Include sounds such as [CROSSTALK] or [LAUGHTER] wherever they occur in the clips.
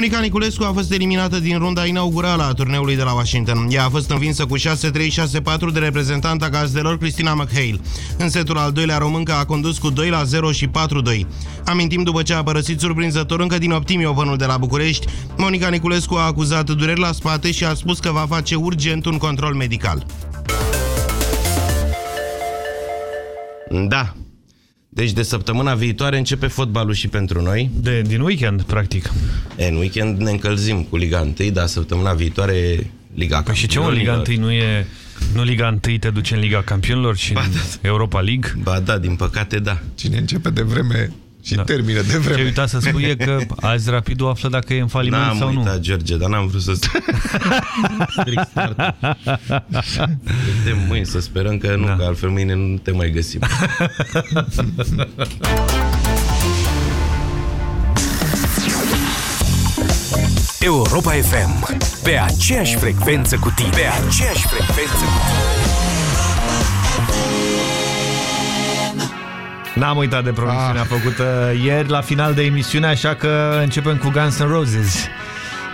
Monica Niculescu a fost eliminată din runda inaugurală a turneului de la Washington. Ea a fost învinsă cu 6-3-6-4 de reprezentanta gazdelor Cristina McHale. În setul al doilea, românca a condus cu 2-0 și 4-2. Amintim după ce a părăsit surprinzător încă din optimii Openul de la București, Monica Niculescu a acuzat dureri la spate și a spus că va face urgent un control medical. Da, deci de săptămâna viitoare începe fotbalul și pentru noi. De, din weekend, practic. E, în weekend ne încălzim cu Liga 1, dar săptămâna viitoare e Liga păi și ce, mă, Liga 1 nu e... Nu Liga 1 te duce în Liga Campionilor și ba, în da. Europa League? Ba da, din păcate da. Cine începe de vreme și da. termină de vreme. Ce uita să spui e că azi Rapidul află dacă e în faliment sau nu. N-am uitat, George, dar n-am vrut să [LAUGHS] stric De mâini, să sperăm că nu, da. că altfel mâine nu te mai găsim. Europa FM. Pe aceeași frecvență cu tine. Pe aceeași frecvență cu tine. N-am uitat de promisiunea ah. făcută ieri la final de emisiune, așa că începem cu Guns N' Roses.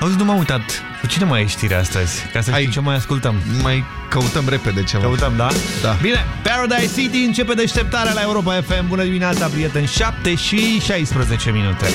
Auzi, nu m-am uitat. Cu cine mai e știrea astăzi? Ca să știm ce mai ascultăm. Mai căutăm repede ceva. Căutăm, da? Da. Bine, Paradise City începe deșteptarea la Europa FM. Bună dimineața, prieteni. 7 și 16 minute.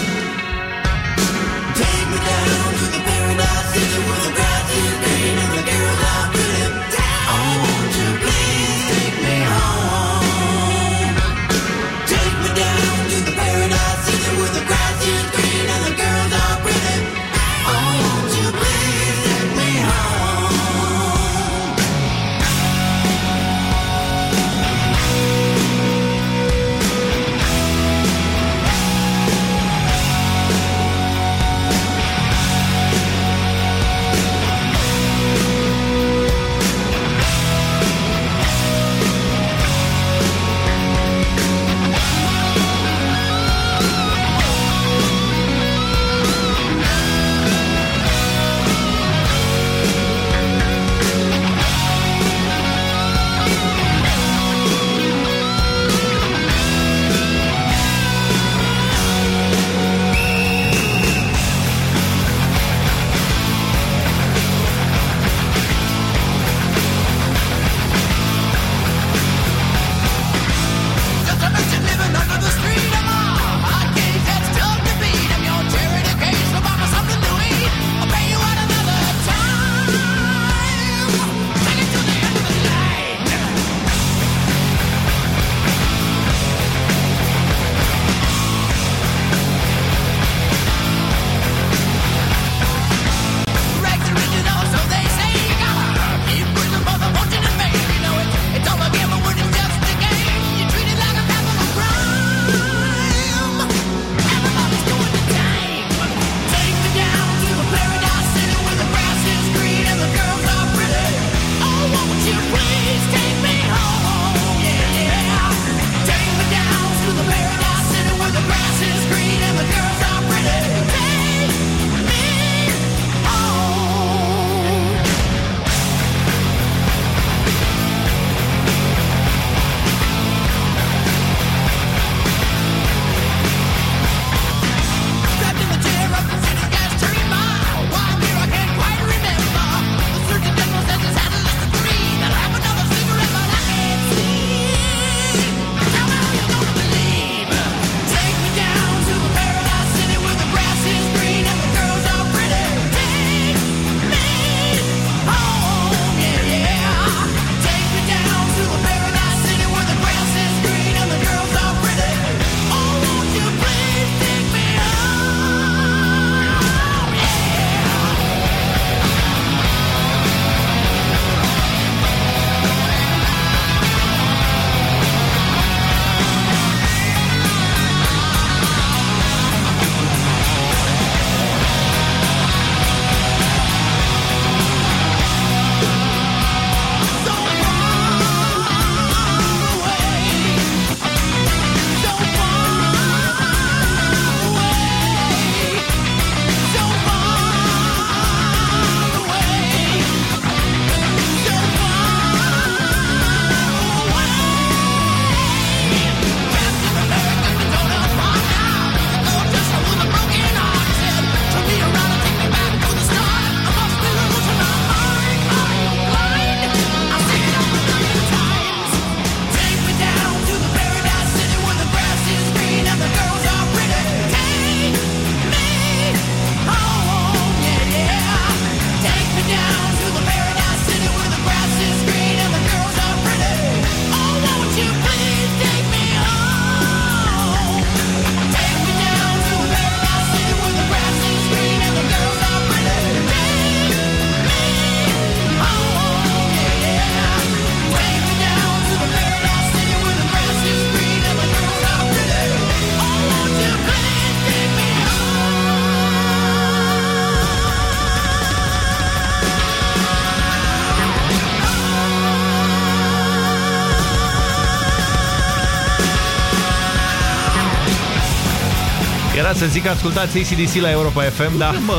Zic, ascultați ACDC la Europa FM, da? Mă...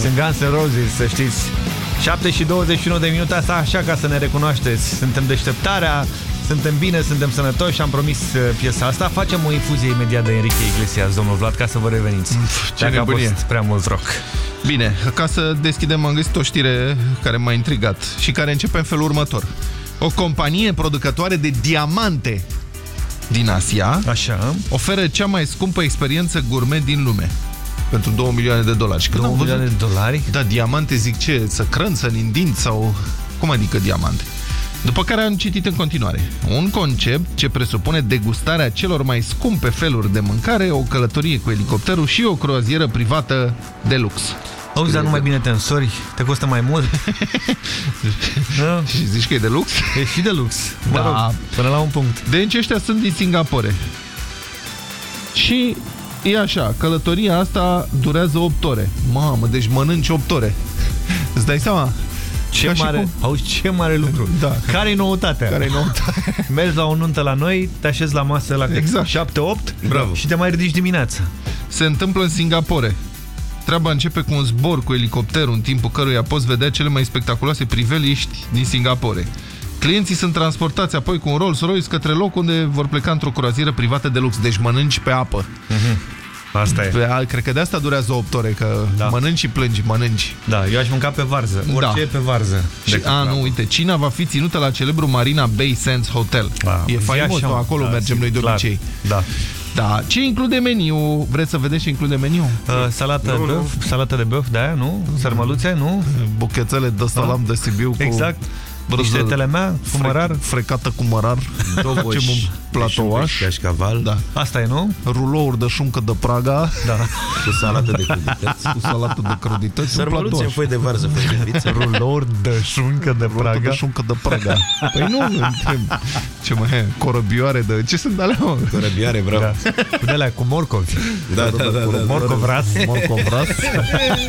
Sunt Guns N' Roses, să știți. 7 și 21 de minute, asta așa ca să ne recunoașteți. Suntem deșteptarea, suntem bine, suntem sănătoși, am promis uh, piesa asta. Facem o infuzie imediat de Enrique Iglesias, domnul Vlad, ca să vă reveniți. Ce Dacă nebunie. a fost prea mult rock. Bine, ca să deschidem, am găsit o știre care m-a intrigat și care începe în felul următor. O companie producătoare de diamante din Asia Așa. oferă cea mai scumpă experiență gourmet din lume. Pentru 2 milioane de dolari. Și când 2 am văzut... milioane de dolari? Da, diamante zic ce? Să crânță în indin sau... Cum adică diamante? După care am citit în continuare. Un concept ce presupune degustarea celor mai scumpe feluri de mâncare, o călătorie cu elicopterul și o croazieră privată de lux. Auzi, dar nu mai bine te însori? Te costă mai mult? [LAUGHS] da? Și zici că e de lux? E și de lux. Mă Da. rog, până la un punct. Deci ăștia sunt din Singapore. Și e așa, călătoria asta durează 8 ore. Mamă, deci mănânci 8 ore. Îți dai seama? Ce Ca și mare, cum- auzi, ce mare lucru. Da. Care-i noutatea? Care e noutate? [LAUGHS] Mergi la o nuntă la noi, te așezi la masă la Exact. 7-8 Bravo. și te mai ridici dimineața. Se întâmplă în Singapore. Treaba începe cu un zbor cu elicopterul, în timpul căruia poți vedea cele mai spectaculoase priveliști din Singapore. Clienții sunt transportați apoi cu un Rolls-Royce către loc unde vor pleca într-o croazieră privată de lux. Deci mănânci pe apă. Asta e. Pe, a- cred că de asta durează 8 ore, că Da. mănânci și plângi, mănânci. Da, eu aș mânca pe varză. Orice Da. e pe varză. Și, Decât a, pe nu, apă. uite, Cina va fi ținută la celebru Marina Bay Sands Hotel. Da, e zi faimos, așa, nu? mă. acolo Da, mergem zi, noi de clar. obicei. Da. Da. Ce include meniu? Vreți să vedeți ce include meniu? Uh, salată, Nu, de nu. băf, salată de băf, de aia, nu? Sărmăluțe, nu? Buchețele de salam de Sibiu cu Exact. brânză Niște telemea cu mărar. frecată cu mărar. Facem un platouaș. Cașcaval. Da. Asta e, nu? Rulouri de șuncă de Praga Da. Cu salată de crudități. cu salată de crudități. un Sărmăluțe în platouaș. foi de varză, foi de viță. Rulori de șuncă de Rulouri de șuncă de Praga. Păi nu, întreb. Ce mă, he, corăbioare de... Ce sunt alea, mă? Corăbioare, bravo. Da. Cu de alea, cu morcovi. Da, da, da. da, da. Morcov ras. Morcov ras.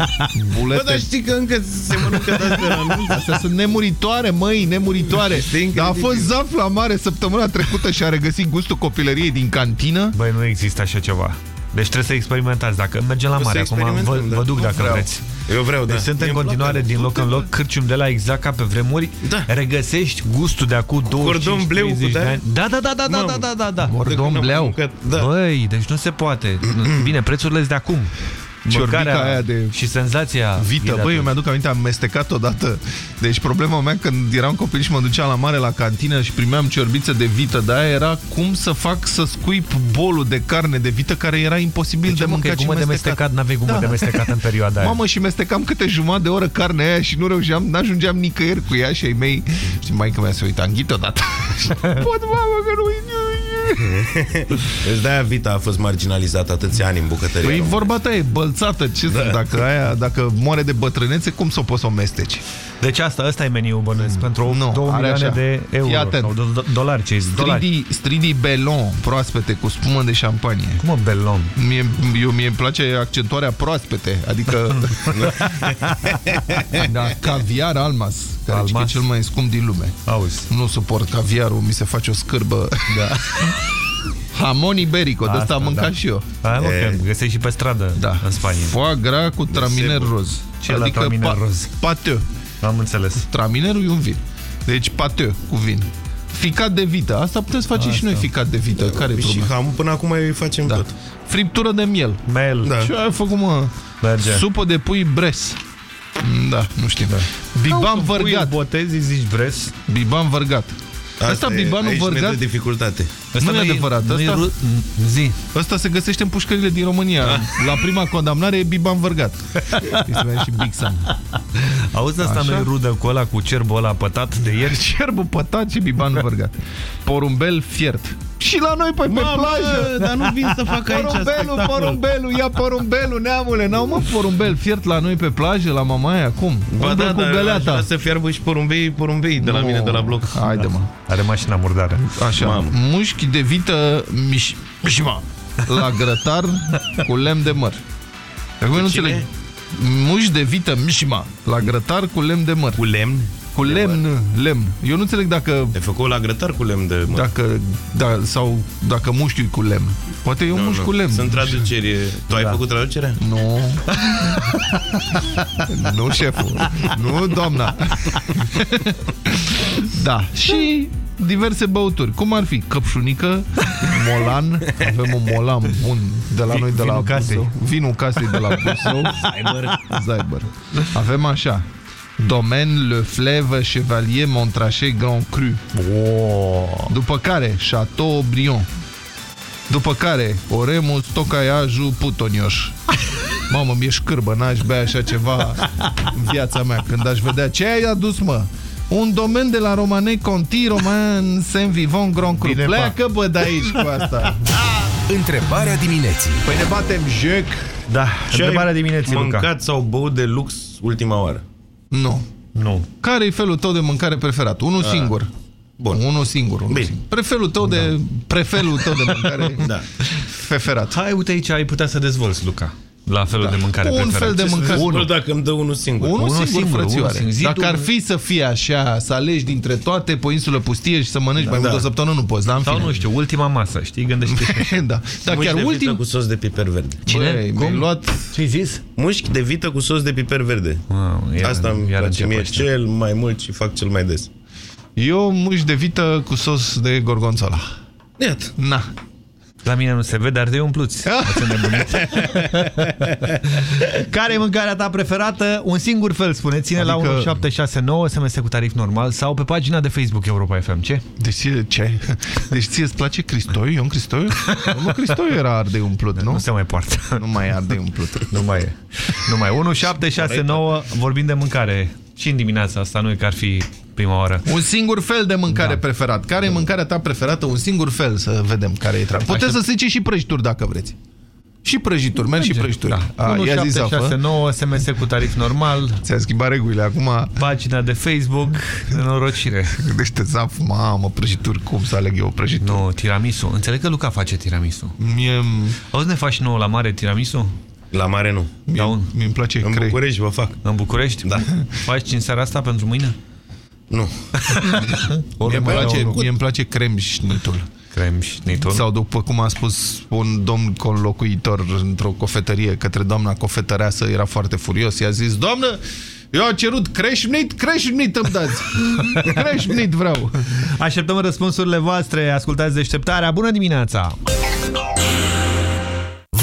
Bă, Bulete. dar știi că încă se mănâncă de-astea la nunți? Astea sunt nemuritoare, măi, nemuritoare. Este Dar a incredibil. fost zaf la mare săptămâna trecută și a regăsit gustul copilăriei din cantină. Băi, nu există așa ceva. Deci trebuie să experimentați. Dacă mergem la O să mare, acum vă, experimentăm, da. vă duc Nu dacă vreau. vreți. Eu vreau, da. Deci sunt în Mie-mi continuare plac din loc în loc cârcium de la exact ca pe vremuri. Da. Regăsești gustul de acum 25 bleu cu 30 de de-aia? ani. Da, da, da, da, da, Mamă. da, da, da, da. De Cordon când am bleu. mâncat, Da. Băi, deci nu se poate. [CLEARS THROAT] Bine, prețurile sunt de acum. Ciorbica Mâncarea aia de și senzația e Vită, de băi, eu atunci. mi-aduc aminte, am mestecat odată. Deci problema mea când eram copil și mă duceam la mare la cantină și primeam ciorbiță de vită de aia era cum să fac să scuip bolul de carne de vită care era imposibil De de, ce, mă, că e mâncat și gumă de mestecat. mestecat, n-aveai gumă Da. de mestecat în perioada aia. Mamă, și mestecam câte jumătate de oră carne aia și nu reușeam, n-ajungeam nicăieri cu ea și ai mei. Știi, maică mea se uita, înghit odată. [LAUGHS] Pot, mamă, că nu [LAUGHS] Deci de-aia Vita a fost marginalizată atâția ani în bucătărie. Păi românească. vorba ta e bălțată, ce da. dacă aia, dacă moare de bătrânețe, cum să o poți să o mesteci? Deci asta, asta e meniul bănesc pentru Nu, 2 are milioane așa. de Fii euro atent. sau do- do- dolari, ce dolari. Stridii, stridii Belon, proaspete, cu spumă de șampanie. Cum mă, Bellon? Mie, eu, mie îmi place accentuarea proaspete, adică [LAUGHS] [LAUGHS] da, caviar almas, care Almas. almas. e cel mai scump din lume. Auzi. Nu suport caviarul, mi se face o scârbă. Da. [LAUGHS] Hamon iberico, de Asta, asta am mâncat da. și eu. Aia, mă, E. că găsești și pe stradă Da. în Spania. Foie gras cu traminer Sigur. roz. Ce e la traminer roz? Pateu. Am înțeles. Traminerul e un vin. Deci pateu cu vin. Ficat de vită. Asta puteți face Asta. și noi ficat de vită. Care e Și problema? ham, până acum îi facem Da. tot. Friptură de miel. Mel. Da. Ce ai făcut, mă? Merge. Supă de pui bres. Da, nu știu. Da. Biban vărgat. Botezi, zici bres. Biban vărgat. Asta e- bibanul aici ne vărgat? dă dificultate. Nu e adevărat. nu-i Asta- ru- Zi. Ăsta se găsește în pușcările din România. La prima condamnare e biban vărgat. [LAUGHS] Îi se vede și Big Sam. Auzi, asta Așa? nu-i rudă cu ăla cu cerbul ăla pătat de ieri? [LAUGHS] Cerbul pătat și biban vărgat. Porumbel fiert. Și la noi pe, pe plajă. dar nu vin să fac aici Porumbelul, spectacol. porumbelul, ia porumbelul, neamule. N-au mă porumbel fiert la noi pe plajă, la mamaia, cum? Ba Umblă da, cu dar aș beleata. vrea să fiarbă și porumbei, porumbei de la Nu. mine, de la bloc. Haide, mă. Are mașina murdară. Așa, Mamă. mușchi de vită miș... mișma la grătar cu lemn de măr. Acum nu cine? înțeleg. Mușchi de vită mișma la grătar cu lemn de măr. Cu lemn? Cu lemn, lemn. Eu nu înțeleg dacă... E făcut la grătar cu lemn de... Mă. Dacă, da, sau dacă mușchiul cu lemn. Poate e un mușchi cu lemn. Sunt traduceri. Tu ai Da. făcut traducerea? Nu. [LAUGHS] nu, șeful. Nu, doamna. da. Și diverse băuturi. Cum ar fi? Căpșunică, molan. Avem un molan bun de la Vin- noi de la vinul casei. Buzău. Vinul casei de la Buzău. [LAUGHS] Cyber. Zyber. Avem așa. Domaine Le Fleuve Chevalier Montrachet Grand Cru. Oh. După care Chateau Aubryon. După care Oremus Tocaiaju Putonioș. [LAUGHS] Mamă, mi-e șcârbă, n-aș bea așa ceva în viața mea. Când aș vedea ce ai adus, mă? Un domen de la Romanei Conti Roman Saint-Vivant Grand Cru. Bine, pa. Pleacă, bă, de aici cu asta. [LAUGHS] Întrebarea dimineții. Păi ne batem jec. Da, Ce întrebarea ai dimineții, mâncat Luca. sau băut de lux ultima oară? Nu. Nu. Care e felul tău de mâncare preferat? Unul singur. Bun. Unul singur. Unul Bine. singur. Prefelul tău de, prefelul tău de mâncare [LAUGHS] Da. preferat. Hai, uite aici, ai putea să dezvolți, Luca. La felul de mâncare Un preferat. fel de Ce să mâncare. dezvolt dacă îmi dă unul singur? Unul, Unul singur, singur, unul frățioare. singur. Zi Dacă tu- ar fi să fie așa, să alegi dintre toate pe o insulă pustie și să mănânci mai da. mult o săptămână, nu poți, dar în Sau fine. nu știu, ultima masă, știi? Gândește [LAUGHS] da. Dar Mușchi chiar de vită ultim... cu sos de piper verde. Cine? Băi, Cum? mi-ai luat... Ce-ai zis? Mușchi de vită cu sos de piper verde. Wow, iar, Asta îmi iar place încep mie ăștia. cel mai mult și fac cel mai des. Eu mușchi de vită cu sos de gorgonzola. Iată. Na. La mine nu se vede, ardei umpluți. [LAUGHS] Ați înnebunit. [LAUGHS] Care e mâncarea ta preferată? Un singur fel, spuneți-ne Adică- la 1769, SMS cu tarif normal sau pe pagina de Facebook Europa FM. Ce? Deci ție, ce? [LAUGHS] Deci ție îți place Cristoiu? Ion Cristoiu? Nu, Cristoiu era ardei umplut, nu? Nu se mai poartă. Nu mai e ardei umplut. Nu mai e. Nu mai e. 1769, vorbim de mâncare. Și în dimineața asta, nu e că ar fi prima oară. Un singur fel de mâncare Da. preferat. Care e mâncarea ta preferată? Un singur fel să vedem care e treaba. Puteți să ziceți și prăjituri dacă vreți. Și prăjituri, merg și prăjituri. Da. A, ia zi, Zafă. 1769, SMS cu tarif normal, Ți-a schimbat regulile acum. pagina de Facebook, nenorocire. [LAUGHS] Gândește Zaf, mamă, prăjituri, cum să aleg eu o prăjitură? Nu, tiramisu. Înțeleg că Luca face tiramisu. Mie, Auzi, ne faci nouă la mare tiramisu? La mare nu. Da, un. mie îmi place În crei. București vă fac. În București? Da. Faci în seara asta pentru mâine? Nu. [LAUGHS] Mie îmi mai place, nou. mie îmi place cremșnitul. Crem și nitul. Sau după cum a spus un domn conlocuitor într-o cofetărie către doamna cofetăreasă, era foarte furios. I-a zis, doamnă, eu am cerut creșmnit, creșmnit îmi dați. [LAUGHS] creșmnit vreau. Așteptăm răspunsurile voastre. Ascultați deșteptarea. Bună dimineața!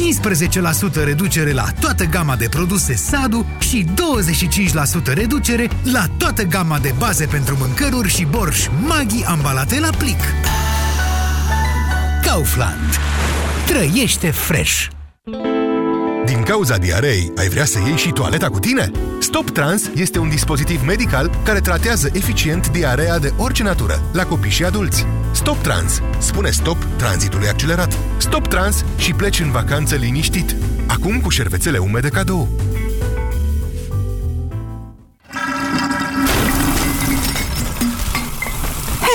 15% reducere la toată gama de produse Sadu și 25% reducere la toată gama de baze pentru mâncăruri și borș Maggi ambalate la plic. Kaufland. Trăiește fresh! Din cauza diarei, ai vrea să iei și toaleta cu tine? Stop Trans este un dispozitiv medical care tratează eficient diarea de orice natură, la copii și adulți. Stop Trans. Spune stop tranzitului accelerat. Stop Trans și pleci în vacanță liniștit. Acum cu șervețele umede cadou.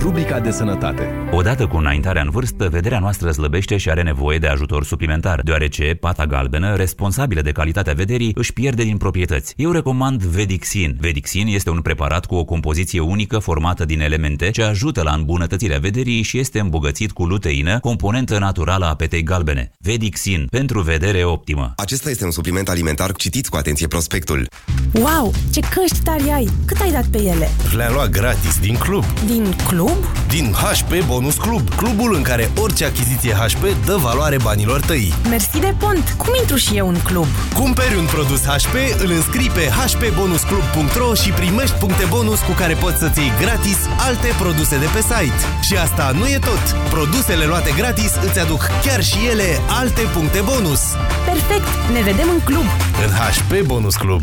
Rubrica de sănătate. Odată cu înaintarea în vârstă, vederea noastră slăbește și are nevoie de ajutor suplimentar, deoarece pata galbenă, responsabilă de calitatea vederii, își pierde din proprietăți. Eu recomand Vedixin. Vedixin este un preparat cu o compoziție unică formată din elemente ce ajută la îmbunătățirea vederii și este îmbogățit cu luteină, componentă naturală a petei galbene. Vedixin, pentru vedere optimă. Acesta este un supliment alimentar. Citiți cu atenție prospectul. Wow, ce căști tari ai! Cât ai dat pe ele? Le-am luat gratis din club. Din club? Din HP Bonus Club, clubul în care orice achiziție HP dă valoare banilor tăi. Mersi de pont! Cum intru și eu în club? Cumperi un produs HP, îl înscrii pe hpbonusclub.ro și primești puncte bonus cu care poți să-ți iei gratis alte produse de pe site. Și asta nu e tot! Produsele luate gratis îți aduc chiar și ele alte puncte bonus. Perfect! Ne vedem în club! În HP Bonus Club.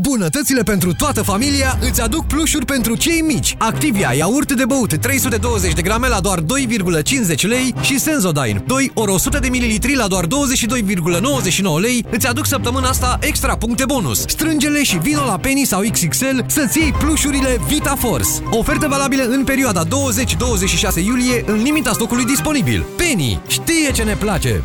Bunătățile pentru toată familia îți aduc plușuri pentru cei mici. Activia iaurt de băut 320 de grame la doar 2,50 lei și Sensodyne 2 ori 100 de mililitri la doar 22,99 lei îți aduc săptămâna asta extra puncte bonus. Strângele și vino la Penny sau XXL să-ți iei plușurile Vita Force. Oferte valabile în perioada 20-26 iulie în limita stocului disponibil. Penny știe ce ne place!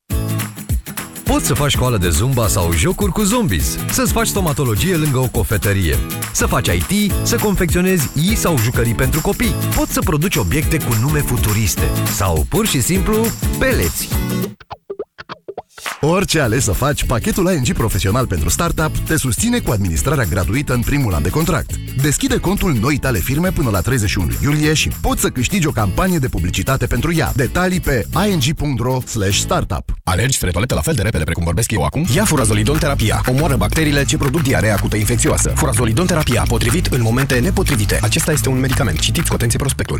Poți să faci școală de zumba sau jocuri cu zombies, să-ți faci stomatologie lângă o cofetărie, să faci IT, să confecționezi i sau jucării pentru copii. Poți să produci obiecte cu nume futuriste sau pur și simplu peleți. Orice ales să faci, pachetul ING Profesional pentru Startup te susține cu administrarea gratuită în primul an de contract. Deschide contul noi tale firme până la 31 iulie și poți să câștigi o campanie de publicitate pentru ea. Detalii pe ing.ro startup. Alergi spre toaletă la fel de repede precum vorbesc eu acum? Ia furazolidon terapia. Omoară bacteriile ce produc diarea acută infecțioasă. Furazolidon terapia, potrivit în momente nepotrivite. Acesta este un medicament. Citiți cu atenție prospectul.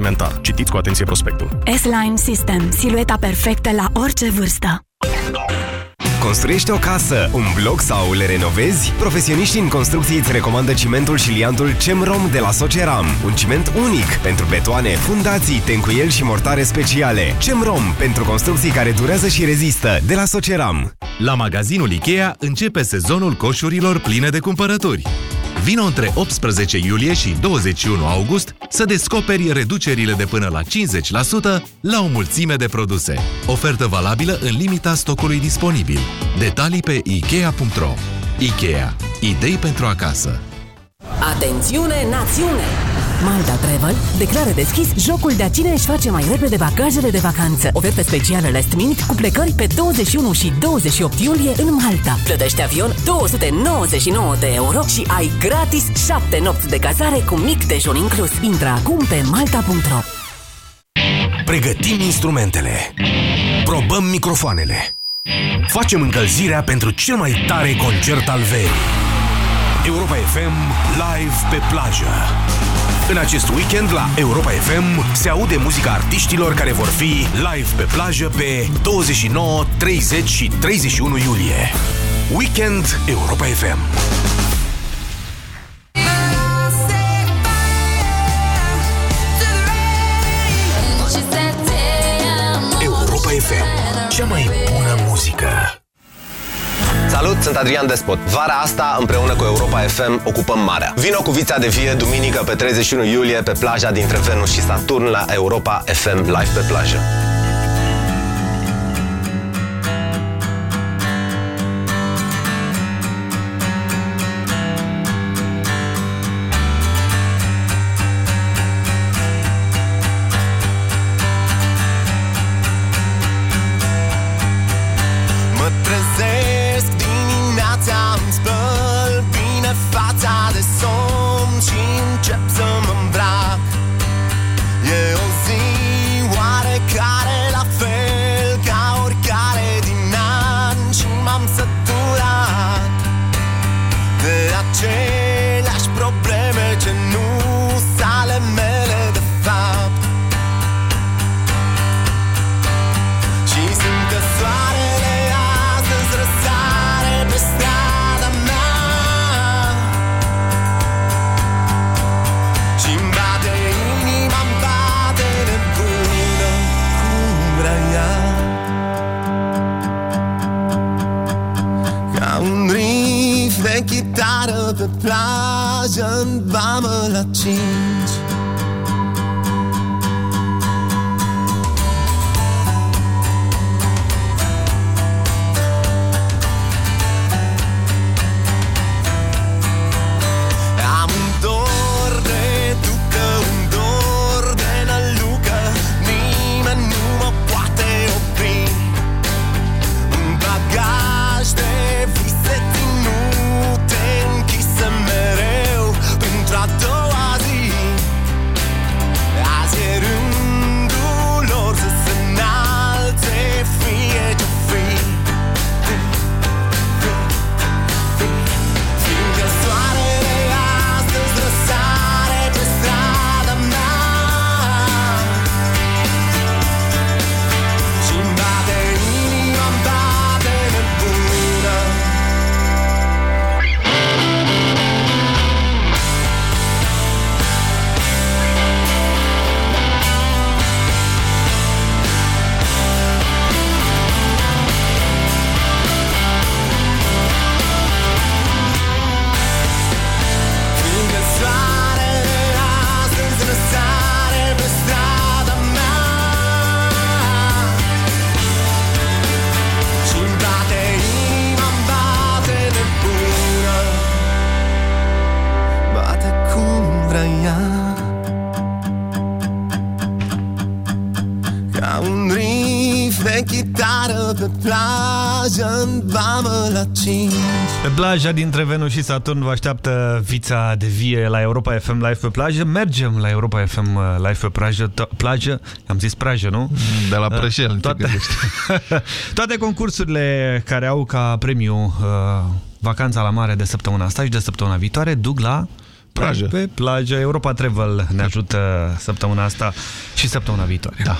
alimentar. Citiți cu atenție prospectul. S-Line System, silueta perfectă la orice vârstă. Construiești o casă, un bloc sau le renovezi? Profesioniștii în construcții îți recomandă cimentul și liantul CEMROM de la Soceram. Un ciment unic pentru betoane, fundații, tencuieli și mortare speciale. CEMROM pentru construcții care durează și rezistă de la Soceram. La magazinul Ikea începe sezonul coșurilor pline de cumpărături. Vino între 18 iulie și 21 august să descoperi reducerile de până la 50% la o mulțime de produse. Ofertă valabilă în limita stocului disponibil. Detalii pe Ikea.ro Ikea. Idei pentru acasă. Atențiune, națiune! Malta Travel declară deschis jocul de a cine își face mai repede bagajele de vacanță. Oferte specială last minute cu plecări pe 21 și 28 iulie în Malta. Plătește avion 299 de euro și ai gratis 7 nopți de cazare cu mic dejun inclus. Intră acum pe malta.ro Pregătim instrumentele. Probăm microfoanele. Facem încălzirea pentru cel mai tare concert al verii. Europa FM live pe plajă. În acest weekend la Europa FM se aude muzica artiștilor care vor fi live pe plajă pe 29, 30 și 31 iulie. Weekend Europa FM. Europa FM. Cea mai bună muzică. Salut, sunt Adrian Despot. Vara asta, împreună cu Europa FM, ocupăm marea. Vino cu vița de vie duminică pe 31 iulie pe plaja dintre Venus și Saturn la Europa FM Live pe plajă. Plaja dintre Venus și Saturn vă așteaptă vița de vie la Europa FM Live pe plajă. Mergem la Europa FM Live pe plajă. To plajă, am zis plajă, nu? De la Prășel, toate, [LAUGHS] toate concursurile care au ca premiu uh, vacanța la mare de săptămâna asta și de săptămâna viitoare duc la Plajă. Pe plajă. Europa Travel ne ajută săptămâna asta și săptămâna viitoare. Da.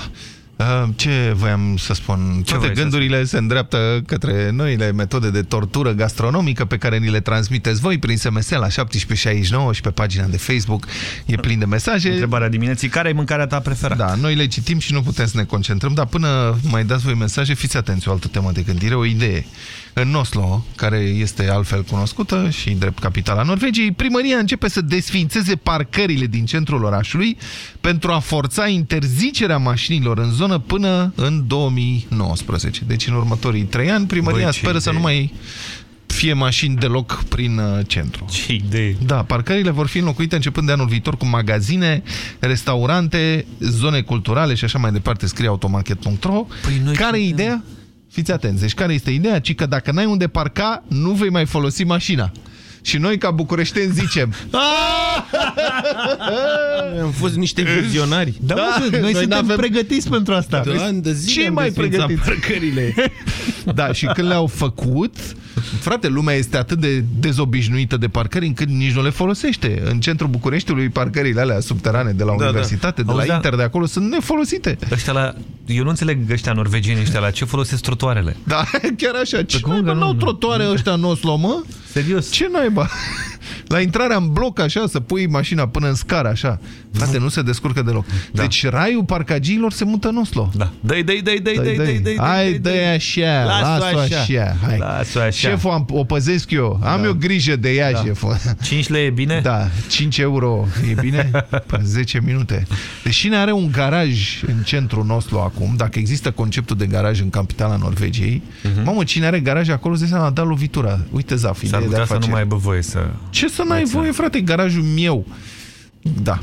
Uh, Ce voiam să spun? Ce Toate voiai să gândurile se îndreaptă către noile metode de tortură gastronomică pe care ni le transmiteți voi prin SMS la 1769 și pe pagina de Facebook. E plin de mesaje. Întrebarea dimineții, care e mâncarea ta preferată? Da, noi le citim și nu putem să ne concentrăm, dar până mai dați voi mesaje, fiți atenți, o altă temă de gândire, o idee. În Oslo, care este altfel cunoscută și drept capitala Norvegiei, primăria începe să desfințeze parcările din centrul orașului pentru a forța interzicerea mașinilor în zonă până în 2019. Deci în următorii trei ani, primăria Băi, ce speră să idee. nu mai fie mașini deloc prin uh, centru. Ce idee! Da, parcările vor fi înlocuite începând de anul viitor cu magazine, restaurante, zone culturale și așa mai departe, scrie automarket.ro. Păi care e ideea? Fiți atenți, deci care este ideea? Ci că dacă n-ai unde parca, nu vei mai folosi mașina. Și noi, ca bucureșteni, zicem [LAUGHS] Am fost niște vizionari. Da, da noi, noi suntem n-avem- pregătiți pentru asta. De ani de zile Ce am mai desfințat pregătiți? parcările. [LAUGHS] Da, și când le-au făcut, Frate, lumea este atât de dezobișnuită de parcări încât nici nu le folosește. În centrul Bucureștiului, parcările alea subterane de la Da, universitate, da. de la Auzi, da. Inter, de acolo, sunt nefolosite. Ăștia la... Eu nu înțeleg ăștia norvegieni ăștia la ce folosesc trotuarele. Da, [LAUGHS] chiar așa. Ce cum naiba, că nu- n-au trotuare ăștia în Oslo, mă? Serios? Ce naiba? La intrarea în bloc, așa, să pui mașina până în scară, așa. Frate, nu se descurcă deloc. Da. Deci raiul parcagiilor se mută în Oslo. Da. Dă-i, dă-i, dă-i, dă-i, dă-i, dă-i, dă-i, Hai, dă-i, dă-i așa, Lasă-o lasă-o așa. așa. Hai. Lasă-o așa. Șeful, am, o păzesc eu. Am Da. eu grijă de ea, Da. șeful. 5 lei e bine? Da, 5 euro e bine? [LAUGHS] Pe 10 minute. Deci cine are un garaj în centrul nostru acum, dacă există conceptul de garaj în capitala Norvegiei, mamă, cine are garaj acolo, îți dai seama, a dat lovitura. Uite, Zaf, Mhm. S-ar idee de putea să nu afaceri. mai aibă voie să... Ce să n-ai voie, frate? Garajul meu. Da.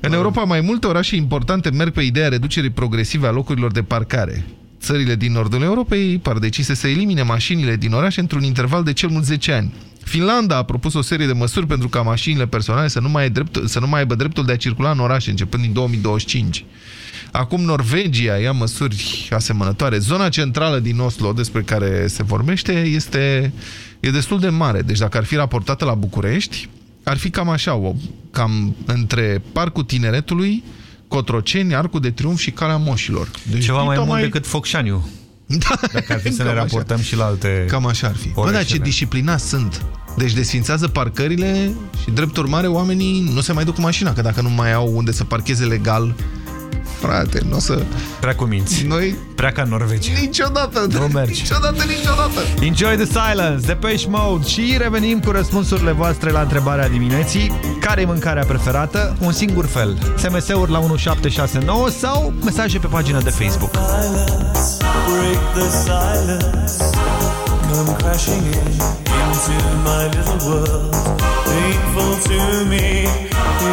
În Europa, mai multe orașe importante merg pe ideea reducerii progresive a locurilor de parcare. Țările din nordul Europei par decise să elimine mașinile din oraș într-un interval de cel mult 10 ani. Finlanda a propus o serie de măsuri pentru ca mașinile personale să nu mai, ai drept, să nu mai aibă dreptul de a circula în oraș începând din 2025. Acum Norvegia ia măsuri asemănătoare. Zona centrală din Oslo, despre care se vorbește, este, e destul de mare. Deci dacă ar fi raportată la București, ar fi cam așa, o, cam între Parcul Tineretului, Cotroceni, Arcul de Triunf și Calea Moșilor. Deci Ceva mai dita mult decât Focșaniu. Da, Dacă ar fi [LAUGHS] să ne cam așa. raportăm și la alte Cam așa ar fi. Bă, dar ce orășele. disciplinați sunt. Deci desfințează parcările și drept urmare oamenii nu se mai duc cu mașina, că dacă nu mai au unde să parcheze legal, frate, nu o să... Prea cu minți. Noi... Prea ca în Norvegia. Niciodată! Nu mergi. Niciodată, niciodată! Enjoy the silence, Depeche Mode și revenim cu răspunsurile voastre la întrebarea dimineții. Care e mâncarea preferată? Un singur fel. SMS-uri la 1769 sau mesaje pe pagina de Facebook. break the silence. Come crashing in into my little world. Painful to me,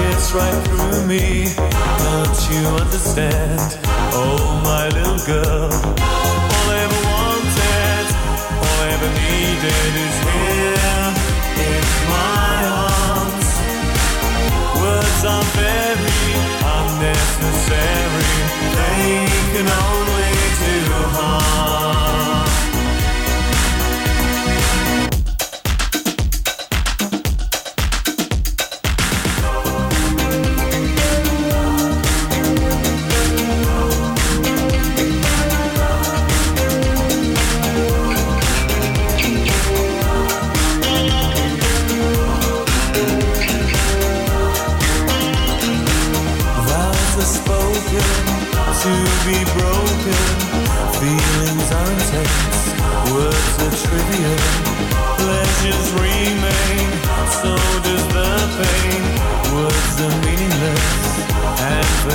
it's right through me. Can't you understand? Oh, my little girl. All I ever wanted, all I ever needed is here in my arms. Words are very unnecessary. They can only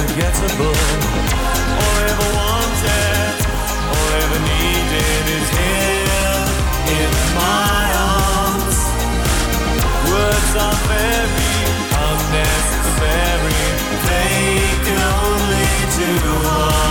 All I ever wanted, all ever needed is here in my arms. Words are very unnecessary. They can only do harm.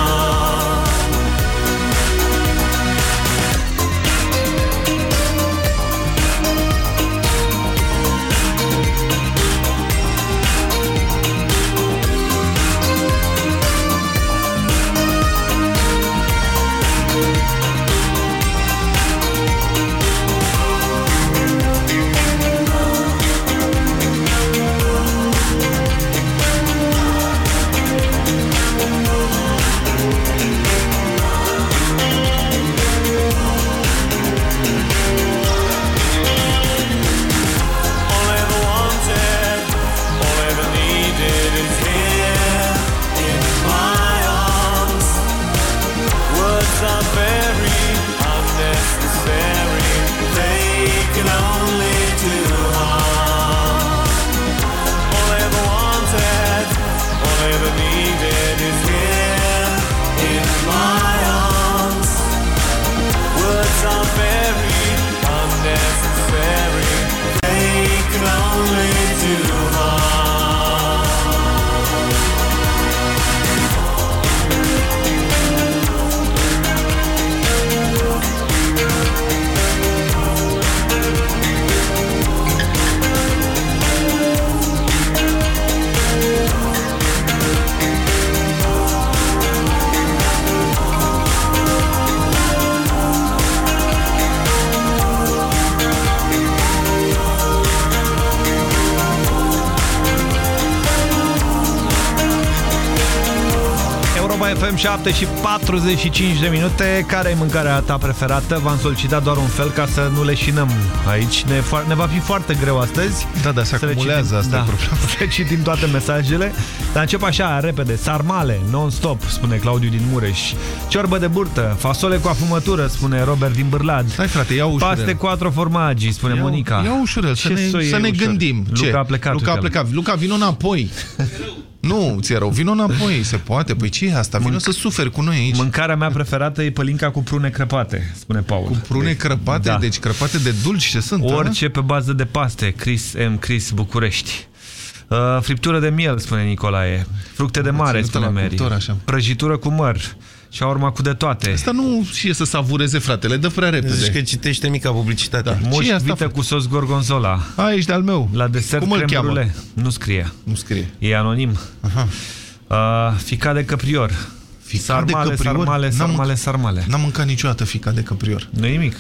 FM 7 și 45 de minute. Care e mâncarea ta preferată? V-am solicitat doar un fel ca să nu leșinăm aici. Ne, ne va fi foarte greu astăzi. Da, da, se acumulează, asta da, e problema. [LAUGHS] Să citim toate mesajele. Dar încep așa, repede. Sarmale, non-stop, spune Claudiu din Mureș. Ciorbă de burtă, fasole cu afumătură, spune Robert din Bârlad. Hai frate, ia ușurel. Paste quattro formaggi, spune ia, Monica. Ia ușurel, să ne, să, să ne gândim. Luca Ce? a plecat. Luca a plecat. Luca, vino înapoi. [LAUGHS] Nu, ți-e rău. Vino înapoi, se poate. Păi ce e asta? Vino Mânc... să suferi cu noi aici. Mâncarea mea preferată e pălinca cu prune crăpate, spune Paul. Cu prune deci, crăpate? Da. Deci crăpate de dulci ce sunt? Orice a? pe bază de paste. Chris M. Chris București. Uh, friptură de miel, spune Nicolae. Fructe de mare, spune Mary. Cultor, așa. Prăjitură cu măr. Și urma cu de toate. Asta nu și e să savureze, frate, le dă prea repede. Zici că citește mica publicitate. Da. Moș vită cu sos gorgonzola. A, ești de-al meu. La desert Cum îl cheamă? Brule. Nu scrie. Nu scrie. E anonim. Aha. Uh, fica de căprior. Fica sarmale, de căprior? sarmale, sarmale, sarmale. N-am mâncat niciodată fica de căprior. Nu nimic.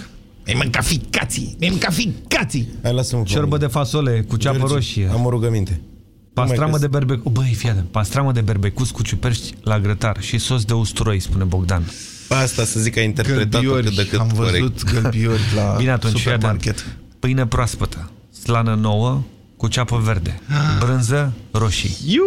Mi-ai mâncat ficații! Mi-ai mâncat ficații! Hai, lasă-mă. Ciorbă de fasole cu ceapă Merge. roșie. Am o rugăminte. Pastramă de berbecus. Băi, fii atent. Pastramă de berbecus cu ciuperci la grătar și sos de usturoi, spune Bogdan. Asta să zic că ai interpretat cât de cât am văzut corect. gălbiori la [LAUGHS] Bine atunci, supermarket. Pâine proaspătă, slană nouă cu ceapă verde, [GASPS] brânză, roșii. Iu!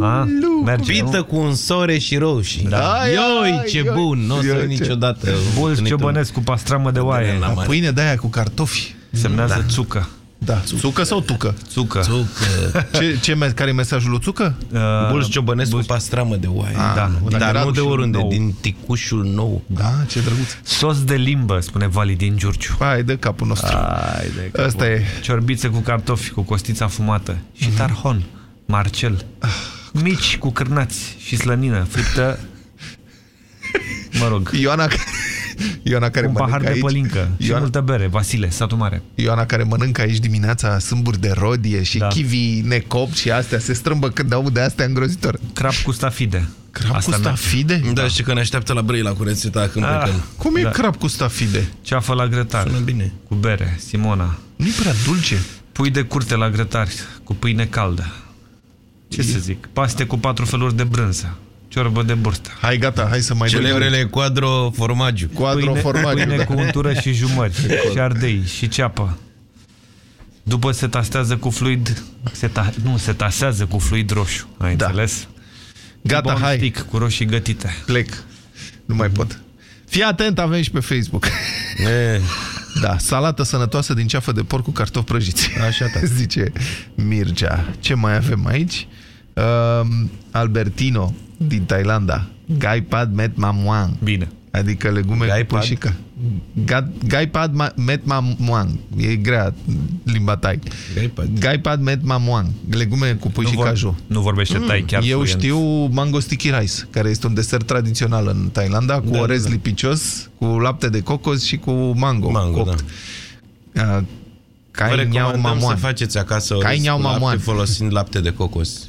A? Merge, Pită nu? cu un sore și roșii. Da. Ai, Ioi, ce ioi, bun! Nu o să ioi, ce- niciodată. Bulți ciobănesc cu pastramă de oaie. La mare. Pâine de aia cu cartofi. Semnează Da. țucă. Da. Țucă sau tucă? Țucă. Țucă. Ce, ce, me- care e mesajul lui Țucă? Uh, Bulți ciobănesc cu pastramă de oaie. Ah, da. nu, dacă Dar era nu de roșu oriunde, nou. din ticușul nou. Da, ce drăguț. Sos de limbă, spune Vali din Giurgiu. Hai de capul nostru. Ai de capul. Asta e. Ciorbițe cu cartofi, cu costița fumată. Și tarhon, marcel. Mici cu cârnați și slănină, friptă. [LAUGHS] Mă rog, Ioana, Ioana care un pahar mănâncă de aici, pălincă și Ioana, multă bere. Vasile, satul mare. Ioana care mănâncă aici dimineața sâmburi de rodie și Da. kiwi necop și astea se strâmbă când aude astea îngrozitor. Crap cu stafide. Crap Asta cu mi-a- stafide? Da, știi că ne așteaptă la Brăila cu rețeta când Ah. plecăm. Cum e Da. crap cu stafide? Ceafă la grătar. Sună bine. Cu bere, Simona. Nu e prea dulce. Pui de curte la grătar, cu pâine caldă. Ce să zic? Paste cu patru feluri de brânză. Ciorbă de burstă. Hai, gata, hai să mai dăm- Celebrele quadro formaggio. Quadro Pâine, formaggio, pâine da. cu untură și jumări. [LAUGHS] și ardei și ceapă. După se tastează cu fluid... Se ta, nu, se tasează cu fluid roșu. Ai Da. înțeles? Gata, După un hai. stick cu roșii gătite. Plec. Nu mai pot. Fii atent, avem și pe Facebook. E, Da, salată sănătoasă din ceafă de porc cu cartofi prăjiți. Așa, da. [LAUGHS] Zice Mircea. Ce mai avem aici? Um, Albertino din Thailanda. Gai pad met mamuang. Bine. Adică legume Gai cu pad? pășică. Ga- Gai pad ma- met mamuang. E grea limba tai. Gai pad. Gai pad met mamuang. Legume cu pui Nu, și vor, caju. nu vorbește tai chiar Eu fluent. știu mango sticky rice, care este un desert tradițional în Thailanda, cu Da, orez da, da. lipicios, cu lapte de cocos și cu mango, Mango, copt. Uh, Vă Cai niau recomandăm să mamoan. faceți acasă Cai orez niau cu lapte mamoan. folosind lapte de cocos. [LAUGHS]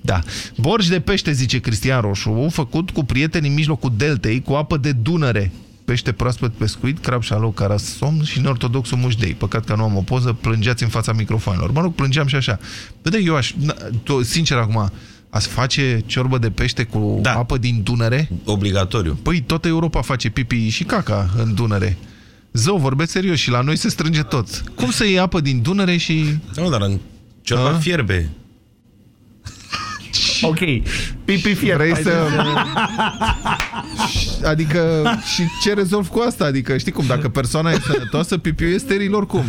Da. Borș de pește, zice Cristian Roșu, făcut cu prieteni în mijlocul deltei, cu apă de Dunăre. Pește proaspăt pescuit, crab șalou, carasom și neortodoxul mușdei. Păcat că nu am o poză, plângeați în fața microfonelor. Mă rog, plângeam și așa. Bă, eu aș, na, tu, sincer acum, ați face ciorbă de pește cu Da. apă din Dunăre? Obligatoriu. Păi toată Europa face pipi și caca în Dunăre. Zău, vorbesc serios și la noi se strânge tot. Cum să iei apă din Dunăre și... Nu, dar în ciorba A? fierbe. [LAUGHS] Ok. Pipi fier. Vrei Hai să... [LAUGHS] Adică, și ce rezolv cu asta? Adică, știi cum, dacă persoana e sănătoasă, pipiul e steril oricum.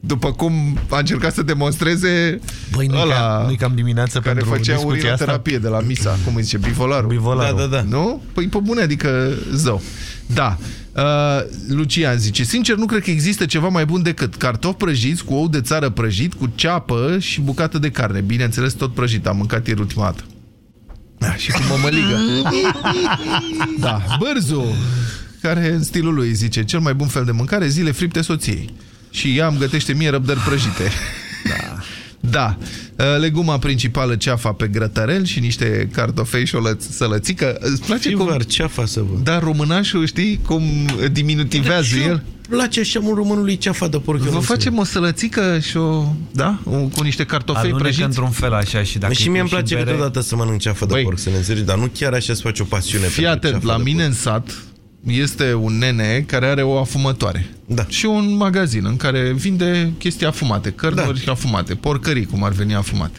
După cum a încercat să demonstreze Băi, nu-i ăla cam, nu cam dimineață care pentru făcea discuția asta? urinoterapie de la Misa, cum îi zice, bivolarul. Bivolarul. Da, da, da. Nu? Păi pe bune, adică zău. Da. Uh, Lucian zice, sincer nu cred că există ceva mai bun decât cartofi prăjiți cu ou de țară prăjit, cu ceapă și bucată de carne. Bineînțeles, tot prăjit. Am mâncat ieri ultima dată. Da, și cu mămăligă. [LAUGHS] da, bărzu, care în stilul lui zice, cel mai bun fel de mâncare, zile fripte soției. Și ea îmi gătește mie răbdări prăjite. Da. [LAUGHS] Da. Uh, Leguma principală, ceafa pe grătărel și niște cartofei și o lăț- sălățică. Îți place Și cum... var, ceafa să vă. Dar românașul, știi, cum diminutivează Da, și el? place așa mult românului ceafa de porc. eu Vă nu facem o sălățică și o... Da? O- Cu niște cartofei Alunecă prăjiți? într-un fel așa și dacă și îi mie îmi pui place bere- câteodată să mănânc ceafă de Băi. porc, să ne înțelegi, dar nu chiar așa să faci o pasiune Fii pentru atent, ceafă la de mine porc. în sat este un nene care are o afumătoare. Da. Și un magazin în care vinde chestii afumate, cărnuri da. afumate, porcării cum ar veni afumate.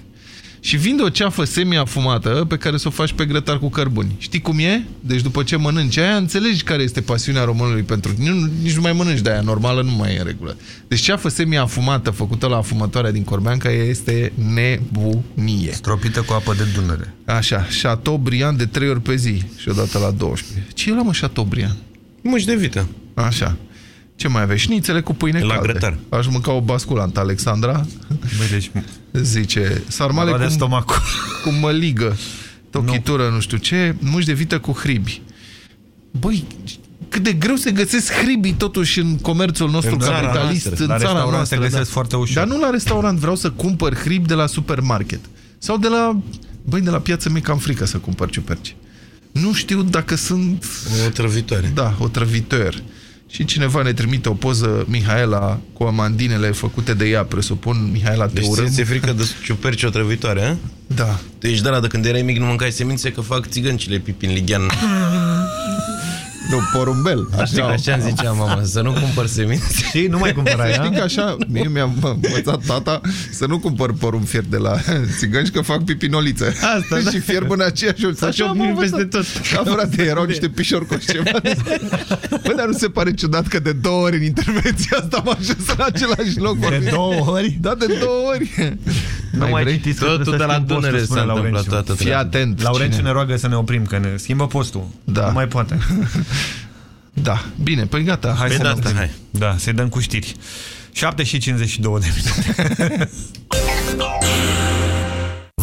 Și vinde o ceafă semi-afumată pe care să o faci pe grătar cu cărbuni. Știi cum e? Deci după ce mănânci aia, înțelegi care este pasiunea românului pentru... Nu, nici nu mai mănânci de aia, normală nu mai e în regulă. Deci ceafă semi-afumată făcută la afumătoarea din Corbeanca este nebunie. Stropită cu apă de Dunăre. Așa, Chateaubriand de 3 ori pe zi și odată la 12. Ce e la mă Chateaubriand? Muși de vită. Așa. Ce mai aveți? Șnițele cu pâine La calde. grătar. Aș mânca o basculantă, Alexandra. Băi, deci... Zice, sarmale Mă lua de cu, stomacul. cu măligă, tochitură, nu. nu știu ce, muși de vită cu hribi. Băi, cât de greu se găsesc hribii totuși în comerțul nostru În țara capitalist, noastră. în La țara restaurant noastră. se da. găsesc foarte ușor. Dar nu la restaurant, vreau să cumpăr hribi de la supermarket. Sau de la, băi, de la piață mică am frică să cumpăr ciuperci. Nu știu dacă sunt... O trăvitoare. Da, o trăvitor. Și cineva ne trimite o poză, Mihaela, cu amandinele făcute de ea, presupun, Mihaela, te Deci urâm. ți-e frică de ciuperci o trăvitoare, a? Da. Deci de la de când erai mic nu mâncai semințe că fac țigăncile Pipin Lighean. [LAUGHS] Nu, porumbel. Așa, așa îmi zicea mama, să nu cumpăr semințe. Și nu mai cumpărai, Știi că așa, mie mi-a învățat tata să nu cumpăr porumb fiert de la țigăni că fac pipinoliță. Asta, da. Și fierb în aceeași oță. Așa am o pui învățat. peste tot. Da, frate, erau niște pișorcoși ceva. Bă, dar nu se pare ciudat că de două ori în intervenția asta am ajuns în același loc. De două ori? Da, de două ori. Nu mai citiți că Totul trebuie de să la schimb postul, Dunăre spune s-a întâmplat Laurențiu. toată Fii treaba. atent. Laurențiu cine? ne roagă să ne oprim, că ne schimbă postul. Da. Nu mai poate. [LAUGHS] Da, bine, păi gata. Hai Păi să da, ne oprim. hai. Da, să-i dăm cu știri. 7 și 52 de minute. [LAUGHS]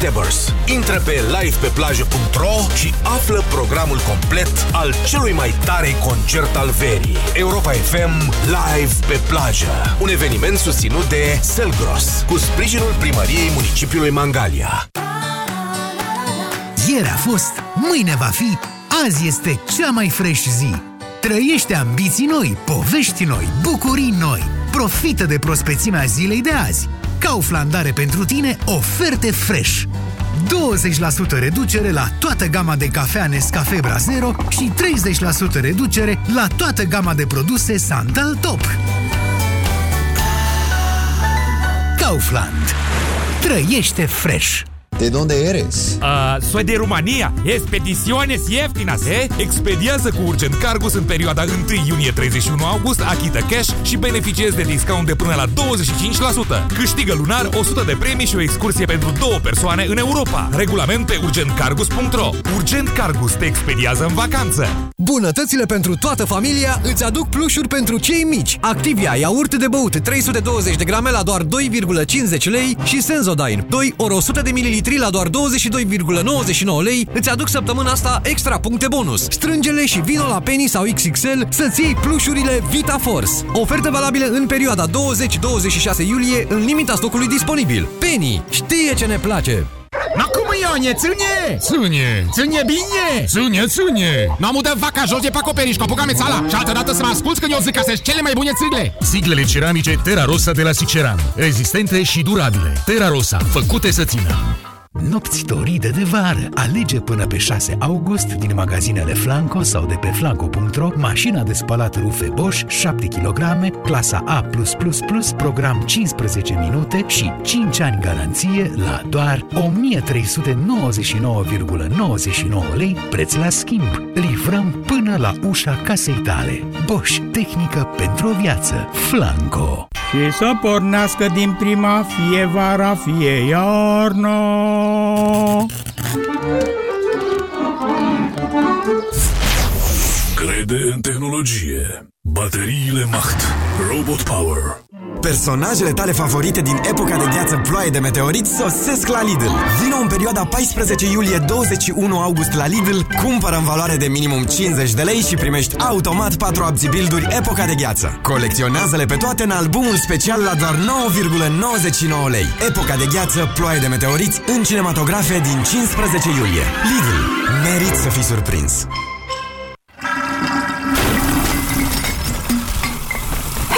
Backstabbers. Intră pe livepeplajă.ro și află programul complet al celui mai tare concert al verii. Europa FM Live pe plajă. Un eveniment susținut de Selgros, cu sprijinul primăriei municipiului Mangalia. Ieri a fost, mâine va fi, azi este cea mai fresh zi. Trăiește ambiții noi, povești noi, bucurii noi. Profită de prospețimea zilei de azi. Kaufland are pentru tine oferte fresh. 20% reducere la toată gama de cafea Nescafe Brazero și 30% reducere la toată gama de produse Santal Top. Kaufland. Trăiește fresh. ¿De dónde eres? Uh, soy de Rumanía. Expediciones ieftinas, eh? Expediază cu Urgent Cargus în perioada 1 iunie-31 august, achită cash și beneficiezi de discount de până la 25%. Câștigă lunar 100 de premii și o excursie pentru două persoane în Europa. Regulament pe urgentcargus.ro Urgent Cargus te expediază în vacanță. Bunătățile pentru toată familia îți aduc plușuri pentru cei mici. Activia iaurt de băut 320 de grame la doar 2,50 lei și Sensodyne 2 ori 100 de ml la doar 22,99 lei îți aduc săptămâna asta extra puncte bonus. Strângele și vino la Penny sau XXL să-ți iei plușurile Vita Force. Ofertă valabilă în perioada 20-26 iulie în limita stocului disponibil. Penny știe ce ne place! Ma cum Ionie, ține! Ține! Ține bine! Ține, ține! Nu am udat vaca jos de pe acoperiș, cu apucame țala și altă dată să mă asculți când eu zic că sunt cele mai bune țigle! Siglele ceramice Terra Rosa de la Siceran. Rezistente și durabile. Terra Rosa, făcute să țină. Nopți dorite de vară. Alege până pe 6 august din magazinele Flanco sau de pe flanco.ro mașina de spălat rufe Bosch 7 kg, clasa A+++, program 15 minute și 5 ani garanție la doar 1399,99 lei preț la schimb. Livrăm până la ușa casei tale. Bosch, tehnică pentru o viață. Flanco. Și să pornească din prima fie vara, fie Oh. Crede în tehnologie. Bateriile Macht. Robot Power. Personajele tale favorite din epoca de gheață ploaie de meteorit sosesc la Lidl. Vino în perioada 14 iulie-21 august la Lidl, cumpără în valoare de minimum 50 de lei și primești automat 4 abzibilduri epoca de gheață. Colecționează-le pe toate în albumul special la doar 9,99 lei. Epoca de gheață ploaie de meteoriți în cinematografe din 15 iulie. Lidl. Merit să fii surprins.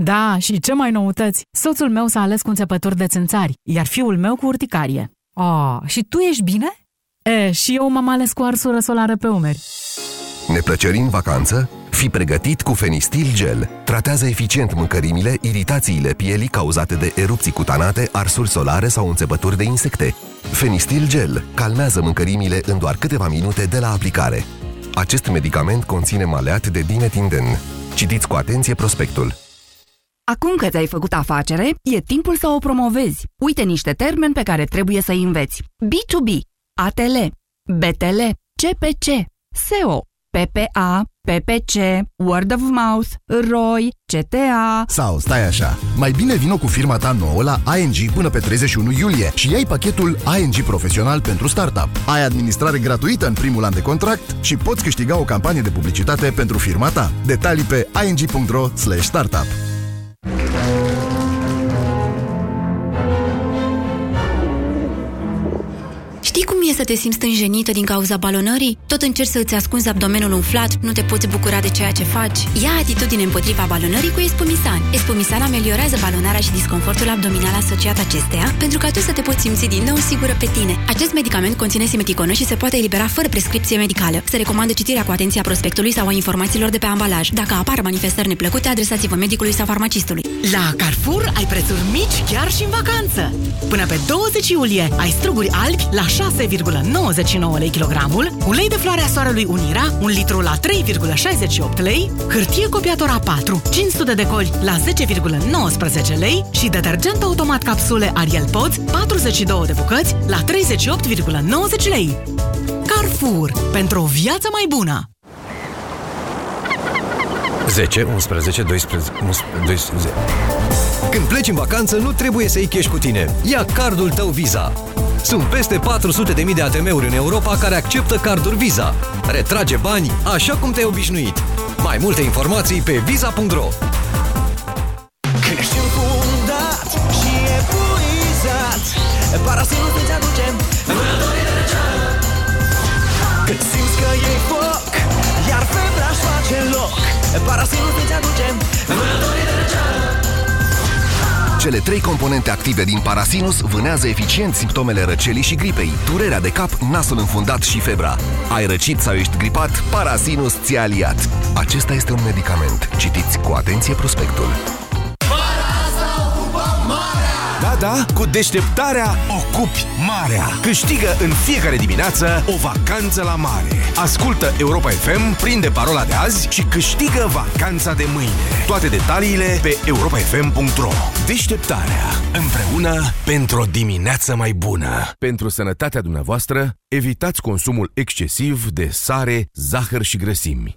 Da, și ce mai noutăți? Soțul meu s-a ales cu înțepături de țânțari, iar fiul meu cu urticarie. Oh, și tu ești bine? E, și eu m-am ales cu arsură solară pe umeri. Neplăceri în vacanță? Fi pregătit cu Fenistil Gel. Tratează eficient mâncărimile, iritațiile pielii cauzate de erupții cutanate, arsuri solare sau înțepături de insecte. Fenistil Gel calmează mâncărimile în doar câteva minute de la aplicare. Acest medicament conține maleat de dinetinden. Citiți cu atenție prospectul. Acum că ți-ai făcut afacere, e timpul să o promovezi. Uite niște termeni pe care trebuie să înveți. B2B, ATL, BTL, CPC, SEO, PPA, PPC, Word of Mouth, ROI, CTA... Sau stai așa, mai bine vino cu firma ta nouă la ING până pe 31 iulie și ai pachetul ING Profesional pentru Startup. Ai administrare gratuită în primul an de contract și poți câștiga o campanie de publicitate pentru firma ta. Detalii pe ing.ro să te simți stânjenită din cauza balonării? Tot încerci să îți ascunzi abdomenul umflat, nu te poți bucura de ceea ce faci? Ia atitudine împotriva balonării cu Espumisan. Espumisan ameliorează balonarea și disconfortul abdominal asociat acesteia, pentru ca tu să te poți simți din nou sigură pe tine. Acest medicament conține simeticonă și se poate elibera fără prescripție medicală. Se recomandă citirea cu atenție a prospectului sau a informațiilor de pe ambalaj. Dacă apar manifestări neplăcute, adresați-vă medicului sau farmacistului. La Carrefour ai prețuri mici chiar și în vacanță. Până pe 20 iulie ai struguri albi la 6,99 lei kilogramul, ulei de floarea soarelui Unira, un litru la 3,68 lei, hârtie copiatora 4, 500 de coli la 10,19 lei și detergent automat capsule Ariel Pods, 42 de bucăți la 38,90 lei. Carrefour. Pentru o viață mai bună! 10, 11, 12, 12... Când pleci în vacanță, nu trebuie să iei cash cu tine. Ia cardul tău Visa. Sunt peste 400.000 de ATM-uri în Europa care acceptă carduri Visa. Retrage bani așa cum te-ai obișnuit. Mai multe informații pe visa.ro Când ești înfundat și epuizat Parasinul îți aduce vânătorii de răceală Când simți că e foc Iar febra își face loc Parasinul îți aduce vânătorii de răceală Cele trei componente active din Parasinus vânează eficient simptomele răcelii și gripei, durerea de cap, nasul înfundat și febra. Ai răcit sau ești gripat? Parasinus ți-a aliat. Acesta este un medicament. Citiți cu atenție prospectul. Da, da, cu deșteptarea ocupi marea. Câștigă în fiecare dimineață o vacanță la mare. Ascultă Europa FM, prinde parola de azi și câștigă vacanța de mâine. Toate detaliile pe europafm.ro Deșteptarea. Împreună pentru o dimineață mai bună. Pentru sănătatea dumneavoastră, evitați consumul excesiv de sare, zahăr și grăsimi.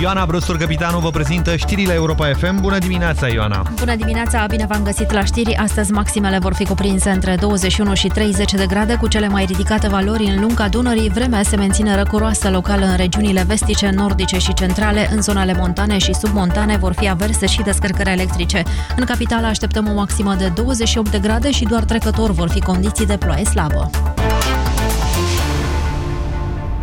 Ioana Brustur, capitanul, vă prezintă știrile Europa FM. Bună dimineața, Ioana! Bună dimineața, bine v-am găsit la știri. Astăzi maximele vor fi cuprinse între 21 și 30 de grade, cu cele mai ridicate valori în lunga Dunării. Vremea se menține răcoroasă locală în regiunile vestice, nordice și centrale. În zonele montane și submontane vor fi averse și descărcări electrice. În capitală așteptăm o maximă de 28 de grade și doar trecător vor fi condiții de ploaie slabă.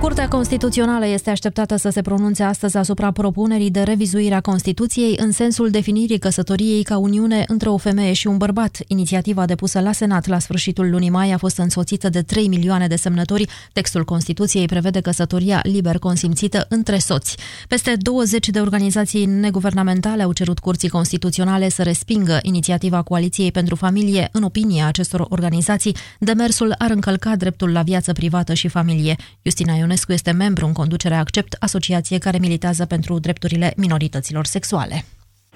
Curtea Constituțională este așteptată să se pronunțe astăzi asupra propunerii de revizuire a Constituției în sensul definirii căsătoriei ca uniune între o femeie și un bărbat. Inițiativa depusă la Senat la sfârșitul lunii mai a fost însoțită de 3 milioane de semnători. Textul Constituției prevede căsătoria liber consimțită între soți. Peste 20 de organizații neguvernamentale au cerut Curții Constituționale să respingă inițiativa Coaliției pentru Familie. În opinia acestor organizații, demersul ar încălca dreptul la viață privată și familie. Justina Ionescu este membru în conducere Accept, asociație care militează pentru drepturile minorităților sexuale.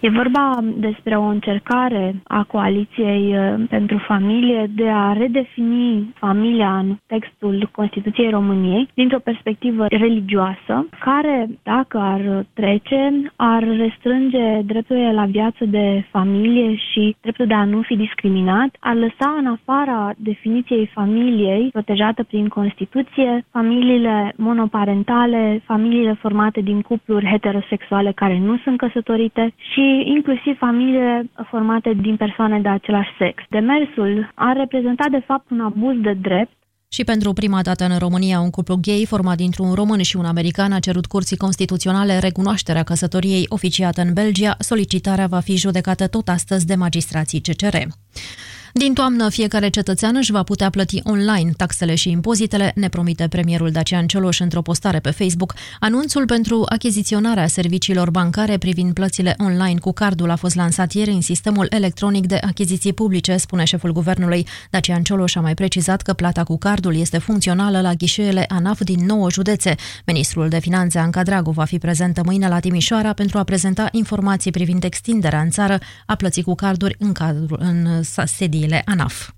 E vorba despre o încercare a Coaliției uh, pentru Familie de a redefini familia în textul Constituției României dintr-o perspectivă religioasă, care, dacă ar trece, ar restrânge drepturile la viață de familie și dreptul de a nu fi discriminat, ar lăsa în afara definiției familiei protejată prin Constituție familiile monoparentale, familiile formate din cupluri heterosexuale care nu sunt căsătorite și inclusiv familiile formate din persoane de același sex. Demersul a reprezentat de fapt un abuz de drept și pentru prima dată în România, un cuplu gay format dintr-un român și un american a cerut curții constituționale recunoașterea căsătoriei oficiată în Belgia. Solicitarea va fi judecată tot astăzi de magistrații CCR. Din toamnă, fiecare cetățean își va putea plăti online taxele și impozitele, ne promite premierul Dacian Cioloș într-o postare pe Facebook. Anunțul pentru achiziționarea serviciilor bancare privind plățile online cu cardul a fost lansat ieri în sistemul electronic de achiziții publice, spune șeful guvernului. Dacian Cioloș a mai precizat că plata cu cardul este funcțională la ghișeele ANAF din 9 județe. Ministrul de Finanțe, Anca Dragu, va fi prezentă mâine la Timișoara pentru a prezenta informații privind extinderea în țară a plății cu carduri în, cadrul, în sedii companiile ANAF.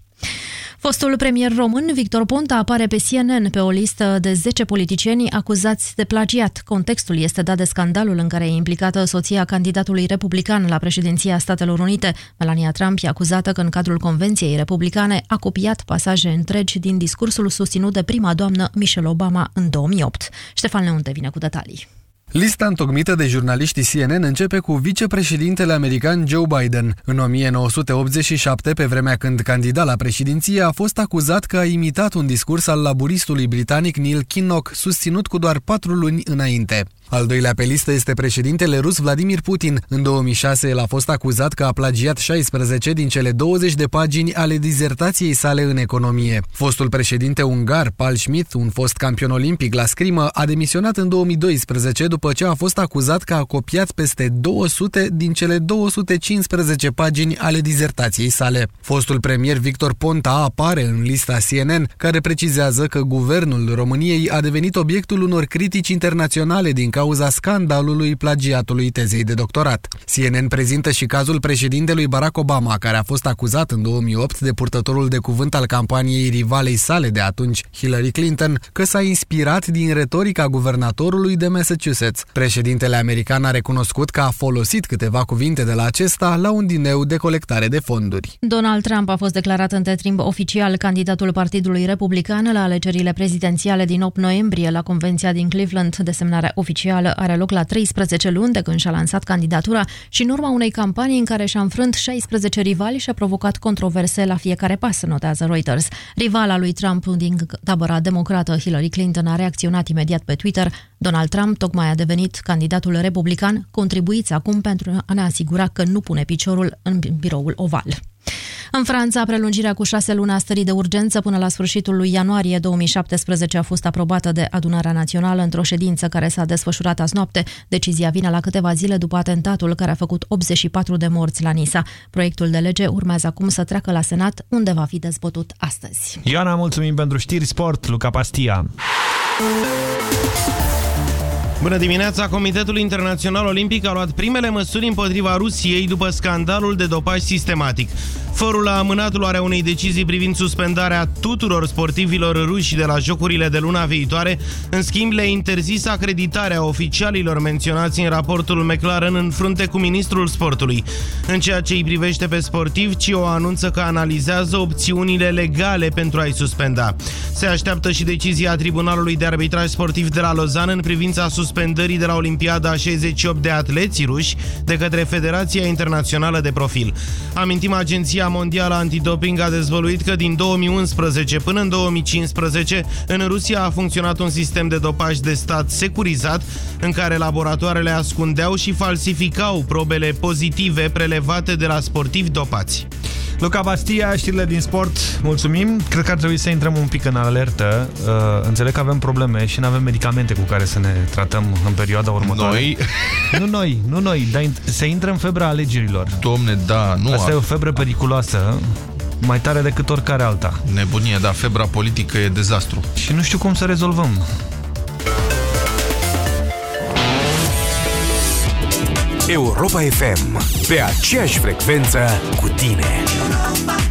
Fostul premier român Victor Ponta apare pe CNN pe o listă de 10 politicieni acuzați de plagiat. Contextul este dat de scandalul în care e implicată soția candidatului republican la președinția Statelor Unite. Melania Trump e acuzată că în cadrul Convenției Republicane a copiat pasaje întregi din discursul susținut de prima doamnă Michelle Obama în 2008. Ștefan Leunte vine cu detalii. Lista întocmită de jurnaliștii CNN începe cu vicepreședintele american Joe Biden. În 1987, pe vremea când candida la președinție, a fost acuzat că a imitat un discurs al laburistului britanic Neil Kinnock, susținut cu doar patru luni înainte. Al doilea pe listă este președintele rus Vladimir Putin. În 2006 el a fost acuzat că a plagiat 16 din cele 20 de pagini ale dizertației sale în economie. Fostul președinte ungar, Paul Schmidt, un fost campion olimpic la scrimă, a demisionat în 2012 după ce a fost acuzat că a copiat peste 200 din cele 215 pagini ale dizertației sale. Fostul premier Victor Ponta apare în lista CNN, care precizează că guvernul României a devenit obiectul unor critici internaționale din cauza scandalului plagiatului tezei de doctorat. CNN prezintă și cazul președintelui Barack Obama, care a fost acuzat în 2008 de purtătorul de cuvânt al campaniei rivalei sale de atunci, Hillary Clinton, că s-a inspirat din retorica guvernatorului de Massachusetts. Președintele american a recunoscut că a folosit câteva cuvinte de la acesta la un dineu de colectare de fonduri. Donald Trump a fost declarat între timp oficial candidatul Partidului Republican la alegerile prezidențiale din 8 noiembrie la convenția din Cleveland, desemnarea oficială oficială are loc la 13 luni de când și-a lansat candidatura și în urma unei campanii în care și-a înfrânt 16 rivali și a provocat controverse la fiecare pas, notează Reuters. Rivala lui Trump din tabăra democrată Hillary Clinton a reacționat imediat pe Twitter. Donald Trump tocmai a devenit candidatul republican. Contribuiți acum pentru a ne asigura că nu pune piciorul în biroul oval. În Franța, prelungirea cu șase luni a stării de urgență până la sfârșitul lui ianuarie 2017 a fost aprobată de Adunarea Națională într-o ședință care s-a desfășurat azi noapte. Decizia vine la câteva zile după atentatul care a făcut 84 de morți la Nisa. Proiectul de lege urmează acum să treacă la Senat, unde va fi dezbătut astăzi. Ioana, mulțumim pentru știri sport, Luca Pastia. Bună dimineața! Comitetul Internațional Olimpic a luat primele măsuri împotriva Rusiei după scandalul de dopaj sistematic. Forul a amânat luarea unei decizii privind suspendarea tuturor sportivilor ruși de la Jocurile de luna viitoare. În schimb, le-a interzis acreditarea oficialilor menționați în raportul McLaren în frunte cu ministrul sportului. În ceea ce îi privește pe sportiv, CIO anunță că analizează opțiunile legale pentru a-i suspenda. Se așteaptă și decizia Tribunalului de Arbitraj Sportiv de la Lozan în privința suspendării de la Olimpiada a 68 de atleți ruși de către Federația Internațională de Profil. Amintim, Agenția Mondială Antidoping a dezvăluit că din 2011 până în 2015 în Rusia a funcționat un sistem de dopaj de stat securizat în care laboratoarele ascundeau și falsificau probele pozitive prelevate de la sportivi dopați. Luca Bastia, știrile din sport, mulțumim. Cred că ar trebui să intrăm un pic în alertă. Uh, înțeleg că avem probleme și nu avem medicamente cu care să ne tratăm în perioada următoare. Noi? Nu noi, nu noi, dar se intră în febra alegerilor. Domne, da, nu. Asta e o febră periculoasă, mai tare decât oricare alta. Nebunie, dar febra politică e dezastru. Și nu știu cum să rezolvăm. Europa FM, pe aceeași frecvență cu tine. Seems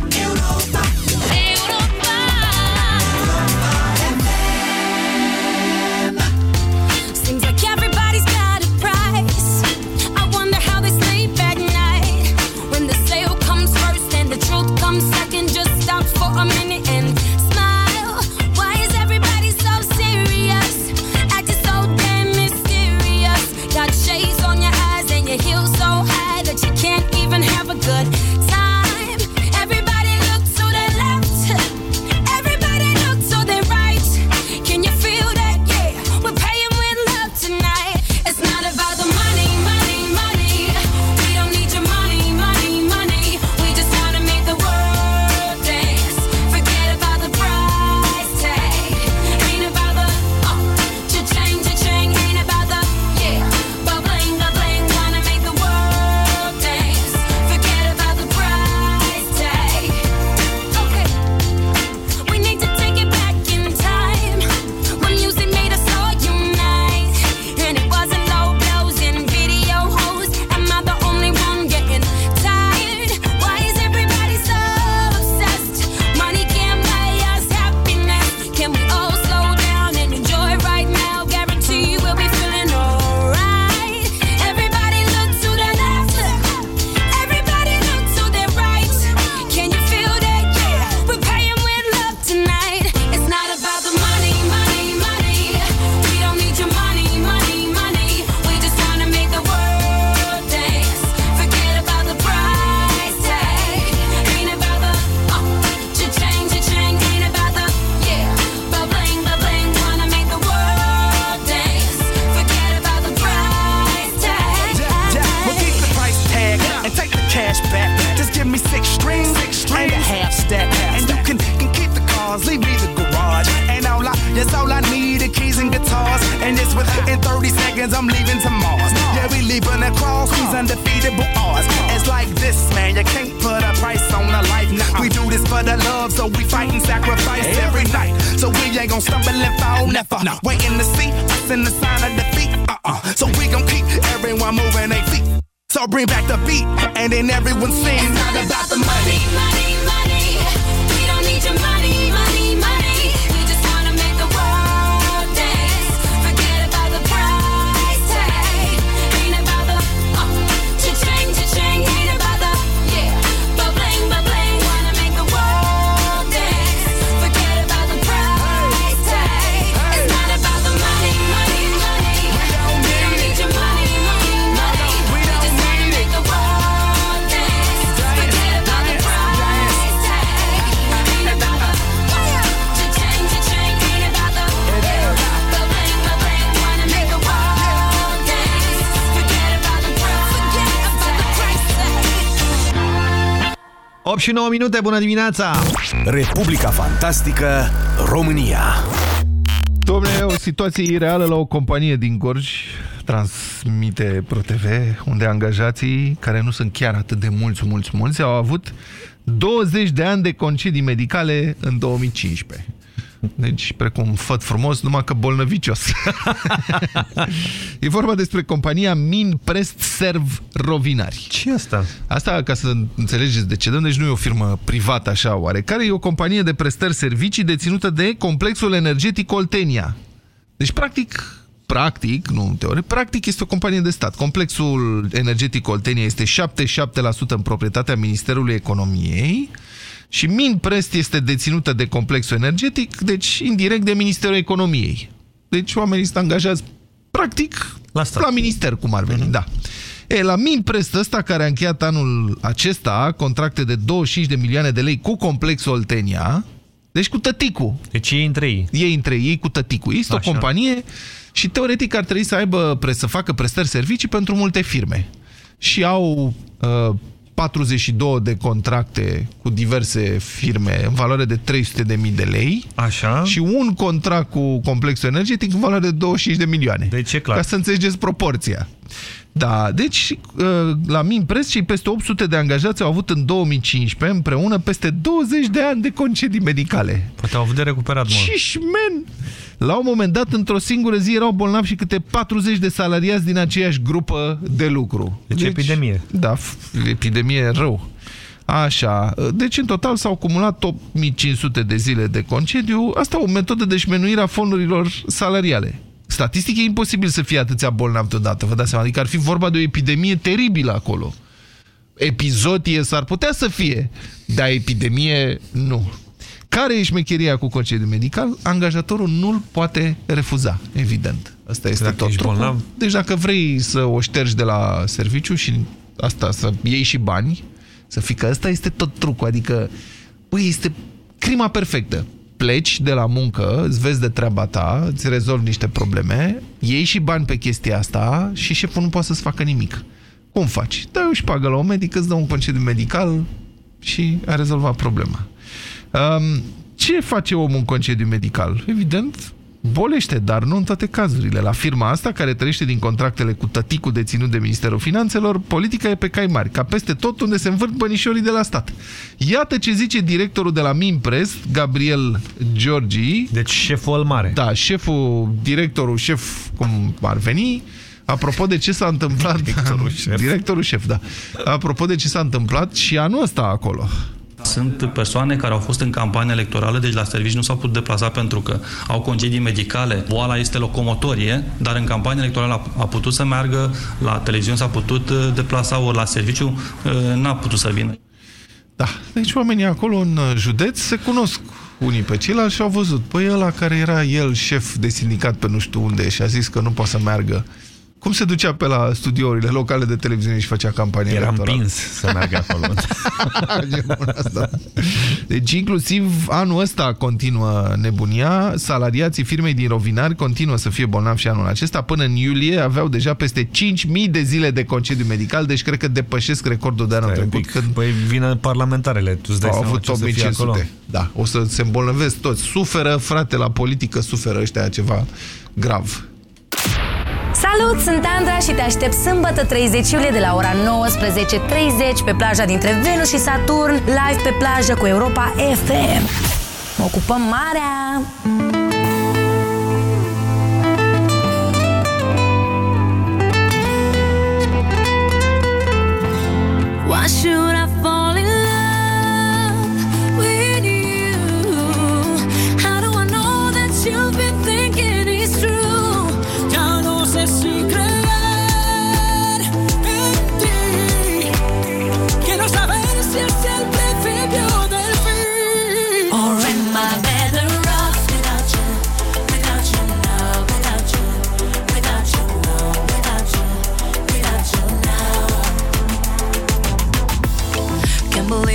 good și 9 minute, bună dimineața! Republica Fantastică România Domnule, o situație ireală la o companie din Gorj transmite ProTV, unde angajații, care nu sunt chiar atât de mulți, mulți, mulți, au avut 20 de ani de concedii medicale în 2015. Deci, precum făt frumos, numai că bolnăvicios. [LAUGHS] e vorba despre compania Min Prest Serv Rovinari. Ce asta? Asta, ca să înțelegeți de ce dăm, deci nu e o firmă privată așa oarecare, e o companie de prestări servicii deținută de complexul energetic Oltenia. Deci, practic, practic, nu în teorie, practic este o companie de stat. Complexul energetic Oltenia este 77% în proprietatea Ministerului Economiei și Minprest este deținută de complexul energetic, deci indirect de Ministerul Economiei. Deci oamenii sunt angajați practic la, stat. la minister, cum ar veni, da. E, la Minprest ăsta, care a încheiat anul acesta contracte de 25 de milioane de lei cu complexul Oltenia, deci cu tăticul. Deci ei între ei. Ei între ei cu tăticul. Este Așa. o companie și teoretic ar trebui să aibă pre- să facă prestări servicii pentru multe firme. Și au uh, 42 de contracte cu diverse firme în valoare de 300 de mii de lei. Așa. Și un contract cu complexul energetic în valoare de 25 de milioane. Deci e clar. Ca să înțelegeți proporția. Da, deci uh, la Minpress cei peste 800 de angajați au avut în 2015 împreună peste 20 de ani de concedii medicale. Poate au avut de recuperat, mă. Șișmen! La un moment dat, într-o singură zi, erau bolnavi și câte 40 de salariați din aceeași grupă de lucru. Deci, epidemie. Da, f- epidemie rău. Așa, deci în total s-au acumulat 8500 de zile de concediu. Asta e o metodă de șmenuire a fondurilor salariale. Statistic e imposibil să fie atâția bolnavi deodată, vă dați seama. Adică ar fi vorba de o epidemie teribilă acolo. Epizodie s-ar putea să fie, dar epidemie nu. Care e șmecheria cu concediu medical? Angajatorul nu-l poate refuza, evident. Asta este Dacă tot ești trucul. bolnav. Deci dacă vrei să o ștergi de la serviciu și asta, să iei și bani, să fii că ăsta este tot trucul. Adică, băi, este crima perfectă. Pleci de la muncă, îți vezi de treaba ta, îți rezolvi niște probleme, iei și bani pe chestia asta și șeful nu poate să-ți facă nimic. Cum faci? Dă și pagă la un medic, îți dă un concediu medical și a rezolvat problema. Um, ce face omul în concediu medical? Evident, bolește, dar nu în toate cazurile. La firma asta, care trăiește din contractele cu tăticul deținut de Ministerul Finanțelor, politica e pe cai mari, ca peste tot unde se învârt bănișorii de la stat. Iată ce zice directorul de la Minprest, Gabriel Georgi. Deci șeful mare. Da, șeful, directorul, șef, cum ar veni, Apropo de ce s-a întâmplat... Directorul șef. Directorul șef, da. Apropo de ce s-a întâmplat și anul ăsta acolo. Sunt persoane care au fost în campanie electorală, deci la servici nu s-au putut deplasa pentru că au concedii medicale. Boala este locomotorie, dar în campanie electorală a, a putut să meargă, la televiziune s-a putut uh, deplasa, ori la serviciu uh, n-a putut să vină. Da, deci oamenii acolo în uh, județ se cunosc unii pe ceilalți și au văzut. Păi ăla care era el șef de sindicat pe nu știu unde și a zis că nu poate să meargă. Cum se ducea pe la studiourile locale de televiziune și făcea campanie Era electorală? împins să meargă acolo. [LAUGHS] Genul ăsta. Deci inclusiv anul ăsta continuă nebunia. Salariații firmei din Rovinari continuă să fie bolnavi și anul acesta. Până în iulie aveau deja peste 5.000 de zile de concediu medical, deci cred că depășesc recordul de anul trecut. Când Păi vină parlamentarele, tu îți dai au seama avut ce o să fie acolo. 8500. Da, o să se îmbolnăvesc toți. Suferă, frate, la politică suferă ăștia ceva grav. Salut, sunt Andra și te aștept sâmbătă 30 iulie de la ora 19.30 pe plaja dintre Venus și Saturn, live pe plajă cu Europa FM. Ocupăm marea!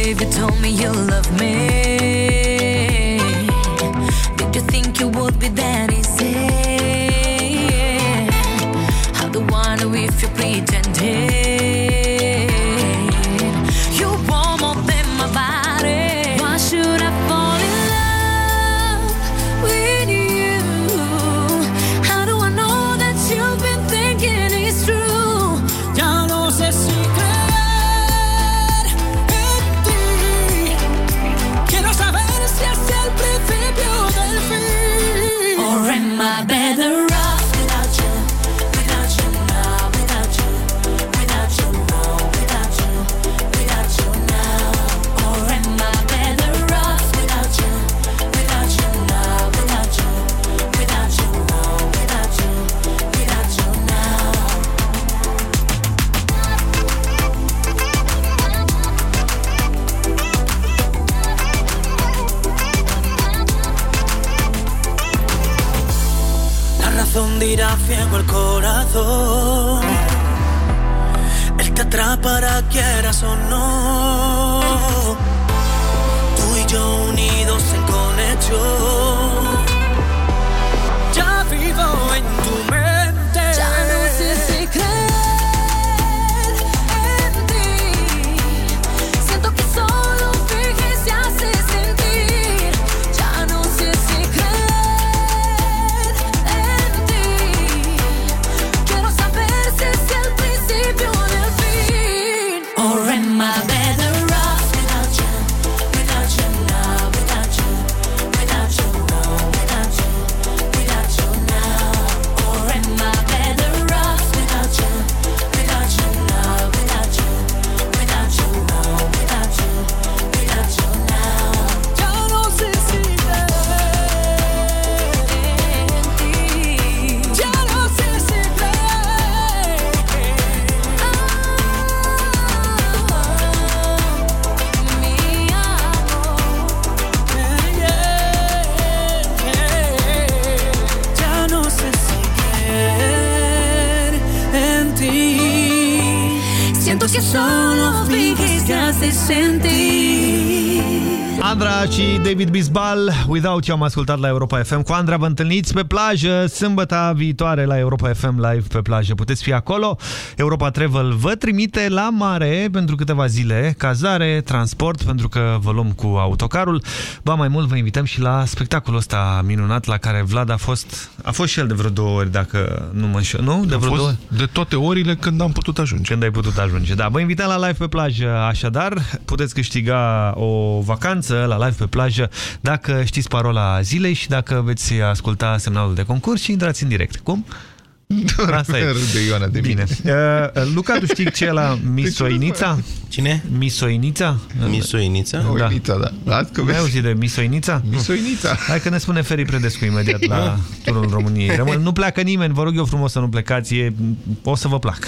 Can't you told me you love me. Corazón. Él te atrapará, quieras o no. Tú y yo unidos en conexión. Sentir. Andra și David Bisbal, Without You am ascultat la Europa FM. Cu Andra vă întâlniți pe plajă sâmbătă viitoare la Europa FM Live pe plajă. Puteți fi acolo. Europa Travel vă trimite la mare pentru câteva zile, cazare, transport, pentru că vă luăm cu autocarul. Ba mai mult vă invităm și la spectacolul ăsta minunat la care Vlad a fost, a fost și el de vreo două ori, dacă nu mă înșel. Nu? De A vreo fost două de toate orile când am putut ajunge. Când ai putut ajunge, da. Vă invităm la live pe plajă, așadar, puteți câștiga o vacanță la live pe plajă dacă știți parola zilei și dacă veți asculta semnalul de concurs și intrați în direct. Cum? [LAUGHS] Asta e. Râde Ioana de Bine. [LAUGHS] Uh, Luca, tu știi ce e la Misoinița? Cine? Misoinița? Misoinița? Oinița, da. Las că Nu ai auzit de Misoinița? Misoinița. Hai că ne spune Feri Predescu imediat la turul României. Rămân, nu pleacă nimeni, vă rog eu frumos să nu plecați, e, o să vă placă.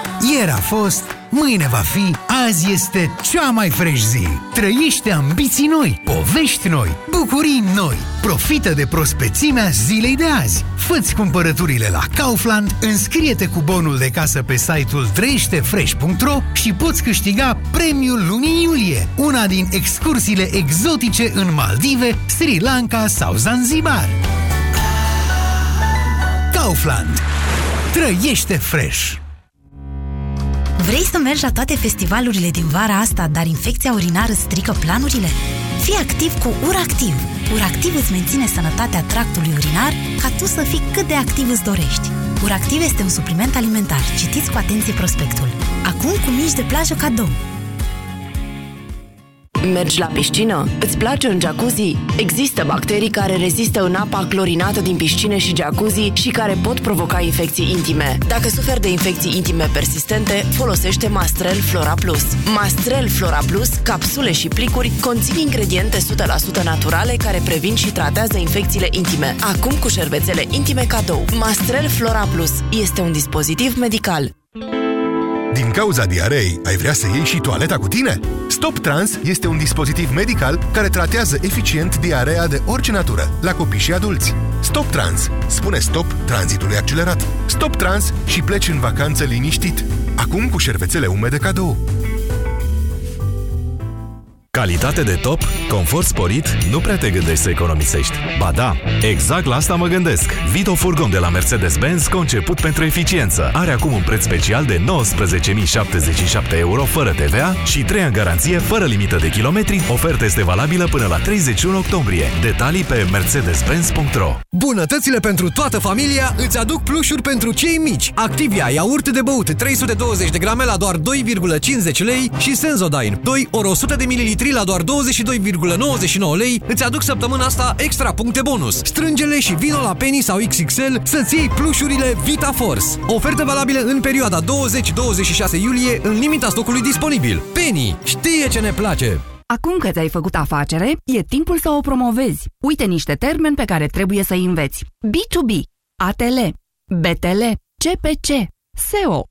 Ieri a fost, mâine va fi, azi este cea mai fresh zi. Trăiește ambiții noi, povești noi, bucurii noi. Profită de prospețimea zilei de azi. Fă-ți cumpărăturile la Kaufland, înscrie-te cu bonul de casă pe site-ul trăieștefresh.ro și poți câștiga premiul lunii iulie, una din excursiile exotice în Maldive, Sri Lanka sau Zanzibar. Kaufland. Trăiește fresh! Vrei să mergi la toate festivalurile din vara asta, dar infecția urinară strică planurile? Fii activ cu URACTIV. URACTIV îți menține sănătatea tractului urinar ca tu să fii cât de activ îți dorești. URACTIV este un supliment alimentar. Citiți cu atenție prospectul. Acum cu mici de plajă cadou. Mergi la piscină? Îți place un jacuzzi? Există bacterii care rezistă în apa clorinată din piscine și jacuzzi și care pot provoca infecții intime. Dacă suferi de infecții intime persistente, folosește Mastrel Flora Plus. Mastrel Flora Plus, capsule și plicuri, conțin ingrediente 100% naturale care previn și tratează infecțiile intime. Acum cu șervețele intime cadou. Mastrel Flora Plus este un dispozitiv medical. Din cauza diarei, ai vrea să iei și toaleta cu tine? Stop Trans este un dispozitiv medical care tratează eficient diarea de orice natură, la copii și adulți. Stop Trans. Spune stop tranzitului accelerat. Stop Trans și pleci în vacanță liniștit. Acum cu șervețele umede cadou. Calitate de top, confort sporit, nu prea te gândești să economisești. Ba da, exact la asta mă gândesc. Vito Furgon de la Mercedes-Benz, conceput pentru eficiență. Are acum un preț special de 19.077 euro fără TVA și 3 ani garanție fără limită de kilometri. Oferta este valabilă până la 31 octombrie. Detalii pe mercedes-benz.ro Bunătățile pentru toată familia îți aduc plușuri pentru cei mici. Activia iaurt de băut 320 de grame la doar 2,50 lei și Sensodyne 2 ori 100 de ml la doar 22,99 lei îți aduc săptămâna asta extra puncte bonus. Strângele și vino la Penny sau XXL să-ți iei plușurile Vita Force. Oferte valabile în perioada 20-26 iulie în limita stocului disponibil. Penny știe ce ne place! Acum că ți-ai făcut afacere, e timpul să o promovezi. Uite niște termeni pe care trebuie să înveți. B2B, ATL, BTL, CPC, SEO,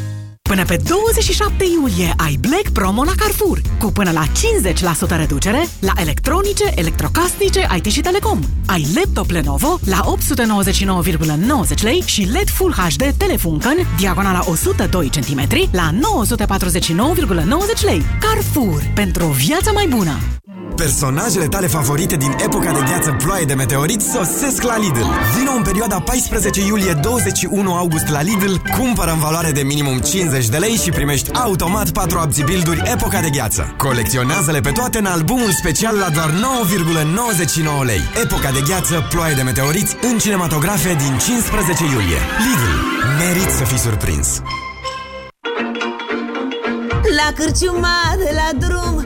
Până pe 27 iulie ai Black Promo la Carrefour, cu până la 50% reducere la electronice, electrocasnice, IT și telecom. Ai laptop Lenovo la 899,90 lei și LED Full HD Telefunken, diagonala 102 cm, la 949,90 lei. Carrefour, pentru o viață mai bună! Personajele tale favorite din epoca de gheață ploaie de meteorit sosesc la Lidl. Vino în perioada 14 iulie-21 august la Lidl, cumpără în valoare de minimum 50 de lei și primești automat 4 abzibilduri epoca de gheață. Colecționează-le pe toate în albumul special la doar 9,99 lei. Epoca de gheață, ploaie de meteoriți în cinematografe din 15 iulie. Lidl. Merit să fii surprins. La cârciuma de la drum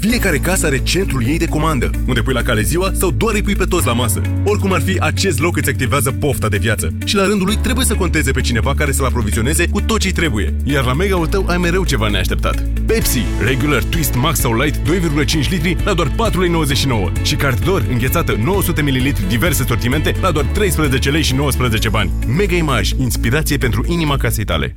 Fiecare casă are centrul ei de comandă, unde pui la cale ziua sau doar îi pui pe toți la masă. Oricum ar fi, acest loc îți activează pofta de viață și la rândul lui trebuie să conteze pe cineva care să-l aprovizioneze cu tot ce trebuie. Iar la mega-ul tău ai mereu ceva neașteptat. Pepsi, regular, twist, max sau light 2,5 litri la doar 4,99 lei și cartidor înghețată 900 ml diverse sortimente la doar 13 lei și 19 bani. Mega Image, inspirație pentru inima casei tale.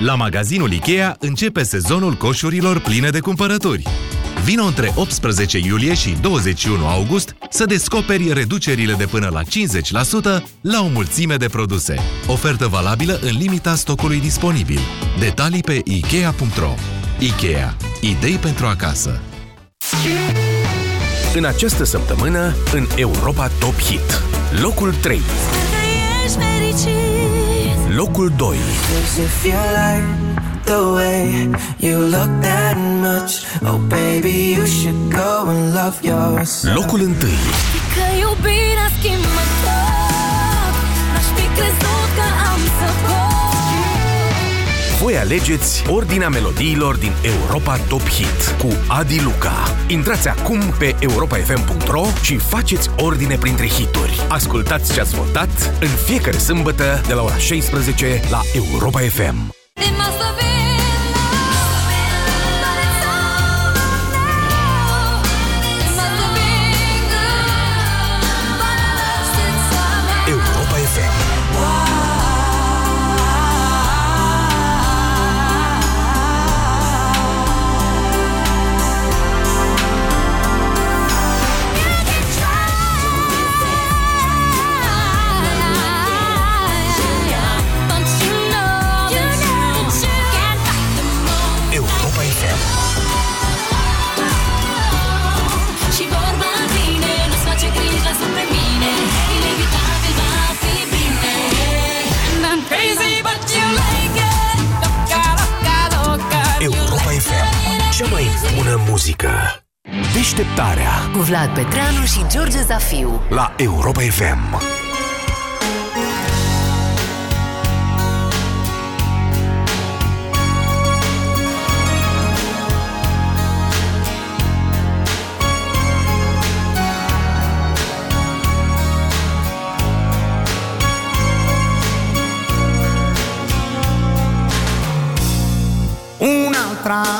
La magazinul Ikea începe sezonul coșurilor pline de cumpărături. Vino între 18 iulie și 21 august să descoperi reducerile de până la 50% la o mulțime de produse. Ofertă valabilă în limita stocului disponibil. Detalii pe Ikea.ro Ikea. Idei pentru acasă. În această săptămână, în Europa Top Hit. Locul 3. Ești fericit Locul 2. Does it feel like the way you look that much? Oh baby, you should go and love yourself. Locul 1. Că iubirea schimbă tot N-aș fi crezut că am să pot Voi alegeți ordinea melodiilor din Europa Top Hit cu Adi Luca. Intrați acum pe europafm.ro și faceți ordine printre hituri. Ascultați ce ați votat în fiecare sâmbătă de la ora 16 la Europa FM. It must have been muzică. Deșteptarea Cu Vlad Petreanu și George Zafiu. la Europa FM. un'altra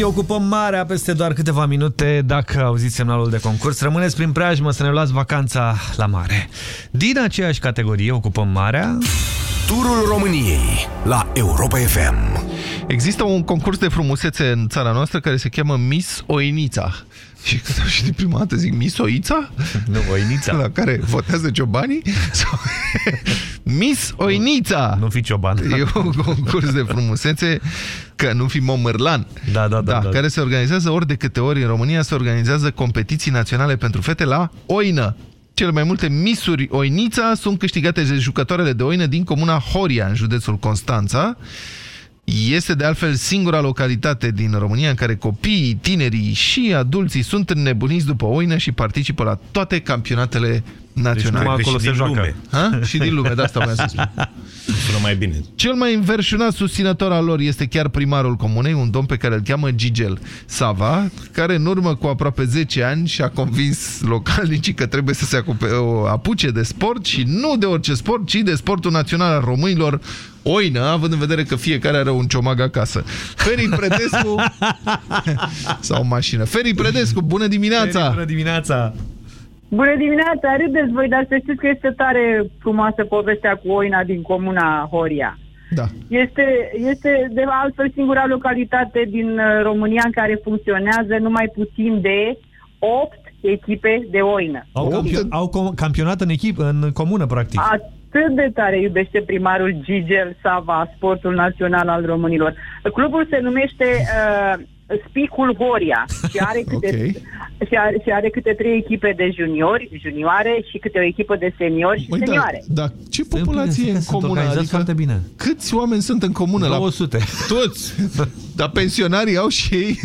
Ramazzotti, ocupăm marea peste doar câteva minute. Dacă auziți semnalul de concurs, rămâneți prin preajmă să ne luați vacanța la mare. Din aceeași categorie, ocupăm marea... Turul României la Europa FM. Există un concurs de frumusețe în țara noastră care se cheamă Miss Oinița. Și când am citit prima dată zic Miss Oița? Nu, Oinița. La care votează ciobanii? Sau... [LAUGHS] Miss Oinița! Nu fi cioban. E un concurs de frumusețe că nu fi momărlan. Da, da, da, da. Care se organizează ori de câte ori în România se organizează competiții naționale pentru fete la oină. Cele mai multe misuri Oinița sunt câștigate de jucătoarele de oină din comuna Horia, în județul Constanța. Este de altfel singura localitate din România în care copiii, tinerii și adulții sunt înnebuniți după oină și participă la toate campionatele naționale. numai acolo și se din joacă. lume. Ha? [LAUGHS] Și din lume, de asta vreau să spun. Sună mai bine. Cel mai înverșunat susținător al lor este chiar primarul comunei, un domn pe care îl cheamă Gigel Sava, care în urmă cu aproape 10 ani și-a convins localnicii că trebuie să se acupe, o, apuce de sport și nu de orice sport, ci de sportul național al românilor, oină, având în vedere că fiecare are un ciomag acasă. Feri Predescu [LAUGHS] sau mașină. Feri Predescu, bună dimineața! Bună dimineața! Bună dimineața, râdeți voi, dar să știți că este tare frumoasă povestea cu oina din comuna Horia. Da. Este, este de altfel singura localitate din uh, România în care funcționează numai puțin de 8 echipe de oină. Au, campio au com- campionat în echipă, în comună, practic. Atât de tare iubește primarul Gigel Sava, sportul național al românilor. Clubul se numește uh, Spicul Horia și are [LAUGHS] câte, Ok. și, are, și are câte trei echipe de juniori, junioare și câte o echipă de seniori și Măi, da, senioare. da, ce populație e în sunt comună? organizați foarte bine. Câți oameni sunt în comună? 200. La... Toți! Dar pensionarii au și ei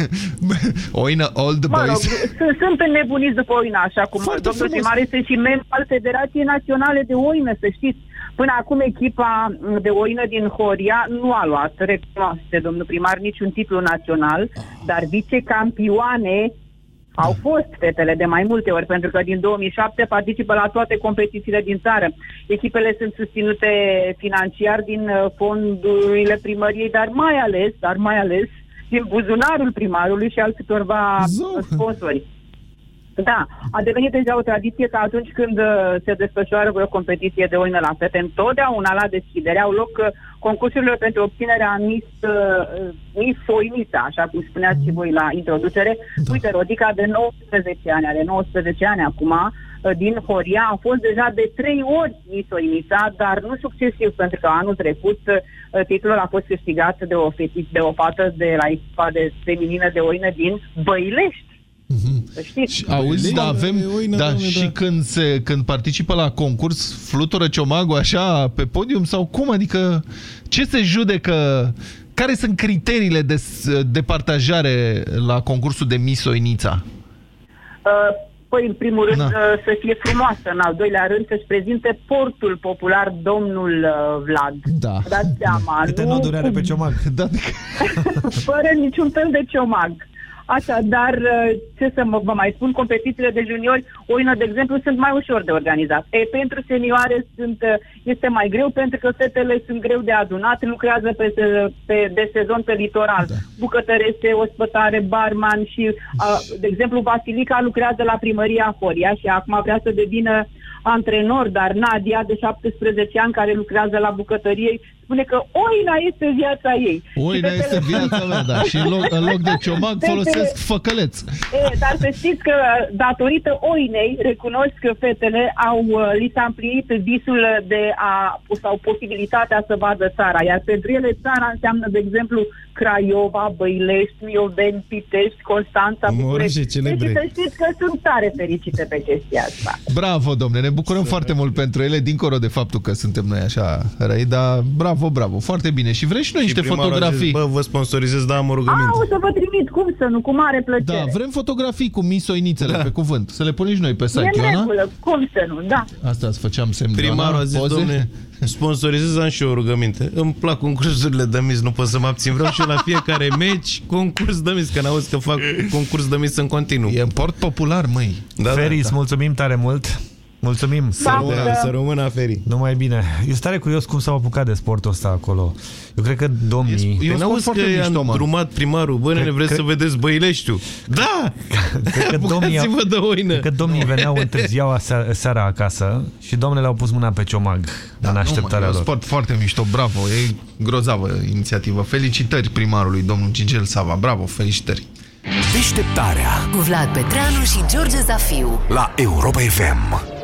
[LAUGHS] oină old Mă rog, boys. sunt, sunt înnebuniți după oină, așa cum Foarte domnul frumos. primar este și membru al Federației Naționale de Oină, să știți. Până acum echipa de oină din Horia nu a luat, recunoaște domnul primar, niciun titlu național, dar vicecampioane au fost fetele de mai multe ori, pentru că din 2007 participă la toate competițiile din țară. Echipele sunt susținute financiar din uh, fondurile primăriei, dar mai ales, dar mai ales din buzunarul primarului și al câtorva sponsori. Da, a devenit deja o tradiție că atunci când uh, se desfășoară vreo competiție de oină la fete, întotdeauna la deschidere au loc uh, concursurile pentru obținerea Miss, uh, Miss Oinița, așa cum spuneați și voi la introducere. Da. Uite, Rodica de 19 ani, are 19 ani acum, uh, din Horia, a fost deja de trei ori Miss Oinița, dar nu succesiv, pentru că anul trecut uh, titlul a fost câștigat de o fetiță, de o fată de la echipa de feminină de oină din Băilești. Să știți. Auzi, da, avem, oină, da, doamne, și da. când, se, când participă la concurs, flutură ciomagul așa pe podium sau cum? Adică ce se judecă? Care sunt criteriile de, de partajare la concursul de Miss Oinița? Uh, Păi, în primul rând, Da. uh, să fie frumoasă. În al doilea rând, să-și prezinte portul popular domnul uh, Vlad. Da. Dați seama, Câte nu noduri are pe ciomac? Da, [LAUGHS] fără niciun fel de ciomag. Așa, dar uh, ce să mă, vă mai spun, competițiile de juniori, oină, de exemplu, sunt mai ușor de organizat. E, pentru senioare sunt, uh, este mai greu pentru că fetele sunt greu de adunat, lucrează pe, se- pe, de sezon pe litoral. Da. Bucătărește, ospătare, barman și, uh, de exemplu, Vasilica lucrează la primăria Horia și acum vrea să devină antrenor, dar Nadia, de 17 ani, care lucrează la bucătărie, spune că oina este viața ei. Oina Și este fetele- viața mea, da. Și în loc, în loc de ciomag [LAUGHS] Fetele- folosesc făcăleț. E, dar să știți că datorită oinei recunosc că fetele au, uh, li s-a împlinit visul de a, sau posibilitatea să vadă țara, iar pentru ele țara înseamnă, de exemplu, Craiova, Băilești, Mioveni, Pitești, Constanța, Orașe București. celebre. Deci să știți că sunt tare fericite pe chestia asta. Bravo, domne, ne bucurăm foarte mult pentru ele, dincolo de faptul că suntem noi așa răi, dar bravo, bravo, foarte bine. Și vrei și noi niște primarul a fotografii? Zis, Bă, vă sponsorizez, da, am o A, rugăminte. o să vă trimit, cum să nu, cu mare plăcere. Da, vrem fotografii cu misoinițele da. pe cuvânt. Să le punem și noi pe E site, în Ioana? regulă, cum să nu, da. Asta îți făceam semn, Primarul Ioana, a zis, poze? domne, sponsorizez, am și eu o rugăminte. Îmi plac concursurile de mis, nu pot să mă abțin. Vreau și eu la fiecare [LAUGHS] meci concurs de mis, că n-auzi că fac concurs de mis în continuu. E în port popular, măi. Da, Feri, îți da. mulțumim tare mult. Mulțumim. Să rămână, să rămână Feri. Numai bine. Eu sunt tare curios cum s-au apucat de sportul ăsta acolo. Eu cred că domnii... Eu n-auzi că i-a drumat primarul. Bă, nene, vreți să vedeți Băileștiul? Da! Cred că [LAUGHS] domnii, Apucați-vă de oină. cred că domnii veneau, întârziau seara, seara acasă și domnele au pus mâna pe ciomag da, în așteptarea Nu, mă, e un lor. sport foarte mișto, bravo, e grozavă inițiativă. Felicitări primarului, domnul Gigel Sava, bravo, felicitări. Deșteptarea Cu Vlad Petreanu și George Zafiu. la Europa FM.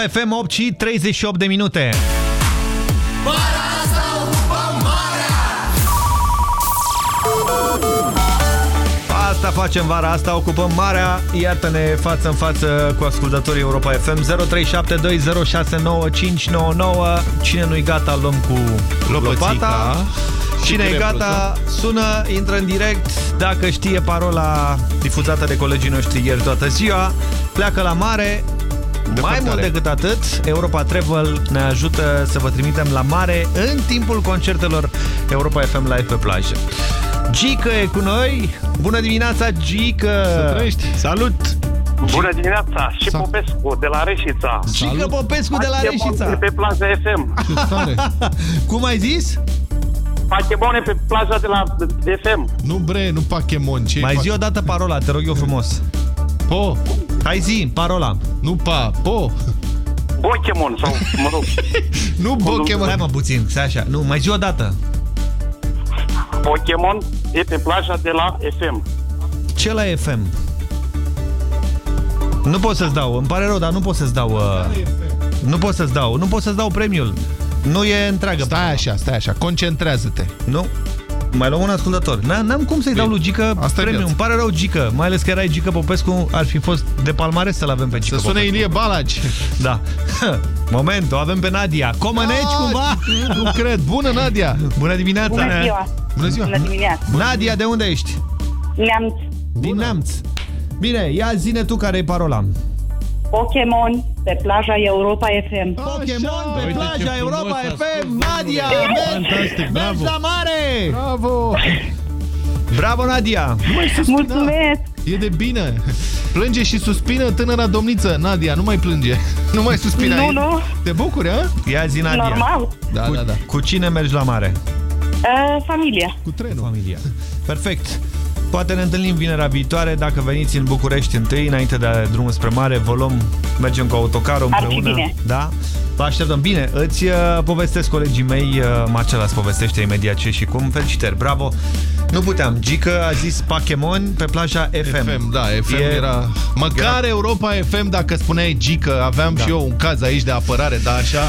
Europa FM 8 și 38 de minute. Asta facem vara asta, ocupăm marea. Iată-ne față în față cu ascultătorii Europa FM 0372069599. Cine nu-i gata, luăm cu Lopățica. lopata. Și Cine e creplul, gata, sună, intră în direct. Dacă știe parola difuzată de colegii noștri ieri toată ziua, pleacă la mare. Mai mult decât atât, Europa Travel ne ajută să vă trimitem la mare în timpul concertelor Europa FM Live pe plajă. Gică e cu noi. Bună dimineața, Gică! Să trăiești! Salut! Bună dimineața! Și Popescu de la Reșița. Gică Popescu de la Reșița. Pachebone pe plaja FM. [LAUGHS] Cum ai zis? Pachebone pe plaja de la FM. Nu bre, nu Pachemon. Ce Mai zi o dată parola, te rog eu frumos. Po. Hai zi, parola. Nu pa, po. Pokémon sau, mă rog. [LAUGHS] nu Pokémon. Hai mă puțin, stai așa. Nu, mai zi o dată. Pokémon e pe plaja de la FM. Ce la FM? Nu pot să-ți dau, îmi pare rău, dar nu pot să-ți dau... Uh, nu pot să-ți dau, nu pot să-ți dau premiul. Nu e întreagă. Stai așa, stai așa, concentrează-te. Nu. Mai luăm un ascultător. N-am cum să-i dau lui Gică Asta e premiu. viața. Îmi pare rău, Gică. Mai ales că erai Gică Popescu, ar fi fost de palmares să-l avem pe Gică Să sune Popescu. Ilie Balaci. Da. [LAUGHS] Moment, o avem pe Nadia. Comăneci, cumva? [LAUGHS] Nu cred. Bună, Nadia! Bună dimineața! Bună ziua! Bună ziua! Bună dimineața! Nadia, de unde ești? Neamț Din Neamț. Bine, ia zine tu care e parola. Pokémon pe plaja Europa FM. Pokémon pe Uite plaja ce Europa frumos FM. Nadia, mergi, Fantastic, mergi la mare! Bravo! Bravo, Nadia! Nu mai suspina. Mulțumesc! E de bine. Plânge și suspină tânăra domniță. Nadia, nu mai plânge. [LAUGHS] Nu mai suspina. Nu, nu. Te bucuri, a? Ia zi, Nadia. Normal. Da, cu, da, da. Cu cine mergi la mare? Uh, familia. Cu trenul. Familia. Perfect. Poate ne întâlnim vinerea viitoare dacă veniți în București întâi, înainte de drumul spre mare, vă luăm, mergem cu autocarul Ar fi împreună. bine. Da? Vă așteptăm. Bine, îți uh, povestesc colegii mei, uh, Marcela îți povestește imediat ce și cum. Felicitări, bravo! Nu puteam. Gică a zis Pokémon pe plaja FM. FM, da, FM E- era... Măcar Europa FM, dacă spuneai Gică, aveam Da. și eu un caz aici de apărare, dar așa...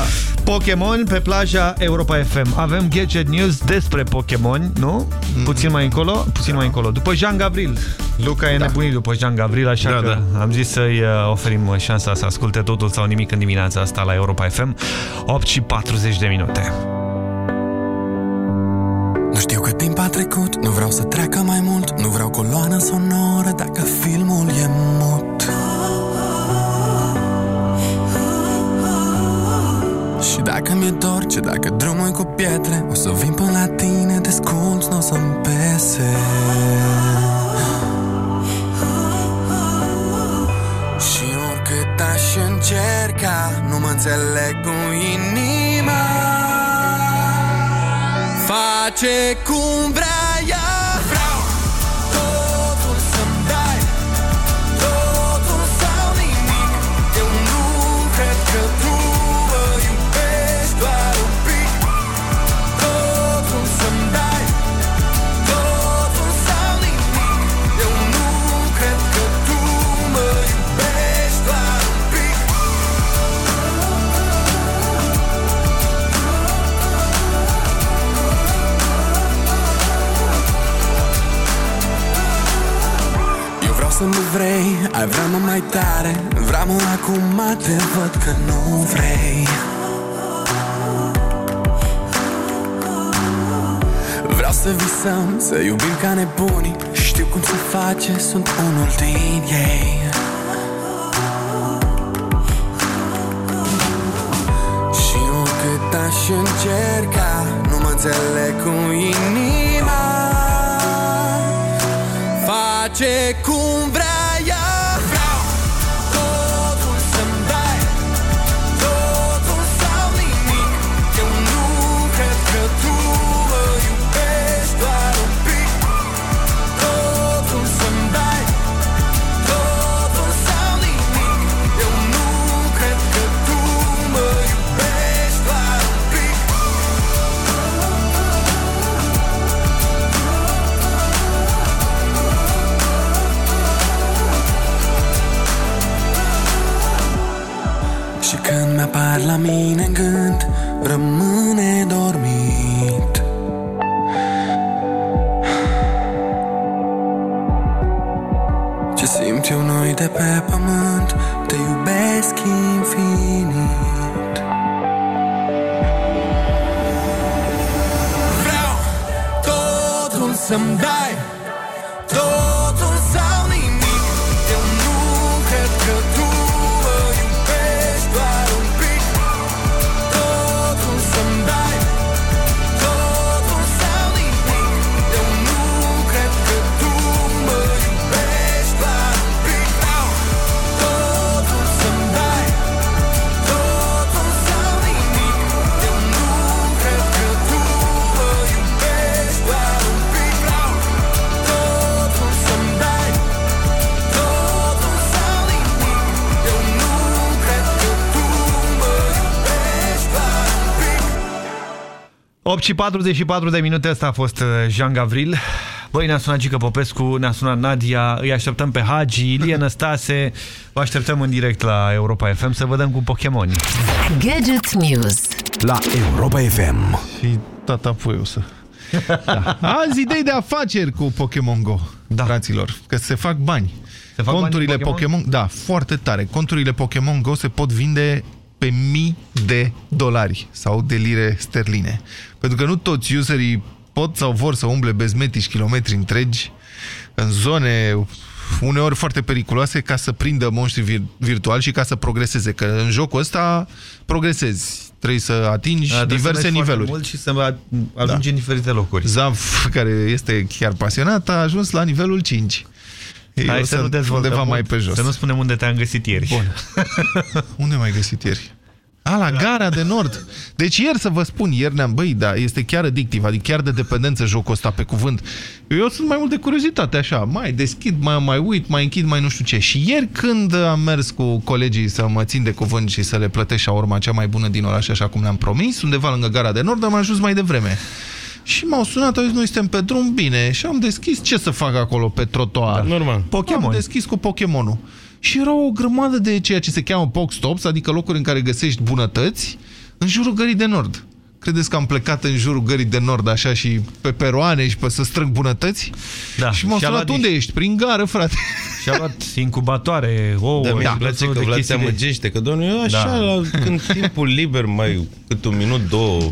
Pokémon pe plaja Europa FM. Avem Gadget News despre Pokémon, nu? Mhm. Puțin mai încolo, puțin mai încolo. După Jean Gavril. Luca e Da. nebunit după Jean Gavril, așa Da, că da. am zis să-i uh, oferim uh, șansa să asculte totul sau nimic în dimineața asta la Europa FM. 8 și 40 de minute. Nu știu cât timp a trecut, nu vreau să treacă mai mult Nu vreau coloană sonoră dacă filmul e mut Și dacă mi-e dor, ce dacă drumul e cu pietre? O să vin până la tine, desculți, n-o să-mi pese. Și oricât aș încerca, nu mă înțeleg cu inima. Face cum vrea să nu vrei. Ai vrea mă mai tare Vreau mă acum te văd că nu vrei. Vreau să visăm, să iubim ca nebuni, Știu cum se face, sunt unul din ei. Și oricât aș încerca Nu mă înțeleg cu inima. Face cum vrea 8 și 44 de minute, asta a fost uh, Jean Gavril. Băi, ne-a sunat Gică Popescu, ne-a sunat Nadia, îi așteptăm pe Hagi, Ilie [LAUGHS] Năstase, vă așteptăm în direct la Europa FM să vedem cu Pokémon. Gadget News. La Europa FM. Și tata puiusă. Da. [LAUGHS] Azi idei de afaceri cu Pokémon Go, da. fraților, că se fac bani. Se fac Conturile bani cu Pokémon? Pokémon? da, foarte tare. Conturile Pokémon Go se pot vinde pe mii de dolari sau de lire sterline. Pentru că nu toți userii pot sau vor să umble bezmetici kilometri întregi în zone uneori foarte periculoase ca să prindă monștri vir virtuali și ca să progreseze. Că în jocul ăsta progresezi. Trebuie să atingi Da, trebuie să diverse mergi foarte niveluri. Mult și să ajungi în diferite locuri. Zaf, care este chiar pasionat, a ajuns la nivelul 5. Eu Hai să nu sunt dezvoltăm undeva mai mult, pe jos. Să nu spunem unde te-am găsit ieri. Bun. [LAUGHS] Unde mai găsit ieri? A, la gara de nord. Deci ieri să vă spun, ieri ne-am, băi, da, este chiar adictiv, adică chiar de dependență jocul ăsta pe cuvânt. Eu sunt mai mult de curiozitate, așa, mai deschid, mai, mai uit, mai închid, mai nu știu ce. Și ieri când am mers cu colegii să mă țin de cuvânt și să le plătesc urma cea mai bună din oraș, așa cum ne-am promis, undeva lângă gara de nord, am ajuns mai devreme. Și m-au sunat, au zis, noi suntem pe drum, bine. Și am deschis, ce să fac acolo pe trotuar? Da, normal. Pokémon. Am deschis cu Pokémonul. Și era o grămadă de ceea ce se cheamă Pokestops, adică locuri în care găsești bunătăți, în jurul Gării de Nord. Credeți că am plecat în jurul Gării de Nord așa și pe peroane și pe să strâng bunătăți? Da. Și m-au Și-a sunat, luat unde ești? Prin gară, frate. Și-a luat incubatoare, ouă... Da, mi-e și place tot că felul de Vlad se chestii de- amăgește, că domnul, eu așa, Da. la, când [LAUGHS] timpul liber, mai cât un minut, două, [LAUGHS]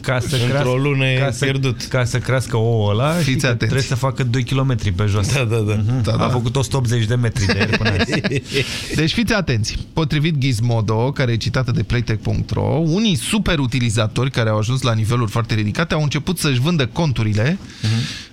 ca să într-o crească, lună e ca să, pierdut. Ca să crească ouă ăla, Fiți știi că atenți. trebuie să facă 2 km pe jos. Da, da, da. Mhm. Da, A da. făcut 180 de metri de aer până azi. [LAUGHS] Deci fiți atenți. Potrivit Gizmodo, care e citată de Playtech.ro, unii super utilizatori care au ajuns la niveluri foarte ridicate au început să-și vândă conturile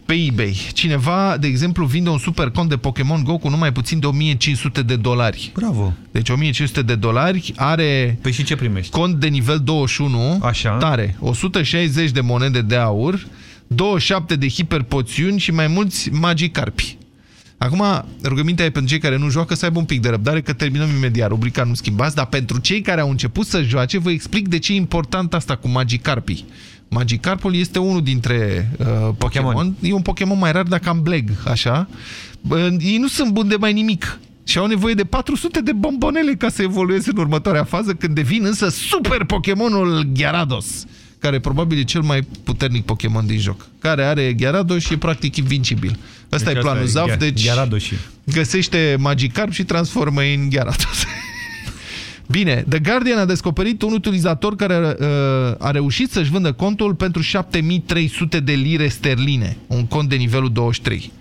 pe eBay. Cineva, de exemplu, vinde un super cont de Pokémon Go cu numai puțin de 1500 de dolari. Bravo! Deci 1500 de dolari are Păi și ce primești? cont de nivel 21, Așa. tare, 160 de monede de aur, 27 de hiperpoțiuni și mai mulți magicarpi. Acum, rugămintea e pentru cei care nu joacă să aibă un pic de răbdare, că terminăm imediat, rubrica nu schimbați, dar pentru cei care au început să joace, vă explic de ce e important asta cu Magikarpii. Magikarpul este unul dintre uh, Pokémon. Pokémon. E un Pokémon mai rar, dar cam bleg, așa. Bă, ei nu sunt buni de mai nimic. Și au nevoie de 400 de bombonele ca să evolueze în următoarea fază, când devin însă super Pokémonul Gyarados, care probabil e cel mai puternic Pokémon din joc. Care are Gyarados și e practic invincibil. Ăsta Deci e planul asta e Zaf, Gya- deci Gyaradoshi. găsește Magikarp și transformă în Gyarados. [LAUGHS] Bine, The Guardian a descoperit un utilizator care uh, a reușit să-și vândă contul pentru 7300 de lire sterline, un cont de nivelul 23.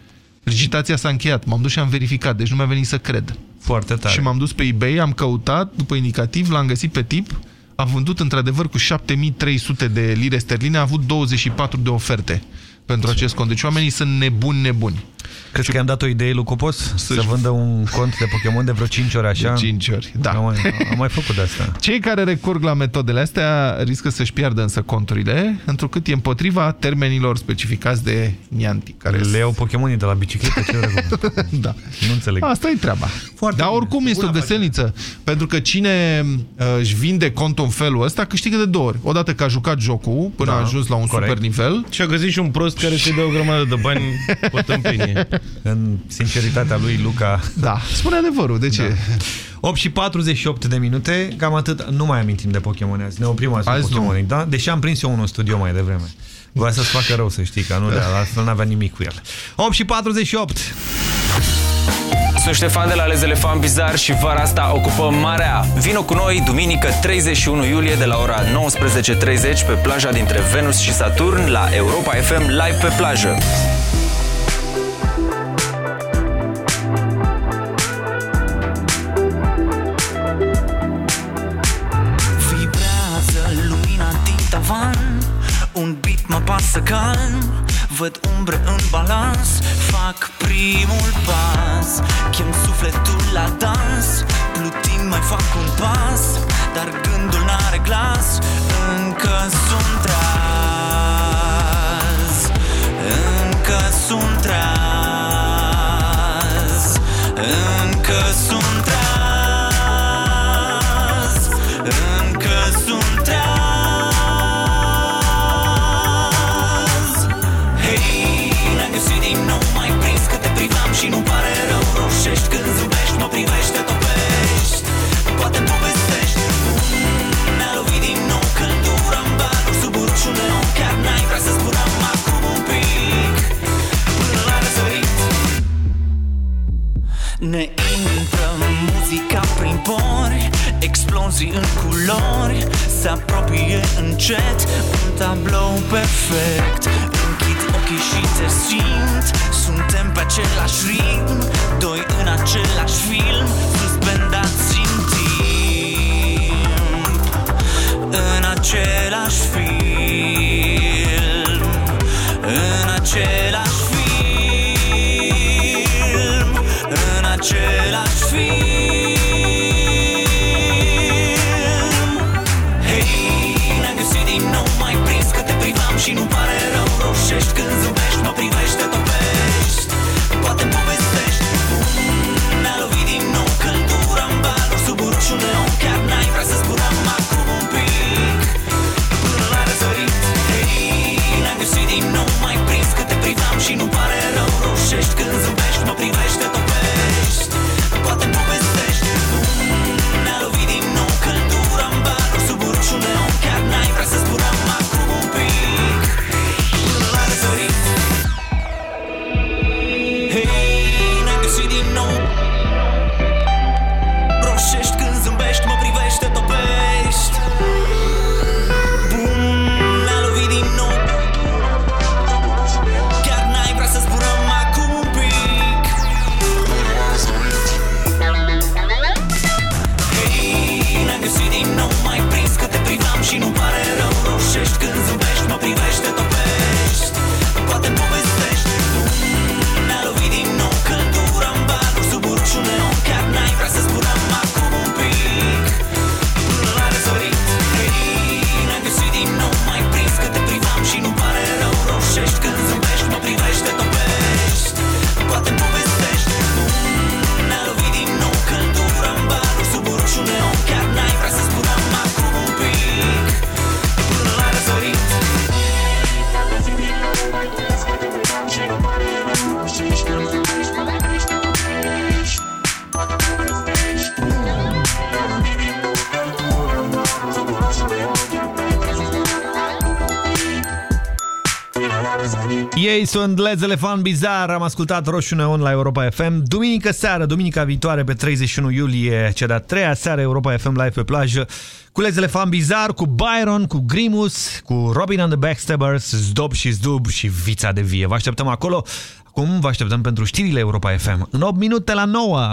Licitația s-a încheiat, m-am dus și am verificat, deci nu mi-a venit să cred. Foarte tare. Și m-am dus pe eBay, am căutat, după indicativ, l-am găsit pe tip, a vândut într-adevăr cu 7300 de lire sterline, a avut 24 de oferte pentru acest cont. Deci oamenii sunt nebuni, nebuni. Crezi că i-am dat o idee lui Copos? Să vândă un cont de Pokémon de vreo 5 ori așa? De 5 ori, da. Am mai, am mai făcut de asta. Cei care recurg la metodele astea riscă să-și piardă însă conturile, întrucât e împotriva termenilor specificați de Nianti. Care Le iau Pokémonii de la bicicletă? Ce [LAUGHS] da. Nu înțeleg. Asta e treaba. Foarte Dar oricum bine. este o găselniță. Pentru că cine uh, își vinde contul în felul ăsta câștigă de două ori. Odată că a jucat jocul până da, a ajuns la un corect. super nivel. Și a găsit și un prost care să-i dă o grămadă de bani [LAUGHS] pe tâmpenie. [LAUGHS] În sinceritatea lui, Luca... Da, spune adevărul, de ce? Da. 8 și 48 de minute, cam atât, nu mai amintim de Pokémon azi, ne oprim azi, azi Pokémon, da? Deși am prins eu unul în studio mai devreme. Voia să-ți facă rău, să știi, că nu, da. de altfel n-avea nimic cu el. 8 și 48. Sunt Ștefan de la Les Elefant Bizar și vara asta ocupăm Marea. Vino cu noi duminică 31 iulie de la ora 19.30 pe plaja dintre Venus și Saturn la Europa FM Live pe plajă. Beat mă pasă calm Văd umbre în balans Fac primul pas. Chem sufletul la dans Plutind mai fac un pas Dar gândul n-are glas Încă sunt tras. Încă sunt tras. Încă Ne intră muzica prin pori Explozii în culori Se apropie încet Un tablou perfect. Închid ochii și te simt Suntem pe același ritm Doi în același film Suspendați în timp. În același film În același Ei sunt Led Elefant Bizar, am ascultat Roșu Neon la Europa FM. Duminică seară, duminica viitoare pe 31 iulie, cea de-a treia seară Europa FM live pe plajă, cu Led Elefant Bizar, cu Byron, cu Grimus, cu Robin and the Backstabbers, Zdob și Zdub și Vița de Vie. Vă așteptăm acolo. Acum vă așteptăm pentru știrile Europa FM. În 8 minute la 9.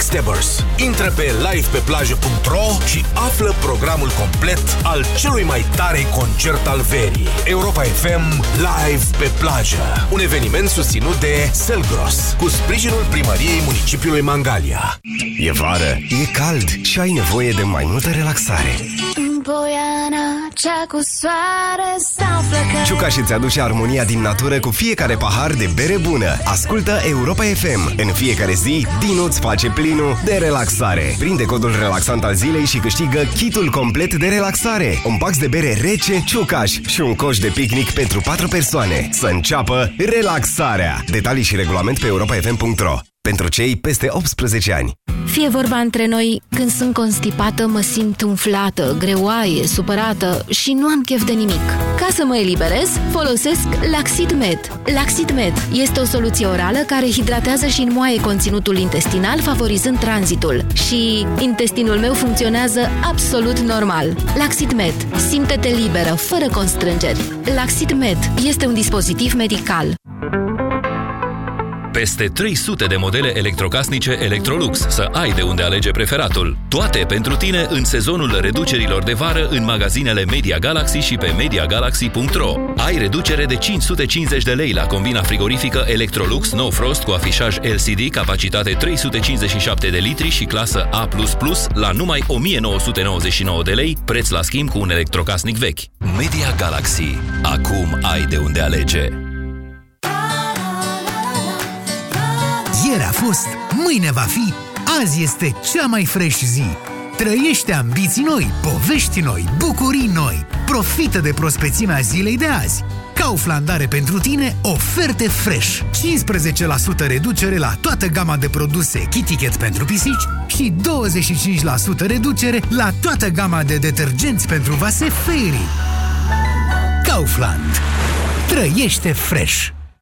Backstabbers. Intră pe livepeplajă.ro și află programul complet al celui mai tare concert al verii. Europa FM Live pe plajă. Un eveniment susținut de Selgros, cu sprijinul primăriei municipiului Mangalia. E vară, e cald și ai nevoie de mai multă relaxare. În Poiana, cea cu soare sau flăcări Ciuca și-ți aduce armonia din natură cu fiecare pahar de bere bună. Ascultă Europa FM. În fiecare zi, Dinuț îți face plinul de relaxare. Prinde codul relaxant al zilei și câștigă kitul complet de relaxare. Un pax de bere rece, ciucaș și un coș de picnic pentru 4 persoane. Să înceapă relaxarea. Detalii și regulament pe europafm.ro pentru cei peste 18 ani. Fie vorba între noi, când sunt constipată, mă simt umflată, greoaie, supărată și nu am chef de nimic. Ca să mă eliberez, folosesc Laxid Med. Laxid Med este o soluție orală care hidratează și înmoaie conținutul intestinal, favorizând tranzitul. Și intestinul meu funcționează absolut normal. Laxid Med. Simte-te liberă, fără constrângeri. Laxid Med este un dispozitiv medical. Peste 300 de modele electrocasnice Electrolux, să ai de unde alege preferatul. Toate pentru tine în sezonul reducerilor de vară în magazinele Media Galaxy și pe MediaGalaxy.ro. Ai reducere de 550 de lei la combina frigorifică Electrolux No Frost cu afișaj LCD, capacitate 357 de litri și clasă A++ la numai 1999 de lei, preț la schimb cu un electrocasnic vechi. Media Galaxy. Acum ai de unde alege. Ieri a fost, mâine va fi, azi este cea mai fresh zi. Trăiește ambiții noi, povești noi, bucurii noi. Profită de prospețimea zilei de azi. Kaufland are pentru tine oferte fresh. 15% reducere la toată gama de produse KittyCat pentru pisici și 25% reducere la toată gama de detergenți pentru vase Fairy. Kaufland. Trăiește fresh!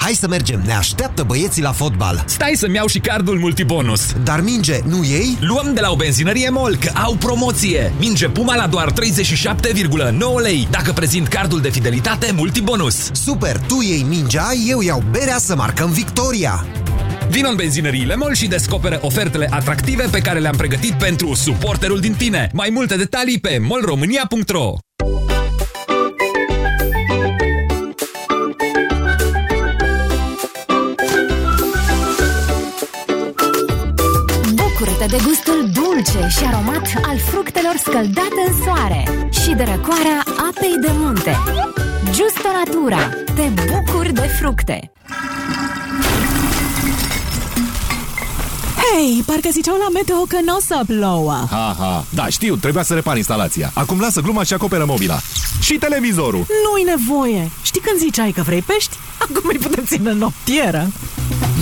Hai să mergem, ne așteaptă băieții la fotbal. Stai să-mi iau și cardul multibonus. Dar minge, nu ei? Luăm de la o benzinărie MOL, că au promoție. Minge Puma la doar 37,9 lei, dacă prezint cardul de fidelitate multibonus. Super, tu iei mingea, eu iau berea să marcăm victoria. Vino în benzinăriile MOL și descoperă ofertele atractive pe care le-am pregătit pentru suporterul din tine. Mai multe detalii pe molromânia.ro de gustul dulce și aromat al fructelor scăldate în soare și de răcoarea apei de munte. Justo Natura. Te bucuri de fructe. Hei, parcă ziceau la meteo că nu o să plouă. Ha, ha. Da, știu, trebuia să repar instalația. Acum lasă gluma și acoperă mobila. Și televizorul. Nu-i nevoie. Știi când ziceai că vrei pești? Acum îi putem ține în noptieră.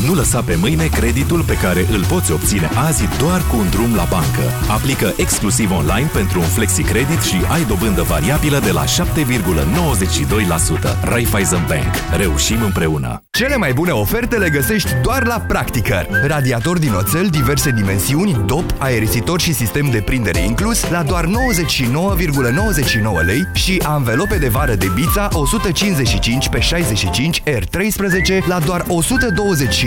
Nu lăsa pe mâine creditul pe care îl poți obține azi doar cu un drum la bancă. Aplică exclusiv online pentru un flexi-credit și ai dobândă variabilă de la 7,92%. Raiffeisen Bank. Reușim împreună! Cele mai bune oferte le găsești doar la Practicăr. Radiator din oțel, diverse dimensiuni, dop, aerisitor și sistem de prindere inclus la doar 99,99 lei și anvelope de vară de Bița 155 pe 65 R13 la doar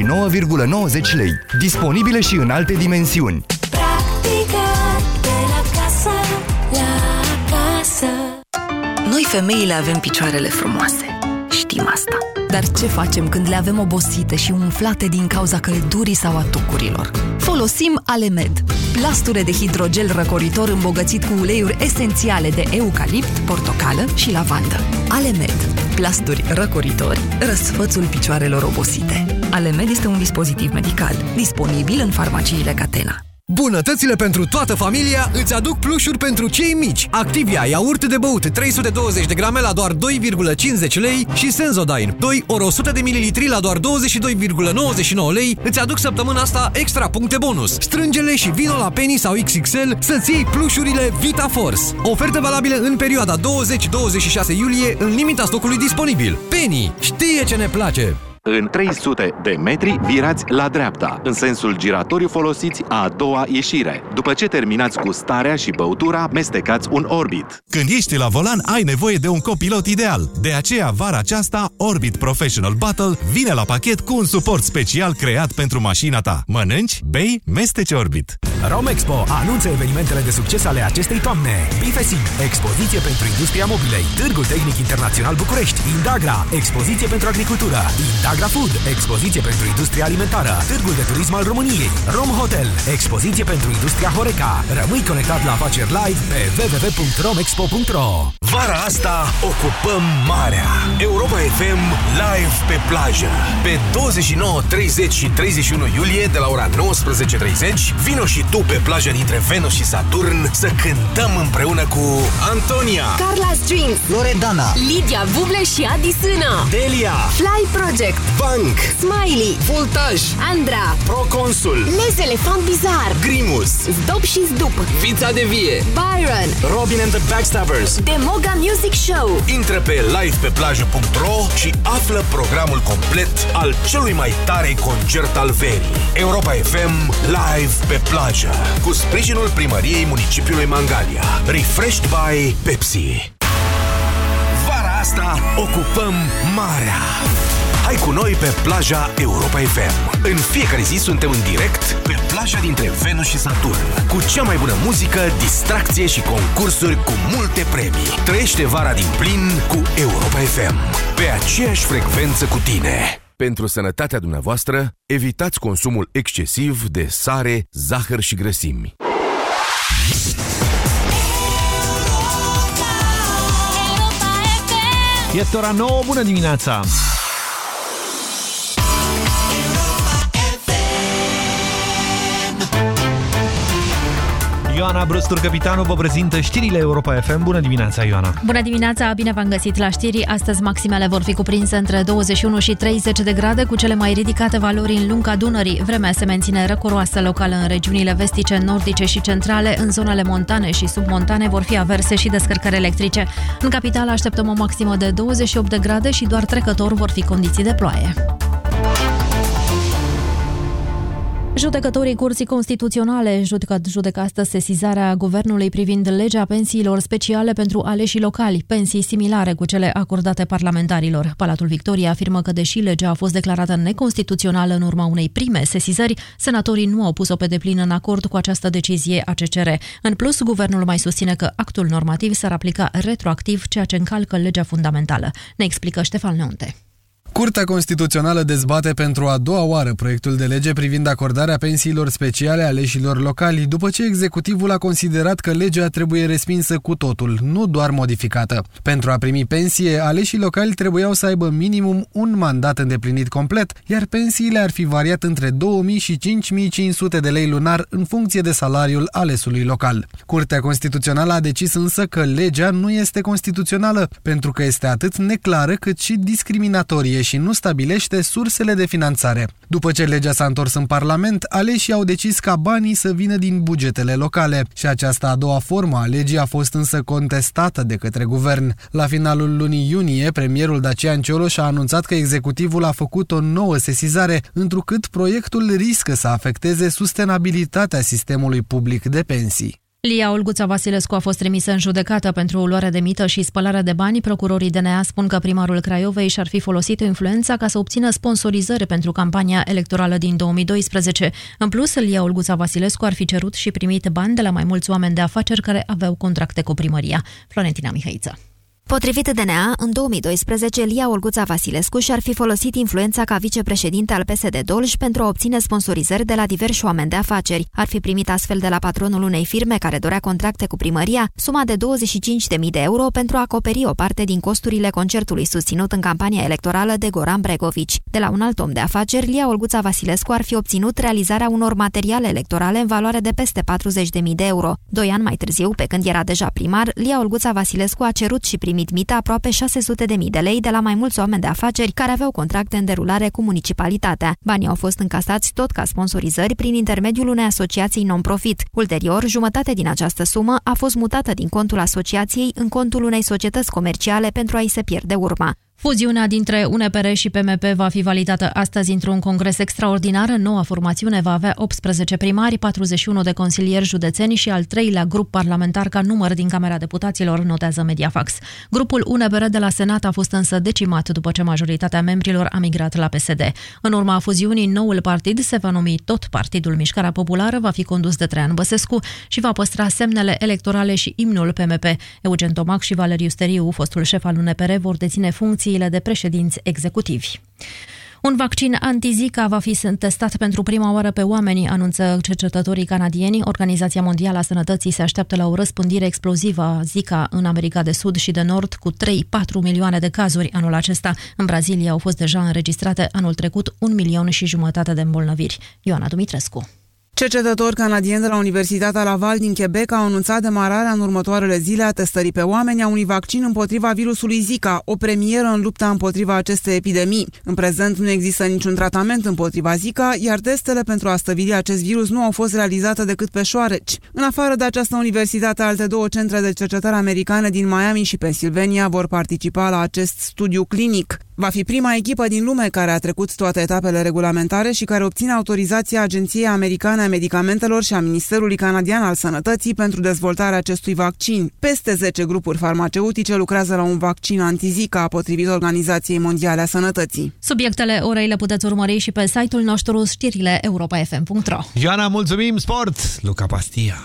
9,90 lei. Disponibile și în alte dimensiuni. Practică de la casă, la casă. Noi femeile avem picioarele frumoase. Știm asta. Dar ce facem când le avem obosite și umflate din cauza căldurii sau a tucurilor? Folosim Alemed, plasture de hidrogel răcoritor îmbogățit cu uleiuri esențiale de eucalipt, portocală și lavandă. Alemed, plasturi răcoritori, răsfățul picioarelor obosite. Alemed este un dispozitiv medical, disponibil în farmaciile Catena. Bunătățile pentru toată familia îți aduc plușuri pentru cei mici. Activia iaurt de băut 320 de grame la doar 2,50 lei și Sensodyne 2 ori 100 de mililitri la doar 22,99 lei îți aduc săptămâna asta extra puncte bonus. Strângele și vino la Penny sau XXL să-ți iei plușurile Vita Force. Ofertă valabilă în perioada 20-26 iulie în limita stocului disponibil. Penny știe ce ne place! În 300 de metri virați la dreapta, în sensul giratoriu folosiți a doua ieșire. După ce terminați cu starea și băutura, mestecați un Orbit. Când ești la volan, ai nevoie de un copilot ideal. De aceea, vara aceasta, Orbit Professional Battle vine la pachet cu un suport special creat pentru mașina ta. Mănânci, bei, mesteci Orbit. Romexpo anunță evenimentele de succes ale acestei toamne. Bifesim, expoziție pentru industria mobilei, Târgul Tehnic Internațional București, Indagra, expoziție pentru agricultură, Indagra Food, expoziție pentru industria alimentară, Târgul de Turism al României, Rom Hotel, expoziție pentru industria Horeca. Rămâi conectat la afaceri live pe www.romexpo.ro Vara asta ocupăm marea. Europa FM live pe plajă. Pe 29, 30 și 31 iulie de la ora 19.30 vino și tu pe plaja dintre Venus și Saturn să cântăm împreună cu Antonia, Carla Strings Loredana, Lidia Buble și Adi Sână Delia, Fly Project Bank, Smiley. Voltaj, Andra. Proconsul, Les Elefant Bizar. Grimus, Zdop și Zdup. Vița de Vie, Byron. Robin and the Backstabbers. Demoga Music Show. Intră pe livepeplajă.ro și află programul complet al celui mai tare concert al verii. Europa FM live pe plajă. Cu sprijinul primăriei municipiului Mangalia. Refreshed by Pepsi. Vara asta ocupăm marea. Hai cu noi pe plaja Europa FM. În fiecare zi suntem în direct pe plaja dintre Venus și Saturn. Cu cea mai bună muzică, distracție și concursuri cu multe premii. Trăiește vara din plin cu Europa FM. Pe aceeași frecvență cu tine. Pentru sănătatea dumneavoastră, evitați consumul excesiv de sare, zahăr și grăsimi. Este ora 9, bună dimineața! Ioana Brăstur, capitanul, vă prezintă știrile Europa FM. Bună dimineața, Ioana! Bună dimineața, bine v-am găsit la știri. Astăzi maximele vor fi cuprinse între 21 și 30 de grade, cu cele mai ridicate valori în lunga Dunării. Vremea se menține răcoroasă locală în regiunile vestice, nordice și centrale. În zonele montane și submontane vor fi averse și descărcări electrice. În capitală așteptăm o maximă de 28 de grade și doar trecător vor fi condiții de ploaie. Judecătorii Curții Constituționale judecă, judecă astăzi sesizarea Guvernului privind legea pensiilor speciale pentru aleșii locali, pensii similare cu cele acordate parlamentarilor. Palatul Victoriei afirmă că, deși legea a fost declarată neconstituțională în urma unei prime sesizări, senatorii nu au pus-o pe deplin în acord cu această decizie a CCR. În plus, guvernul mai susține că actul normativ s-ar aplica retroactiv, ceea ce încalcă legea fundamentală. Ne explică Ștefan Neunte. Curtea Constituțională dezbate pentru a doua oară proiectul de lege privind acordarea pensiilor speciale aleșilor locali, după ce executivul a considerat că legea trebuie respinsă cu totul, nu doar modificată. Pentru a primi pensie, aleșii locali trebuiau să aibă minimum un mandat îndeplinit complet, iar pensiile ar fi variat între 2000 și 5500 de lei lunar în funcție de salariul alesului local. Curtea Constituțională a decis însă că legea nu este constituțională, pentru că este atât neclară cât și discriminatorie și nu stabilește sursele de finanțare. După ce legea s-a întors în Parlament, aleșii au decis ca banii să vină din bugetele locale și această a doua formă a legii a fost însă contestată de către guvern. La finalul lunii iunie, premierul Dacian Cioloș a anunțat că executivul a făcut o nouă sesizare, întrucât proiectul riscă să afecteze sustenabilitatea sistemului public de pensii. Lia Olguța Vasilescu a fost trimisă în judecată pentru luare de mită și spălare de bani. Procurorii DNA spun că primarul Craiovei și-ar fi folosit influența ca să obțină sponsorizări pentru campania electorală din 2012. În plus, Lia Olguța Vasilescu ar fi cerut și primit bani de la mai mulți oameni de afaceri care aveau contracte cu primăria. Florentina Mihăiță. Potrivit DNA, în 2012, Lia Olguța Vasilescu și-ar fi folosit influența ca vicepreședinte al PSD Dolj pentru a obține sponsorizări de la diversi oameni de afaceri. Ar fi primit astfel de la patronul unei firme care dorea contracte cu primăria suma de 25.000 de euro pentru a acoperi o parte din costurile concertului susținut în campania electorală de Goran Bregovici. De la un alt om de afaceri, Lia Olguța Vasilescu ar fi obținut realizarea unor materiale electorale în valoare de peste 40.000 de euro. Doi ani mai târziu, pe când era deja primar, Lia Olguța Vasilescu a cerut și primit mită aproape 600.000 de lei de la mai mulți oameni de afaceri care aveau contracte în derulare cu municipalitatea. Banii au fost încasați tot ca sponsorizări prin intermediul unei asociații non-profit. Ulterior, jumătate din această sumă a fost mutată din contul asociației în contul unei societăți comerciale pentru a-i se pierde urma. Fuziunea dintre UNPR și PMP va fi validată astăzi într-un congres extraordinar. Noua formațiune va avea 18 primari, 41 de consilieri județeni și al treilea grup parlamentar ca număr din Camera Deputaților, notează Mediafax. Grupul UNPR de la Senat a fost însă decimat după ce majoritatea membrilor a migrat la PSD. În urma fuziunii, noul partid se va numi tot Partidul Mișcarea Populară, va fi condus de Traian Băsescu și va păstra semnele electorale și imnul PMP. Eugen Tomac și Valeriu Steriu, fostul șef al UNPR, vor deține funcții funcțiile de președinți executivi. Un vaccin anti-Zika va fi testat pentru prima oară pe oameni, anunță cercetătorii canadieni. Organizația Mondială a Sănătății se așteaptă la o răspândire explozivă a Zika în America de Sud și de Nord, cu 3-4 milioane de cazuri anul acesta. În Brazilia au fost deja înregistrate anul trecut un milion și jumătate de îmbolnăviri. Ioana Dumitrescu. Cercetători canadieni de la Universitatea Laval din Quebec au anunțat demararea în următoarele zile a testării pe oameni a unui vaccin împotriva virusului Zika, o premieră în lupta împotriva acestei epidemii. În prezent nu există niciun tratament împotriva Zika, iar testele pentru a stăvili acest virus nu au fost realizate decât pe șoareci. În afară de această universitate, alte două centre de cercetare americane din Miami și Pennsylvania vor participa la acest studiu clinic. Va fi prima echipă din lume care a trecut toate etapele regulamentare și care obține autorizația Agenției Americane a Medicamentelor și a Ministerului Canadian al Sănătății pentru dezvoltarea acestui vaccin. Peste 10 grupuri farmaceutice lucrează la un vaccin antizica, potrivit Organizației Mondiale a Sănătății. Subiectele orei le puteți urmări și pe site-ul nostru știrile europa.fm.ro Ioana, mulțumim! Sport! Luca Pastia!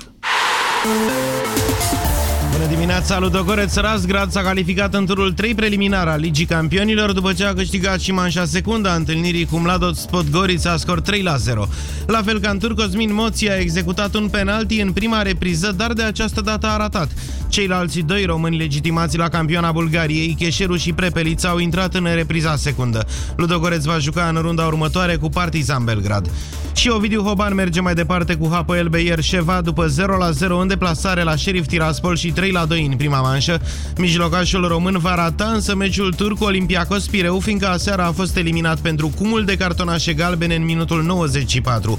Bună dimineața, Ludogoreț Razgrad s-a calificat în turul 3 preliminar al Ligii Campionilor după ce a câștigat și manșa secundă a întâlnirii cu Mladot Spodgorița scor 3 la 0. La fel ca în tur, Cosmin Moții a executat un penalti în prima repriză, dar de această dată a ratat. Ceilalți doi români legitimați la campioana Bulgariei, Cheșeru și Prepelița, au intrat în repriza secundă. Ludogoreț va juca în runda următoare cu Partizan Belgrad. Și Ovidiu Hoban merge mai departe cu Hapoel Beier Șeva după 0 la 0 în deplasare la Sheriff Tiraspol și 3 la 2 în prima manșă. Mijlocașul român va rata însă meciul turc cu Olympiacos Pireu, fiindcă aseară a fost eliminat pentru cumul de cartonașe galbene în minutul 94.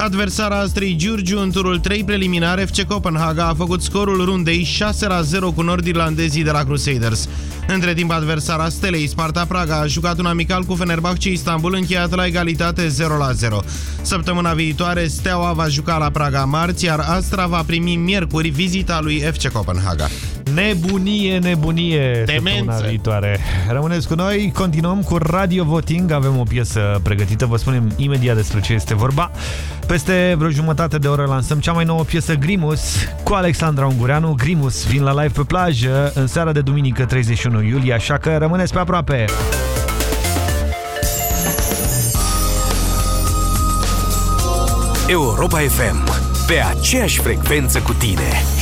Adversara Astrei Giurgiu în turul 3 preliminar FC Copenhaga a făcut scorul rundei 6 la 0 cu nord-irlandezii de la Crusaders. Între timp, adversara Stelei Sparta Praga a jucat un amical cu Fenerbahce Istanbul încheiat la egalitate 0 la 0. Săptămâna viitoare, Steaua va juca la Praga marți, iar Astra va primi miercuri vizita lui FC Copenhaga. Nebunie, nebunie Demență. viitoare. Rămâneți cu noi, continuăm cu Radio Voting, avem o piesă pregătită, vă spunem imediat despre ce este vorba. Peste vreo jumătate de oră lansăm cea mai nouă piesă Grimus cu Alexandra Ungureanu. Grimus vin la live pe plajă în seara de duminică 31 iulie, așa că rămâneți pe aproape. Europa FM. Pe aceeași frecvență cu tine.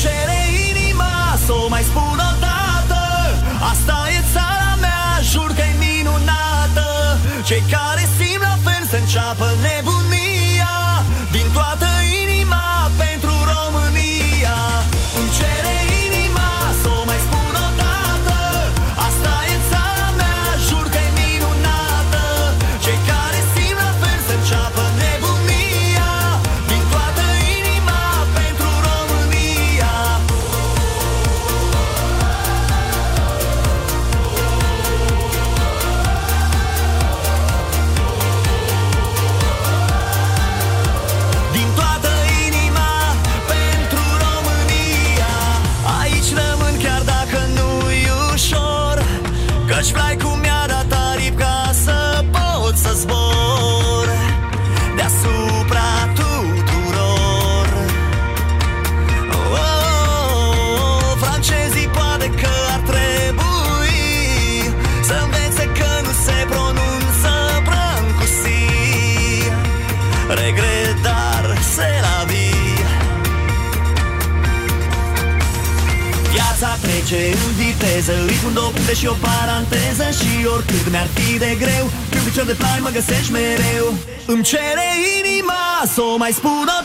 Cere inima să o mai spun o dată. Asta e țara mea, jur că e minunată. Cei care viteză Îi pun două puncte și o paranteză Și oricât mi-ar fi de greu Când picior de plai mă găsești mereu. Îmi cere inima să o mai spun o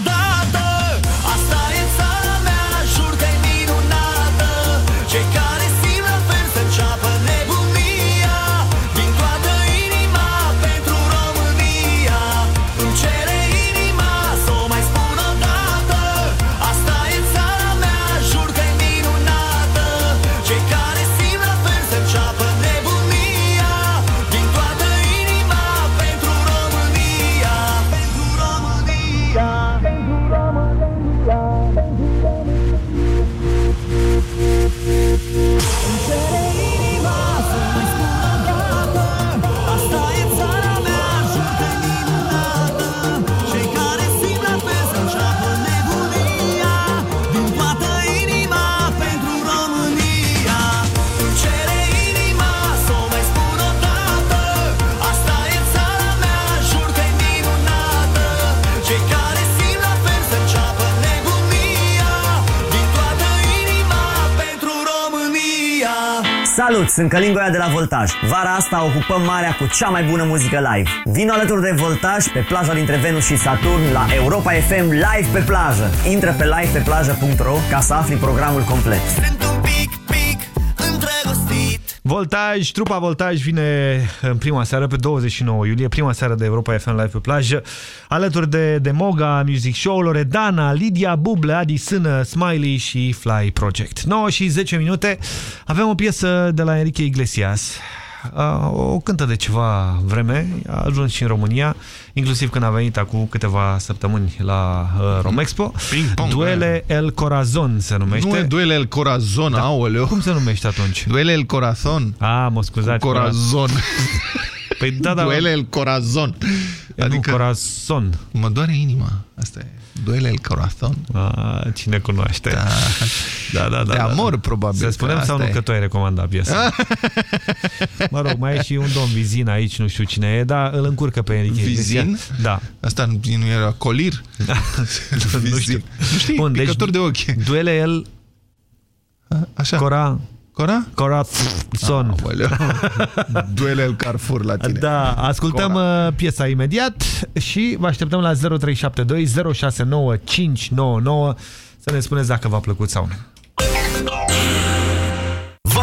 sunt Călin Goia de la Voltaj. Vara asta ocupăm marea cu cea mai bună muzică live. Vino alături de Voltaj pe plaja dintre Venus și Saturn la Europa FM Live pe plajă. Intră pe livepeplajă.ro ca să afli programul complet. Voltaj, trupa Voltaj vine în prima seară pe 29 iulie, prima seară de Europa FM Live pe plajă, alături de Demoga, Music Show, Loredana, Lidia Buble, Adi Sână, Smiley și Fly Project. 9 și 10 minute, avem o piesă de la Enrique Iglesias, Uh, o cântă de ceva vreme, a ajuns și în România, inclusiv când a venit acum câteva săptămâni la uh, Romexpo. Ping-pong, Duele El Corazon se numește. Nu e Duele El Corazon, da. aoleu. Cum se numește atunci? Duele El Corazon. A, mă scuzați. Corazon. [LAUGHS] Păi da, da. Duele El Corazon. Adică... Nu, corazon. Mă doare inima. Asta e. Duele El Corazon. A, cine cunoaște. Da, da, da. da de da, amor, da. probabil. Să spunem sau nu e. că tu ai recomandat piesa? [LAUGHS] mă rog, mai e și un domn Vizin aici, nu știu cine e, dar îl încurcă pe Enrique. Vizin? Da. Asta nu, nu era colir? Da. [LAUGHS] nu știu. Nu știi, Bun, picător deci, de ochi. Duele el Așa. Cora Cora? Cora Son. Ah, [LAUGHS] Duele el Carrefour la tine. Da, ascultăm Cora. uh, piesa imediat și vă așteptăm la 0372 069 599 să ne spuneți dacă v-a plăcut sau nu.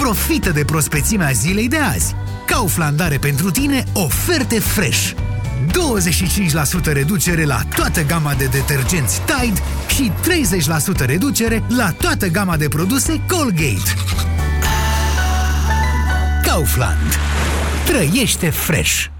Profită de prospețimea zilei de azi. Kaufland are pentru tine oferte fresh. 25% reducere la toată gama de detergenți Tide și 30% reducere la toată gama de produse Colgate. Kaufland. Trăiește fresh.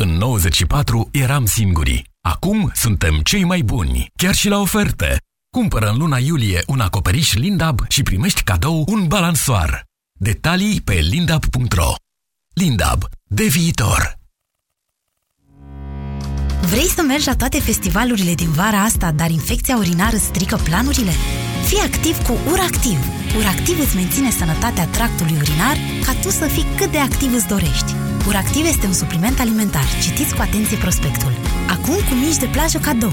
În 94 eram singuri. Acum suntem cei mai buni, chiar și la oferte. Cumpără în luna iulie un acoperiș Lindab și primești cadou un balansoar. Detalii pe lindab.ro Lindab. De viitor. Vrei să mergi la toate festivalurile din vara asta, dar infecția urinară strică planurile? Fii activ cu URACTIV! Uractiv îți menține sănătatea tractului urinar ca tu să fii cât de activ îți dorești. Uractiv este un supliment alimentar. Citiți cu atenție prospectul. Acum cu mici de plajă cadou.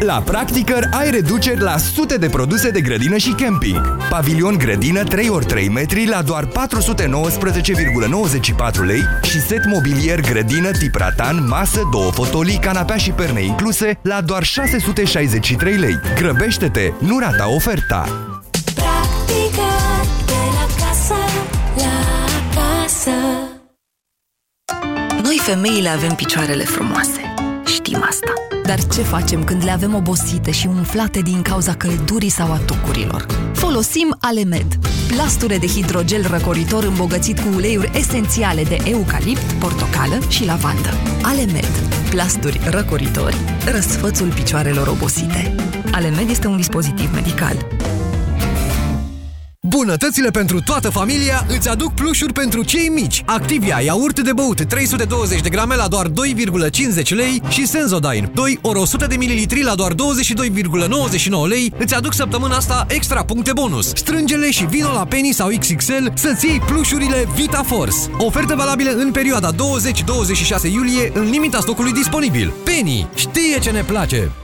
La Practicăr ai reduceri la sute de produse de grădină și camping. Pavilion grădină 3x3 metri la doar 419,94 lei și set mobilier grădină tip ratan, masă, două fotolii, canapea și perne incluse la doar 663 lei. Grăbește-te, nu rata oferta! Practică de la casă, la casă. Noi femeile avem picioarele frumoase. Știm asta. Dar ce facem când le avem obosite și umflate din cauza căldurii sau a tucurilor? Folosim Alemed, plasture de hidrogel răcoritor îmbogățit cu uleiuri esențiale de eucalipt, portocală și lavandă. Alemed, plasturi răcoritori, răsfățul picioarelor obosite. Alemed este un dispozitiv medical. Bunătățile pentru toată familia îți aduc plușuri pentru cei mici. Activia iaurt de băut 320 de grame la doar 2,50 lei și Sensodyne 2 ori 100 de mililitri la doar 22,99 lei îți aduc săptămâna asta extra puncte bonus. Strângele și vino la Penny sau XXL să-ți iei plușurile Vita Force. Ofertă valabilă în perioada 20-26 iulie în limita stocului disponibil. Penny știe ce ne place!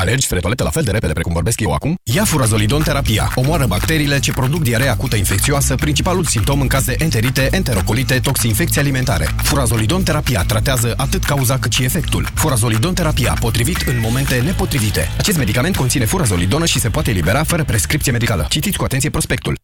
Alergi spre toaletă la fel de repede precum vorbesc eu acum? Ia furazolidon terapia. Omoară bacteriile ce produc diaree acută infecțioasă, principalul simptom în caz de enterite, enterocolite, toxinfecții alimentare. Furazolidon terapia tratează atât cauza cât și efectul. Furazolidon terapia, potrivit în momente nepotrivite. Acest medicament conține furazolidonă și se poate elibera fără prescripție medicală. Citiți cu atenție prospectul.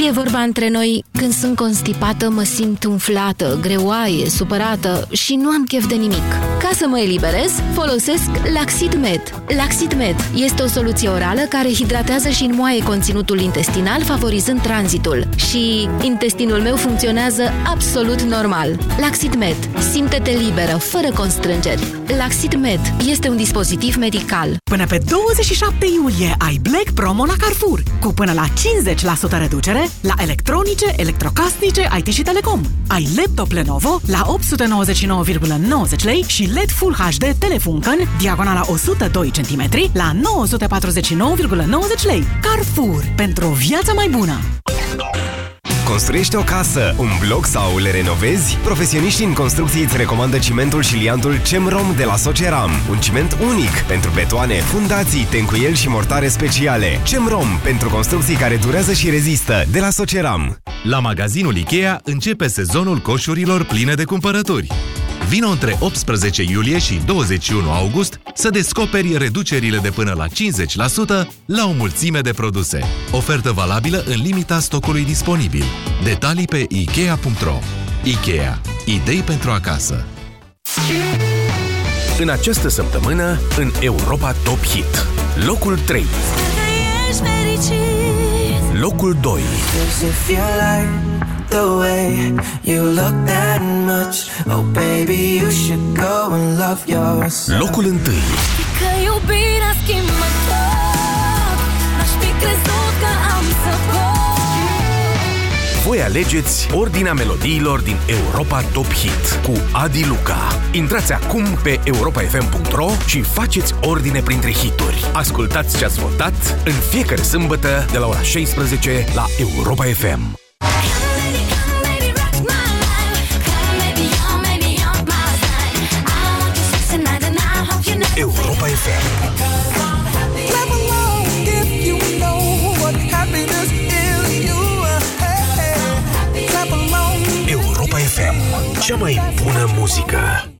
Fie vorba între noi, când sunt constipată, mă simt umflată, greoaie, supărată și nu am chef de nimic. Ca să mă eliberez, folosesc Laxid Med. Laxid Med este o soluție orală care hidratează și înmoaie conținutul intestinal, favorizând tranzitul. Și intestinul meu funcționează absolut normal. Laxid Med. Simte-te liberă, fără constrângeri. Laxid Med este un dispozitiv medical. Până pe 27 iulie ai Black Promo la Carrefour, cu până la 50% reducere la electronice, electrocasnice, IT și telecom. Ai laptop Lenovo la 899,90 lei și LED Full HD Telefunken, diagonala 102 cm, la 949,90 lei. Carrefour, pentru o viață mai bună! Construiești o casă, un bloc sau le renovezi? Profesioniștii în construcții îți recomandă cimentul și liantul CEMROM de la Soceram. Un ciment unic pentru betoane, fundații, tencuieli și mortare speciale. CEMROM pentru construcții care durează și rezistă de la Soceram. La magazinul Ikea începe sezonul coșurilor pline de cumpărături. Vino între 18 iulie și 21 august să descoperi reducerile de până la 50% la o mulțime de produse. Ofertă valabilă în limita stocului disponibil. Detalii pe Ikea.ro Ikea. Idei pentru acasă. În această săptămână, în Europa Top Hit. Locul 3. Ești fericit Locul 2. Does it feel like the way you look that much? Oh baby, you should go and love yourself Locul 1. Că iubirea schimbă tot N-aș fi crezut că am să pot Voi alegeți ordinea melodiilor din Europa Top Hit cu Adi Luca. Intrați acum pe europafm.ro și faceți ordine printre hituri. Ascultați ce ați votat în fiecare sâmbătă de la ora 16 la Europa FM. Europa FM. Europa FM. Cea mai bună muzică.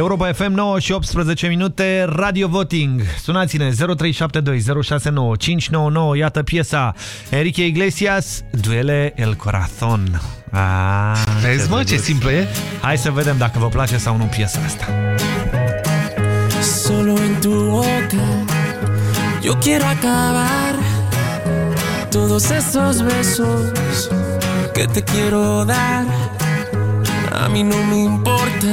Europa FM 9 și 18 minute, Radio Voting. Sunați-ne 0372069599. Iată piesa Enrique Iglesias, Duele el Corazon. Ah, Vezi, mă, ce drăguț. simplu e? Hai să vedem dacă vă place sau nu piesa asta. Solo en tu boca yo quiero acabar todos esos besos que te quiero dar. A mí no me importa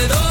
Si me das, yo también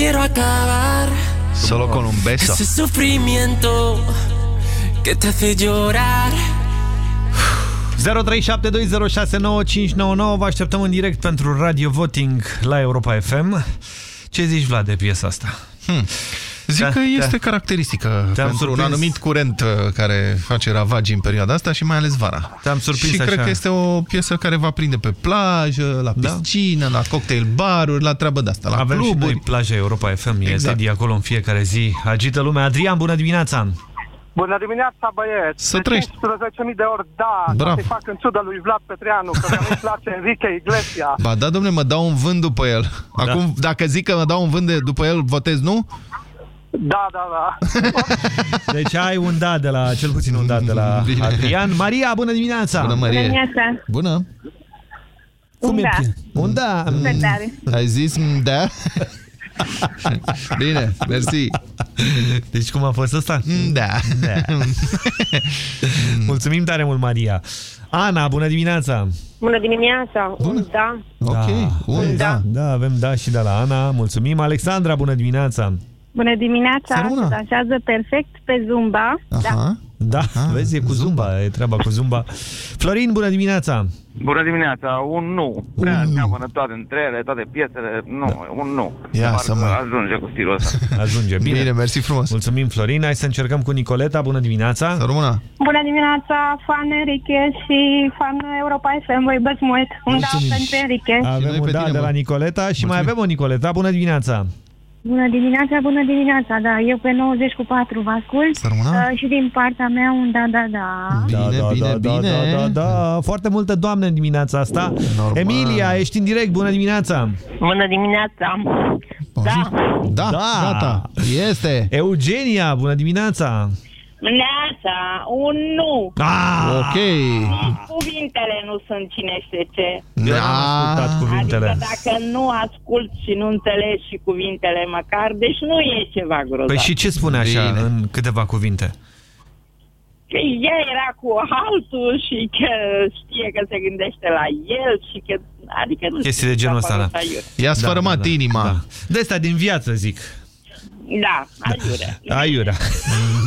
quiero acabar Solo con un beso. ese sufrimiento que te hace llorar. 0372069599 Vă așteptăm în direct pentru Radio Voting la Europa FM. Ce zici, Vlad, de piesa asta? Hmm. Zic Da, că da. este caracteristică Te-am pentru un surprins. anumit curent uh, care face ravagii în perioada asta și mai ales vara. Te-am surprins Și așa. cred că este o piesă care va prinde pe plajă, la piscină, la cocktail baruri, la treabă de asta, la Avem și cluburi. noi plaja Europa FM, e Exact. Teddy acolo în fiecare zi. Agită lumea. Adrian, bună dimineața! Bună dimineața, băieți! Să de trăiești. 15.000 de ori da, Bravo. să-i fac în ciudă lui Vlad Petreanu, că mi-a place Enrique Iglesias. Ba da, domnule, mă dau un vânt după el. Acum, dacă zic că mă dau un vânt de, după el, votez nu? Da, da, da. [LAUGHS] Deci ai un da de la, cel puțin un da de la Bine. Adrian. Maria, bună dimineața! Bună, Marie. Dimineața. Bună. Cum e da. pie- Un da. Super tare. Ai zis mm, da? [LAUGHS] Bine, mersi. Deci cum a fost ăsta? Da. da. [LAUGHS] Mulțumim tare mult, Maria. Ana, bună dimineața! Bună dimineața. Un da. Ok, un da. Da, avem da și de la Ana. Mulțumim. Alexandra, bună dimineața! Bună dimineața. Să rămână. Se dansează perfect pe Zumba. Da. Aha. Da, vezi, e cu Zumba, e treaba cu Zumba. Florin, bună dimineața! Bună dimineața, un nu. Prea seamănă toate între ele, toate piesele, nu, un nu. Ia Parcă să mai- Ajunge cu stilul ăsta. [LAUGHS] Ajunge, bine. Bine, mersi frumos. Mulțumim, Florin. Hai să încercăm cu Nicoleta. Bună dimineața! Să rămână! Bună dimineața, fan Enrique și fan Europa FM, vă iubesc mult. Un da Mulțumim. pentru Enrique. Avem un da de la Nicoleta și mai avem o Nicoleta. Bună dimineața! Bună dimineața, bună dimineața, da, eu pe 90 cu 4 vă ascult. Să rămână. Uh, și din partea mea un da, da, da. da, da, bine, da, bine. Da, da, da. Foarte multe doamne în dimineața asta. Normal. Emilia, ești în direct. Bună dimineața! Bună dimineața! Da, Da, gata, este. Eugenia, bună dimineața! Neața, un nu. Ah! Ok. Cuvintele nu sunt cine știe ce. Eu n-am ascultat cuvintele. Adică dacă nu ascult și nu înțelegi și cuvintele măcar, deci nu e ceva grozav. Păi și ce spune așa Bine. în câteva cuvinte? Că ea era cu altul și că știe că se gândește la el și că... Adică nu Chestii știu, de genul mi s-a ăsta, da. părut aiurea. I-a sfărâmat inima. Da. De astea din viață, zic. Da, aiurea. Aiurea.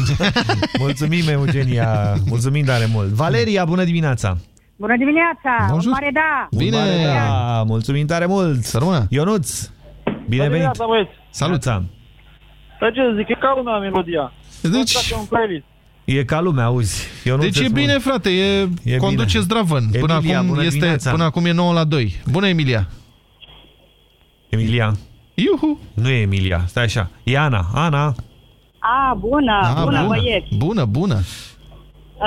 [LAUGHS] Mulțumim, Eugenia. Mulțumim tare mult. Valeria, bună dimineața! Bună dimineața, Bonjour. un mare da. Bine. Bine! Da, mulțumim tare mult! Să rămână. Ionuț, bine venit! dimineața, băieți. Salut! Sam. Dar ce zic, e ca lumea melodia. Deci, Asta e un playlist. E ca lumea, auzi. Ionuț, deci e îți bine, spun. frate, e, E conduce bine. zdravăn. Până Emilia, acum, bună este, dimineața. până acum e 9 la 2. Bună, Emilia! Emilia. Iuhu! Nu e Emilia, stai așa. E Ana. Ana. A, bună, Ah, bună, bună. băieți. Bună, bună!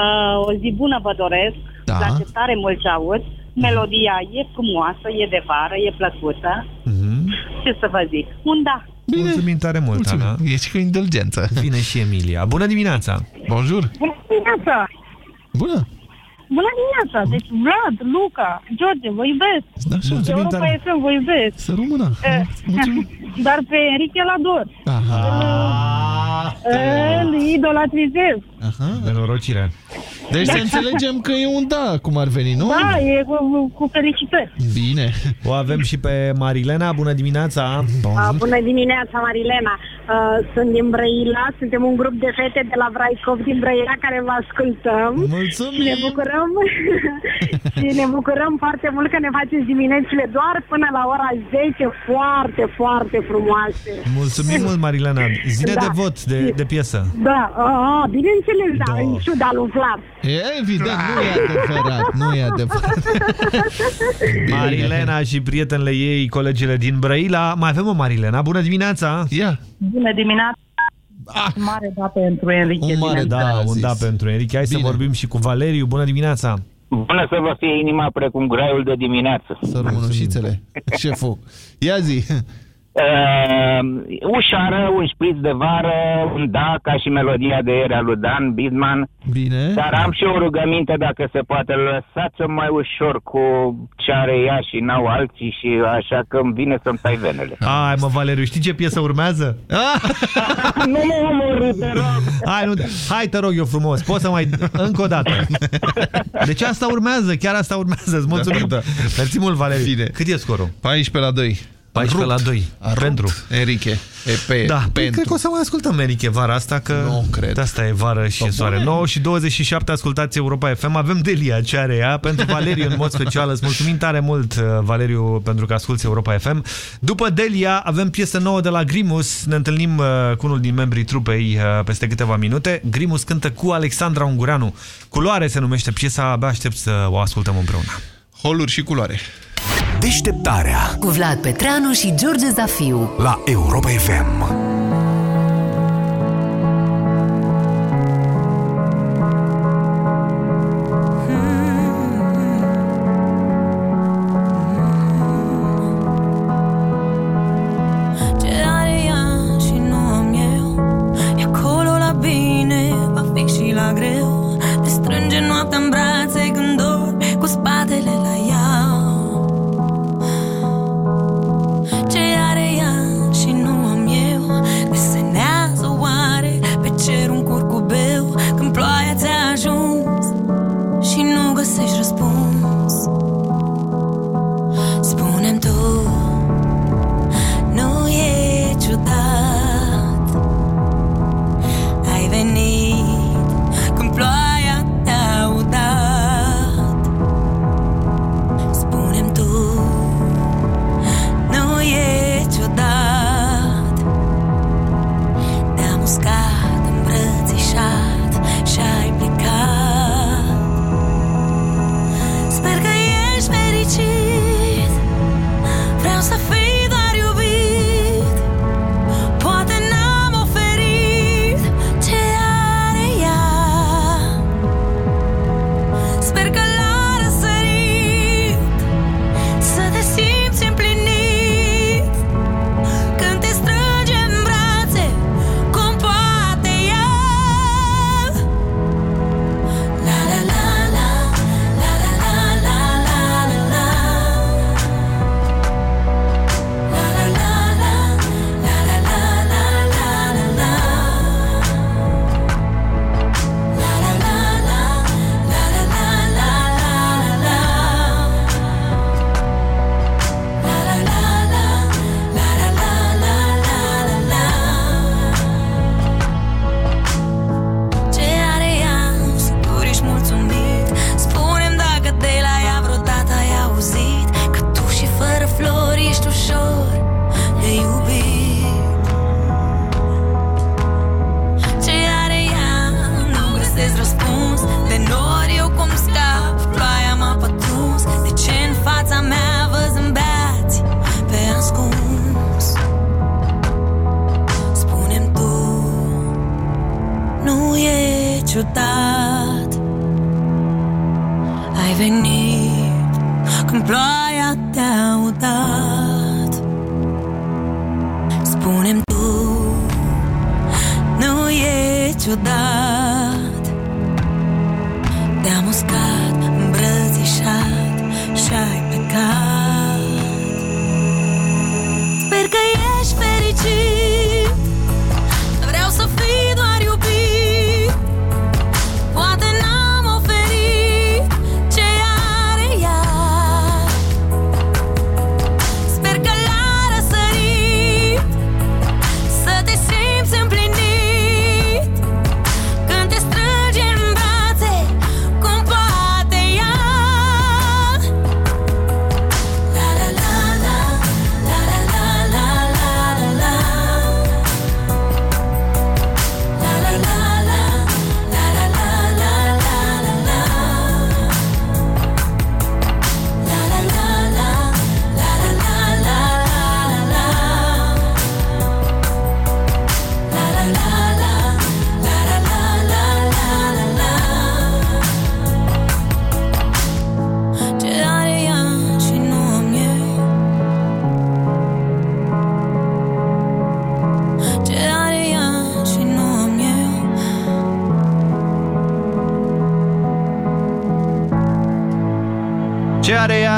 Uh, o zi bună vă doresc. Da. La ce tare mult ce aud. Melodia e frumoasă, e de vară, e plăcută. Mhm. Ce să vă zic? Un da. Bine. Mulțumim tare mult, Mulțumim. Ana. Ești cu indulgență. Vine și Emilia. Bună dimineața! Bonjour! Bună dimineața! Bună! Bună dimineața! Deci Vlad, Luca, George, vă iubesc! Așa. Mulțumim Europa tare. FM, vă iubesc! Să rămână! Eh, [LAUGHS] Dar pe Enrique la dor. Aha. Îl idolatrizez. Aha. Nenorocire. Deci să înțelegem că e un da, cum ar veni, nu? Da, e cu, cu felicitări. Bine. O avem și pe Marilena. Bună dimineața! Uh, bună dimineața, Marilena. Uh, sunt din Brăila, suntem un grup de fete de la Braicov din Brăila care vă ascultăm. Mulțumim! Și ne bucurăm [LAUGHS] și ne bucurăm foarte mult că ne faceți diminețile doar până la ora 10 foarte, foarte frumoase. Mulțumim mult, Marilena. Zine Da. de vot, de, de piesă. Da, uh, bineînțeles, da, Da. în ciuda lui Vlad. E evident, nu e adevărat, nu e adevărat. [LAUGHS] Marilena și prietenele ei, colegele din Brăila. Mai avem o Marilena. Bună dimineața! Ia! Bună dimineața. Ah. Mare da pentru Enrique. Un mare bineînțeles. Da, a un da zis. pentru Enrique. Hai Bine. să vorbim și cu Valeriu. Bună dimineața! Bună să vă fie inima precum graiul de dimineață. Să rămână șițele. Șeful. Ia zi. Uh, ușoară, un șpriț de vară, un da, ca și melodia de ieri a lui Dan Bidman. Bine. Dar am și o rugăminte, dacă se poate, lăsați-o mai ușor cu ce are ea și n-au alții și așa că îmi vine să-mi tai venele. Hai mă, Valeriu, știi ce piesă urmează? [LAUGHS] nu mă omorâ, te rog! Hai, nu, hai, te rog eu frumos, poți să mai... Încă o dată. Deci asta urmează, chiar asta urmează. Îți mulțumim. Da, da. Mersi mult, Valeriu. Bine. Cât e scorul? 14 la 2. 14 la 2. Pentru. Enrique. E pe, Da, păi pentru. cred că o să mai ascultăm Enrique vara asta, că Nu cred. de asta e vară și e soare. 9 și 27 ascultați Europa FM. Avem Delia, ce are ea, pentru Valeriu în mod special. Îți mulțumim tare mult, uh, Valeriu, pentru că asculti Europa FM. După Delia avem piesă nouă de la Grimus. Ne întâlnim uh, cu unul din membrii trupei uh, peste câteva minute. Grimus cântă cu Alexandra Ungureanu. Culoare se numește piesa, abia aștept să o ascultăm împreună. Holuri și culoare. Deșteptarea Cu Vlad Petreanu și George Zafiu. la Europa FM.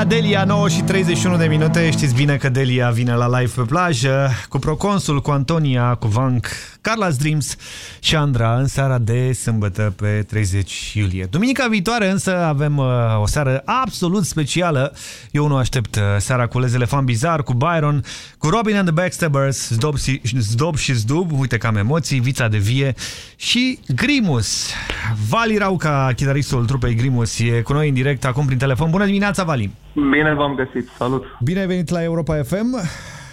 Delia 9 și 31 de minute. Știți bine că Delia vine la live pe plajă Cu Proconsul, cu Antonia, cu Vanc Carla's Dreams și Andra În seara de sâmbătă pe 30 iulie. Duminica viitoare însă avem uh, o seară absolut specială. Eu nu aștept uh, seara cu Les Elefant Bizar Cu Byron, cu Robin and the Backstabbers Zdob și, Zdobș și Zdub Uite că am emoții, Vița de Vie Și Grimus Vali Rauca, chitaristul trupei Grimus E cu noi în direct acum prin telefon Bună dimineața, Vali! Bine v-am găsit, salut! Bine ai venit la Europa FM.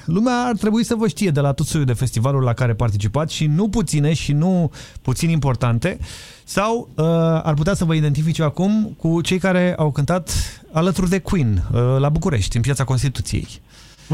Lumea ar trebui să vă știe de la tot soiul de festivaluri la care participați și nu puține și nu puțin importante sau uh, ar putea să vă identifice acum cu cei care au cântat alături de Queen uh, la București, în Piața Constituției.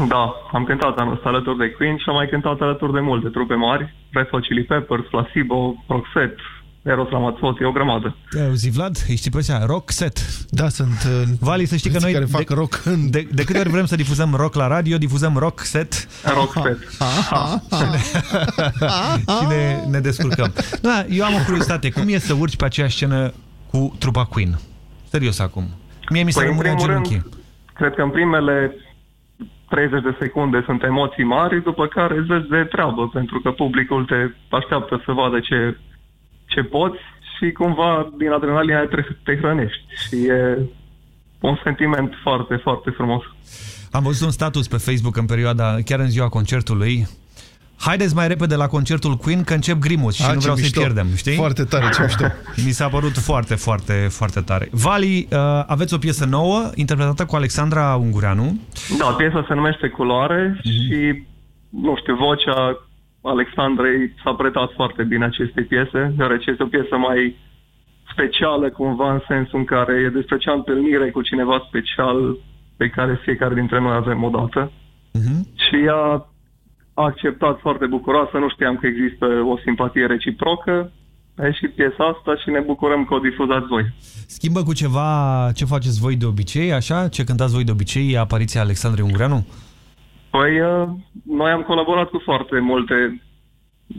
Da, am cântat anul ăsta alături de Queen și am mai cântat alături de multe trupe mari, Red Hot Chili Peppers, Placebo, Roxette, Eros Ramazzotti, o grămadă. Te auzi, Vlad? Îi știi pe ăștia? Rock set. Da, sunt uh, Vali, să știi că noi care fac de, rock de, de câte ori vrem să difuzăm rock la radio, difuzăm rock set. Rock set. [LAUGHS] și ne, ne descurcăm. Da, eu am o curiozitate. Cum e să urci pe aceeași scenă cu trupa Queen? Serios acum. Mie mi se Păi, în rămâne în primul genunchi. rând, cred că în primele 30 de secunde sunt emoții mari, după care îți vezi de treabă, pentru că publicul te așteaptă să vadă ce, ce poți și cumva din adrenalina aia trebuie să te hrănești. Și e un sentiment foarte, foarte frumos. Am văzut un status pe Facebook în perioada, chiar în ziua concertului. Haideți mai repede la concertul Queen că încep Grimus și A, nu ce vreau să-i mișto. pierdem, știi? Foarte tare, ce mișto. [LAUGHS] Mi s-a părut foarte, foarte, foarte tare. Vali, uh, aveți o piesă nouă, interpretată cu Alexandra Ungureanu. Da, piesa se numește Culoare și, nu știu, vocea Alexandrei s-a pretat foarte bine acestei piese, deoarece este o piesă mai specială cumva în sensul în care e despre cea întâlnire cu cineva special pe care fiecare dintre noi avem odată. Și ea a acceptat foarte bucuroasă, nu știam că există o simpatie reciprocă, a ieșit piesa asta și ne bucurăm că o difuzați voi. Schimbă cu ceva ce faceți voi de obicei, așa? Ce cântați voi de obicei, apariția Alexandrei Ungureanu? Păi, uh, noi am colaborat cu foarte multe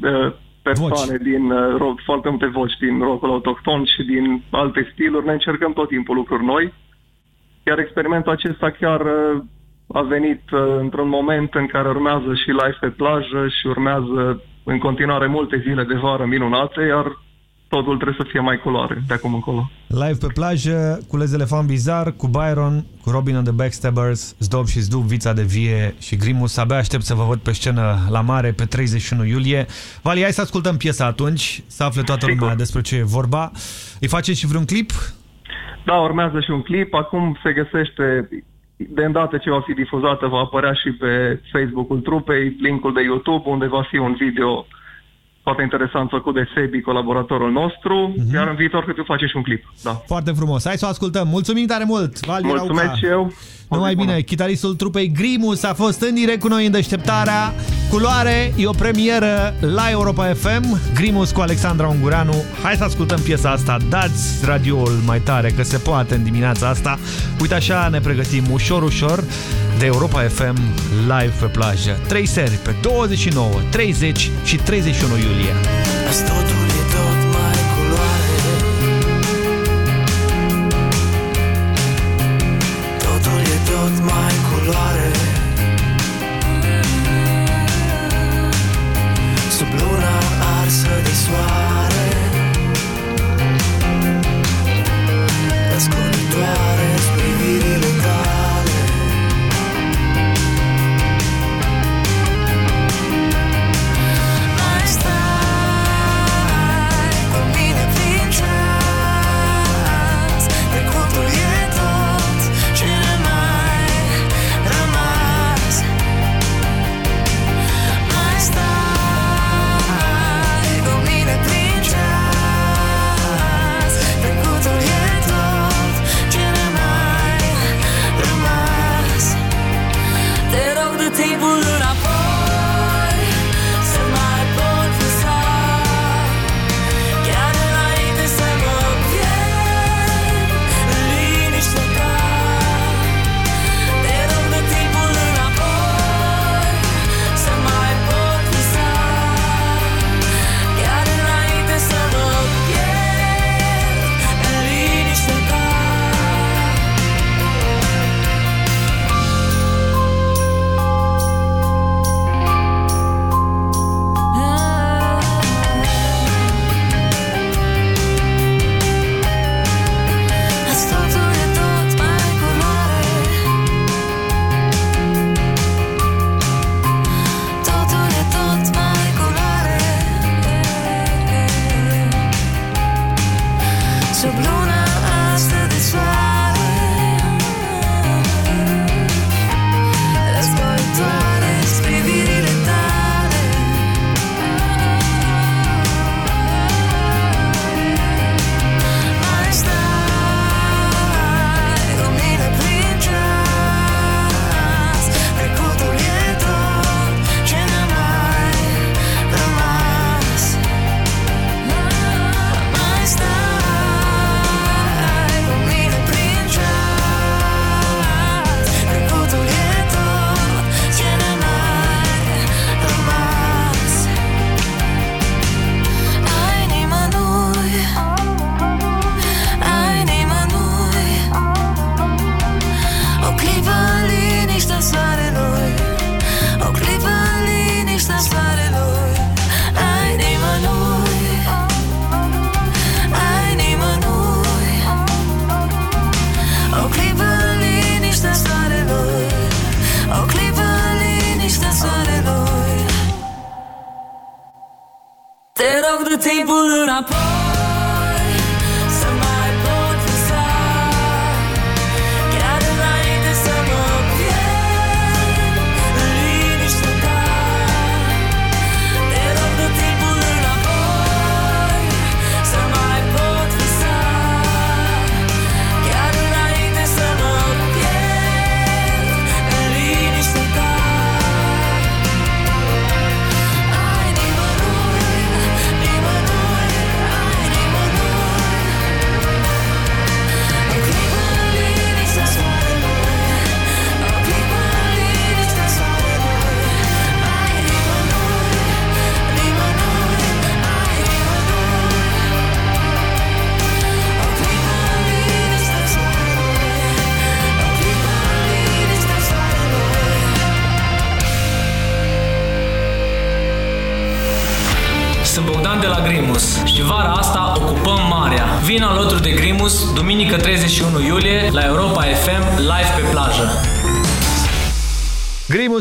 uh, persoane Voci. din uh, rock, foarte multe voci din rockul autohton și din alte stiluri. Ne încercăm tot timpul lucruri noi. Iar experimentul acesta chiar uh, a venit uh, într-un moment în care urmează și live pe plajă și urmează în continuare multe zile de vară minunate, iar totul trebuie să fie mai culoare de acum încolo. Live pe plajă, cu Les Elefant Bizar, cu Byron, cu Robin and the Backstabbers, Zdob și Zdub, Vița de Vie și Grimus. Abia aștept să vă văd pe scenă la mare pe 31 iulie. Vali, hai să ascultăm piesa atunci, să afle toată Sigur. lumea despre ce e vorba. Îi facem și vreun clip? Da, urmează și un clip. Acum se găsește de îndată ce va fi difuzată, va apărea și pe Facebook-ul trupei, linkul de YouTube, unde va fi un video foarte interesant să de Sebi, colaboratorul nostru, uh-huh. iar în viitor că tu faci și un clip. Da. Foarte frumos. Hai să o ascultăm. Mulțumim tare mult, Vali Mulțumesc Rauca. și eu. Nu mai bine, chitaristul trupei Grimus a fost în direct cu noi în deșteptarea. Culoare e o premieră la Europa FM. Grimus cu Alexandra Ungureanu. Hai să ascultăm piesa asta. Dați radioul mai tare, că se poate în dimineața asta. Uite așa ne pregătim ușor, ușor de Europa FM live pe plajă. Trei seri pe 29, 30 și 31 iulie. Asta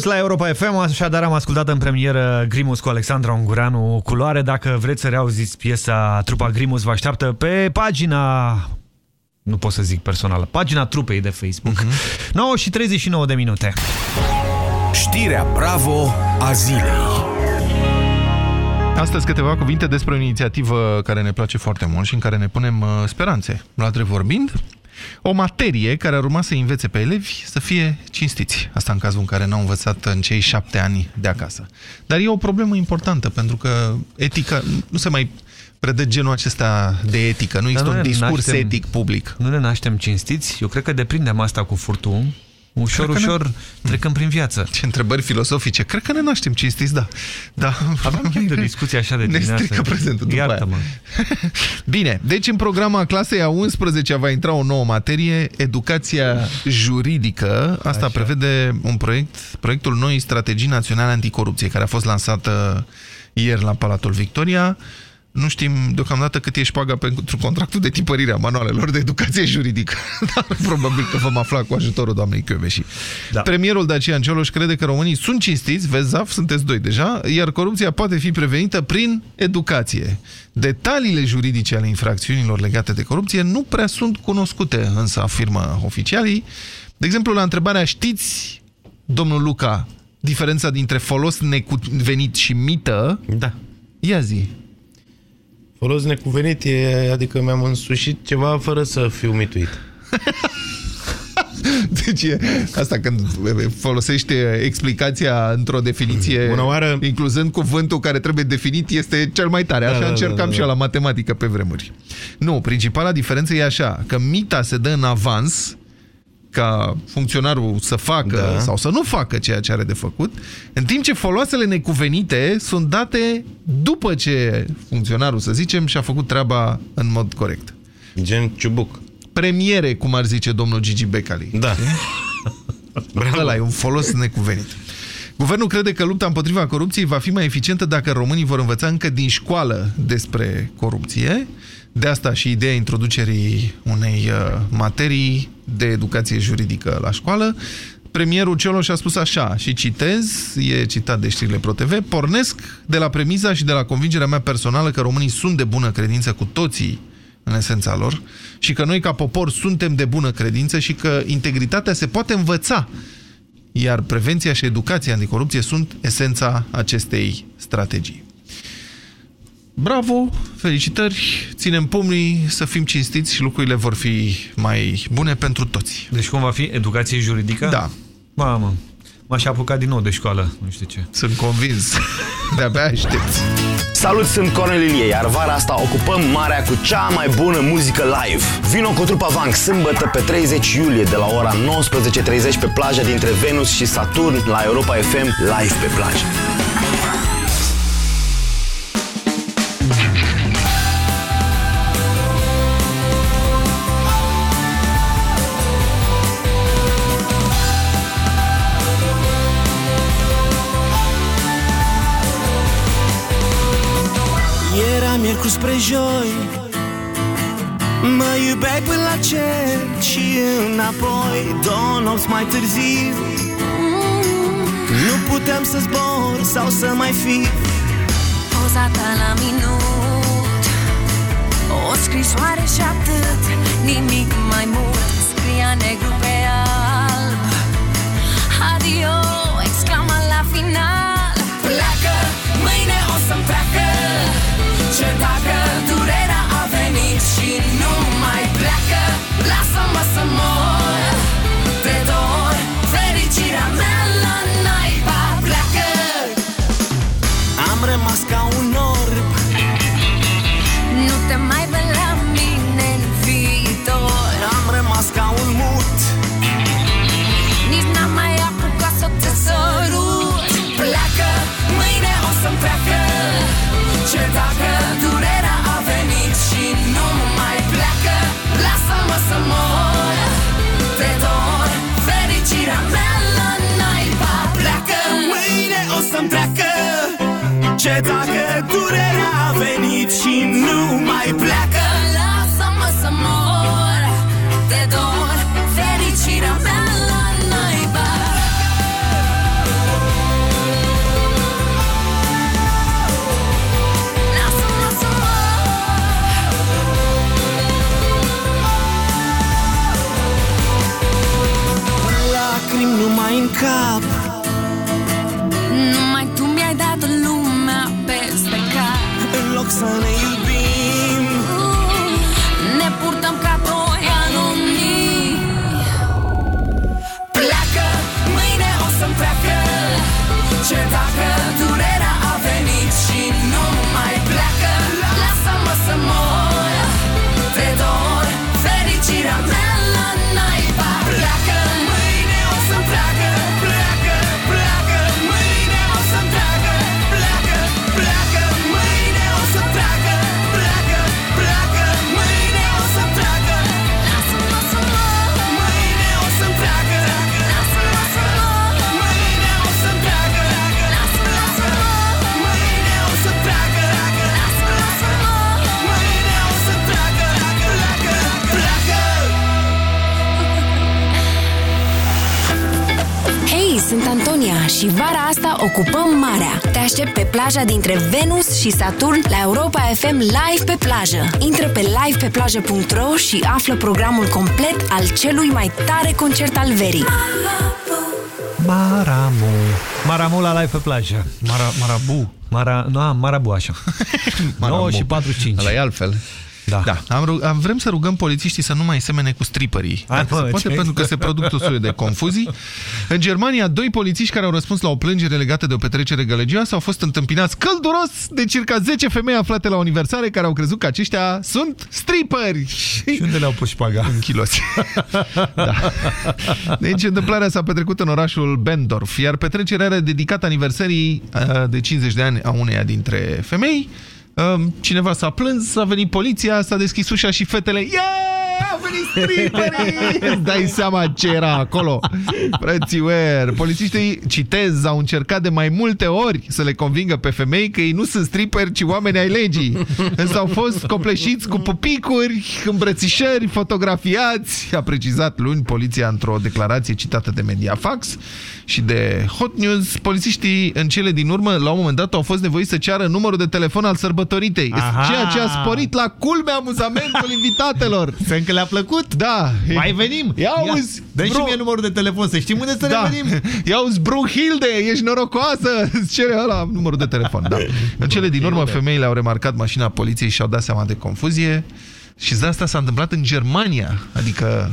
Plus la Europa FM, așadar am ascultat în premieră Grimus cu Alexandra Ungureanu Culoare. Dacă vreți să reauziți piesa, trupa Grimus vă așteaptă pe pagina nu pot să zic personală, pagina trupei de Facebook. Mm -hmm. 9 și 39 de minute. Știrea Bravo a zilei. Astăzi câteva cuvinte despre o inițiativă care ne place foarte mult și în care ne punem uh, speranțe. La vorbind, o materie care ar urma să învețe pe elevi să fie cinstiți. Asta în cazul în care n-au învățat în cei șapte ani de acasă. Dar e o problemă importantă, pentru că etica nu se mai predă genul acesta de etică. Nu există Dar un ne discurs naștem- etic public. Nu ne naștem cinstiți? Eu cred că deprindem asta cu furtul. Ușor, Cred că ușor, trecând prin viață. Ce întrebări filosofice. Cred că ne naștem cinstiți, da. da. Aveam chef de discuție așa de Ne dimineață. strică prezentul după Iartă-mă. [LAUGHS] Bine, deci în programa clasei a 11 va intra o nouă materie, educația juridică. Asta Așa. prevede un proiect, proiectul Noi Strategii Naționale Anticorupție, care a fost lansată ieri la Palatul Victoria. Nu știm deocamdată cât e șpaga pentru contractul de tipărire a manualelor de educație juridică, [LAUGHS] dar probabil că vom afla cu ajutorul doamnei Chioveși. Da. Premierul Dacian Cioloș crede că românii sunt cinstiți, vezi, Zaf, sunteți doi deja, iar corupția poate fi prevenită prin educație. Detaliile juridice ale infracțiunilor legate de corupție nu prea sunt cunoscute, însă afirmă oficialii. De exemplu, la întrebarea știți, domnul Luca, diferența dintre folos necuvenit și mită? Da. Ia zi. Folos necuvenit e, adică mi-am însușit ceva fără să fiu mituit. [LAUGHS] Deci e asta când folosești explicația într-o definiție, Bună oară. incluzând cuvântul care trebuie definit, este cel mai tare. Așa Da, da, încercam da, da, și eu da. la matematică pe vremuri. Nu, principala diferență e așa, că mita se dă în avans ca funcționarul să facă Da. sau să nu facă ceea ce are de făcut, în timp ce foloasele necuvenite sunt date după ce funcționarul, să zicem, și-a făcut treaba în mod corect. Gen ciubuc. Premiere, cum ar zice domnul Gigi Becali. Da. [LAUGHS] Bravo. Ăla e un folos necuvenit. Guvernul crede că lupta împotriva corupției va fi mai eficientă dacă românii vor învăța încă din școală despre corupție. De asta și ideea introducerii unei uh, materii de educație juridică la școală. Premierul Cioloș a spus așa, și citez, e citat de știrile ProTV, pornesc de la premiza și de la convingerea mea personală că românii sunt de bună credință cu toții în esența lor și că noi ca popor suntem de bună credință și că integritatea se poate învăța iar prevenția și educația anticorupție sunt esența acestei strategii. Bravo, felicitări, ținem pumnii să fim cinstiți și lucrurile vor fi mai bune pentru toți. Deci cum va fi? Educație juridică? Da. Mamă, m-aș apuca din nou de școală, nu știu ce. Sunt convins. De-abia aștepți. Salut, sunt Cornel Ilie, iar vara asta ocupăm marea cu cea mai bună muzică live. Vino cu trupa Vank sâmbătă pe 30 iulie de la ora 19.30 pe plaja dintre Venus și Saturn la Europa FM live pe plajă. Spre joi. Mă iubeai până la cer și înapoi. Două nopți mai târziu. Nu puteam să zbor sau să mai fi. Poza ta la minut. O scrisoare și atât Nimic mai mult. Scria negru pe alb. Adio Ce dacă durerea Ce dacă durerea a loc să ne ocupăm marea. Te aștept pe plaja dintre Venus și Saturn la Europa FM Live pe plajă. Intră pe livepeplajă.ro și află programul complet al celui mai tare concert al verii. Maramu. Maramu la live pe plajă. Mara, marabu. Mara, nu, Marabu, așa. [LAUGHS] 9 și 45. Ăla e altfel. Da. da. Am, rug- am, vrem să rugăm polițiștii să nu mai semene cu stripării. Hai, Dacă bă, se poate, ce- pentru că se produc tot soiul de confuzii. În Germania, doi polițiști care au răspuns la o plângere legată de o petrecere gălăgioasă au fost întâmpinați călduros de circa 10 femei aflate la aniversare care au crezut că aceștia sunt stripperi. Și unde le-au pus șpaga? În chiloți. [LAUGHS] da. Deci întâmplarea s-a petrecut în orașul Bendorf, iar petrecerea era dedicată aniversării uh, de 50 de ani a uneia dintre femei. Um, Cineva s-a plâns, a venit poliția, s-a deschis ușa și fetele Yeah! Au venit stripperii! Îți [LAUGHS] dai seama ce era acolo. Frățiuer! Polițiștii, citez, au încercat de mai multe ori să le convingă pe femei că ei nu sunt stripperi, ci oameni ai legii. Însă au fost copleșiți cu pupicuri, îmbrățișări, fotografiați, a precizat luni poliția într-o declarație citată de Mediafax și de Hot News. Polițiștii în cele din urmă, la un moment dat, au fost nevoiți să ceară numărul de telefon al sărbătoritei, Aha. ceea ce a sporit la culmea amuzamentul [LAUGHS] invitatelor. Se încă le-a plăcut? Da. Mai venim? Ia auzi, Dă și bro. mie numărul de telefon, să știm unde să Da. revenim. [LAUGHS] Ia auzi, Brunhilde, ești norocoasă! Îți [LAUGHS] cere ăla numărul de telefon, da. În cele din urmă, femeile au remarcat mașina poliției și au dat seama de confuzie și de asta s-a întâmplat în Germania, adică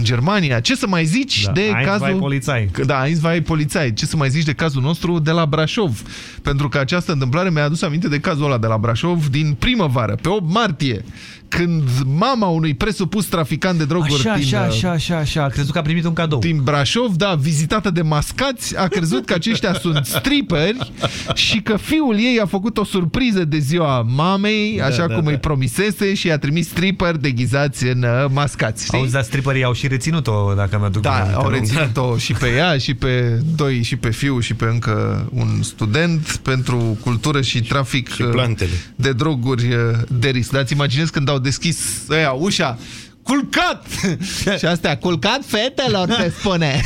în Germania. Ce să mai zici Da, de Eins, cazul... zwei Polizei. Da, Eins, zwei Polizei. Ce să mai zici de cazul nostru de la Brașov? Pentru că această întâmplare mi-a adus aminte de cazul ăla de la Brașov din primăvară, pe 8 martie, când mama unui presupus traficant de droguri Așa, din, așa, uh, așa, așa, așa. A crezut că a primit un cadou. din Brașov, da, vizitată de mascați, a crezut că aceștia sunt stripperi și că fiul ei a făcut o surpriză de ziua mamei, Da, așa da, cum da. îi promisese și i-a trimis stripper deghizați în uh, mascați. Știi? Auzi, dar stripperii au și reținut-o, dacă mi-aduc Da, aminte, au nu? reținut-o [LAUGHS] și pe ea, și pe doi, și pe fiu, și pe încă un student pentru cultură și trafic Și uh, plantele. de droguri uh, de risc. Dați imaginez când au deschis ăia ușa, culcat! [LAUGHS] și astea, culcat fetelor, se spune.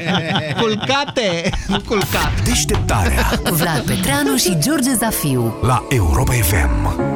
[LAUGHS] Culcate, nu culcat. Deșteptarea Cu Vlad Petreanu și George Zafiu. la Europa FM.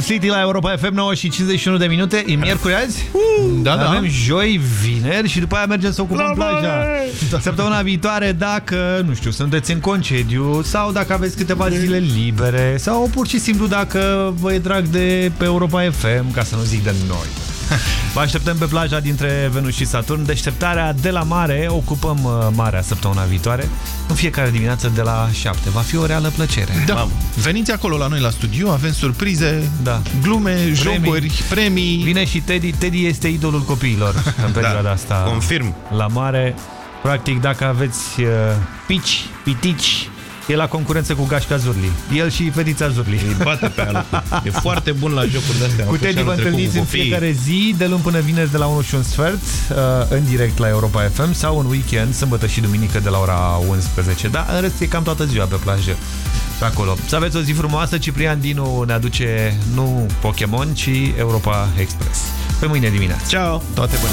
Same? R City la Europa FM 9 și 51 de minute. E miercuri azi? da, da. Avem joi, vineri și după aia mergem să ocupăm plaja. Săptămâna viitoare, dacă, nu știu, sunteți în concediu sau dacă aveți câteva zile libere sau pur și simplu dacă vă e drag de pe Europa FM, ca să nu zic de noi. Vă așteptăm pe plaja dintre Venus și Saturn. Deșteptarea de la mare, ocupăm uh, marea săptămâna viitoare, în fiecare dimineață de la 7. Va fi o reală plăcere. Da. Veniți acolo la noi la studio, avem surprize, da. glume, premii. jocuri, premii. Vine și Teddy. Teddy este idolul copiilor [LAUGHS] în perioada da, asta. Confirm. La mare. Practic, dacă aveți uh, pici, pitici, e la concurență cu Gașca Zurli. El și fetița Zurli. Îi bate pe alu. E foarte bun la jocuri de-astea. Cu Teddy vă întâlniți în fiecare zi, de luni până vineri de la 1 și un sfert, uh, în direct la Europa FM sau în weekend, sâmbătă și duminică de la ora 11. Da, în rest e cam toată ziua pe plajă. Pe acolo. Să aveți o zi frumoasă. Ciprian Dinu ne aduce nu Pokémon, ci Europa Express. Pe mâine dimineață. Ciao! Toate bune!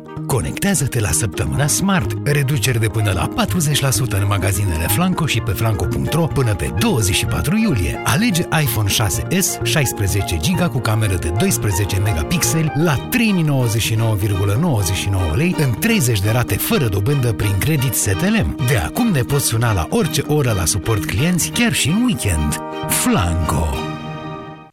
Conectează-te la săptămâna Smart. Reduceri de până la 40% în magazinele Flanco și pe flanco.ro până pe 24 iulie. Alege iPhone 6s 16 GB cu cameră de 12 megapixeli la 399,99 lei în 30 de rate fără dobândă prin credit STLM. De acum ne poți suna la orice oră la suport clienți, chiar și în weekend. Flanco.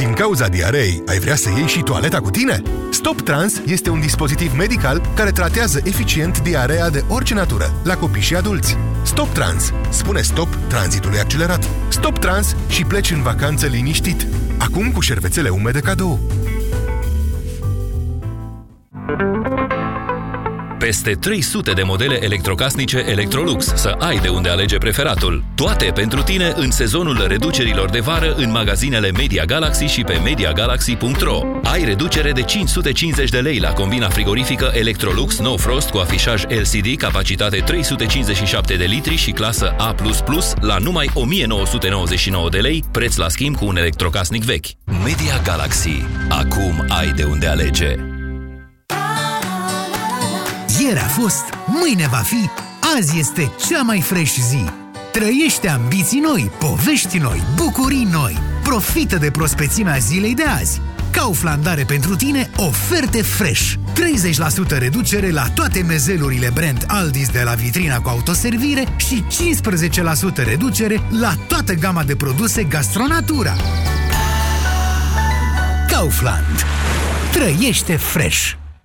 Din cauza diarei, ai vrea să iei și toaleta cu tine? Stop Trans este un dispozitiv medical care tratează eficient diarea de orice natură, la copii și adulți. Stop Trans. Spune stop tranzitului accelerat. Stop Trans și pleci în vacanță liniștit. Acum cu șervețele umede cadou. Peste 300 de modele electrocasnice Electrolux, să ai de unde alege preferatul. Toate pentru tine în sezonul reducerilor de vară în magazinele Media Galaxy și pe MediaGalaxy.ro. Ai reducere de 550 de lei la combina frigorifică Electrolux No Frost cu afișaj LCD, capacitate 357 de litri și clasă A++ la numai 1999 de lei, preț la schimb cu un electrocasnic vechi. Media Galaxy. Acum ai de unde alege. Ieri a fost, mâine va fi, azi este cea mai fresh zi. Trăiește ambiții noi, povești noi, bucurii noi. Profită de prospețimea zilei de azi. Kaufland are pentru tine oferte fresh. 30% reducere la toate mezelurile brand Aldis de la vitrina cu autoservire și 15% reducere la toată gama de produse Gastronatura. Kaufland. Trăiește fresh!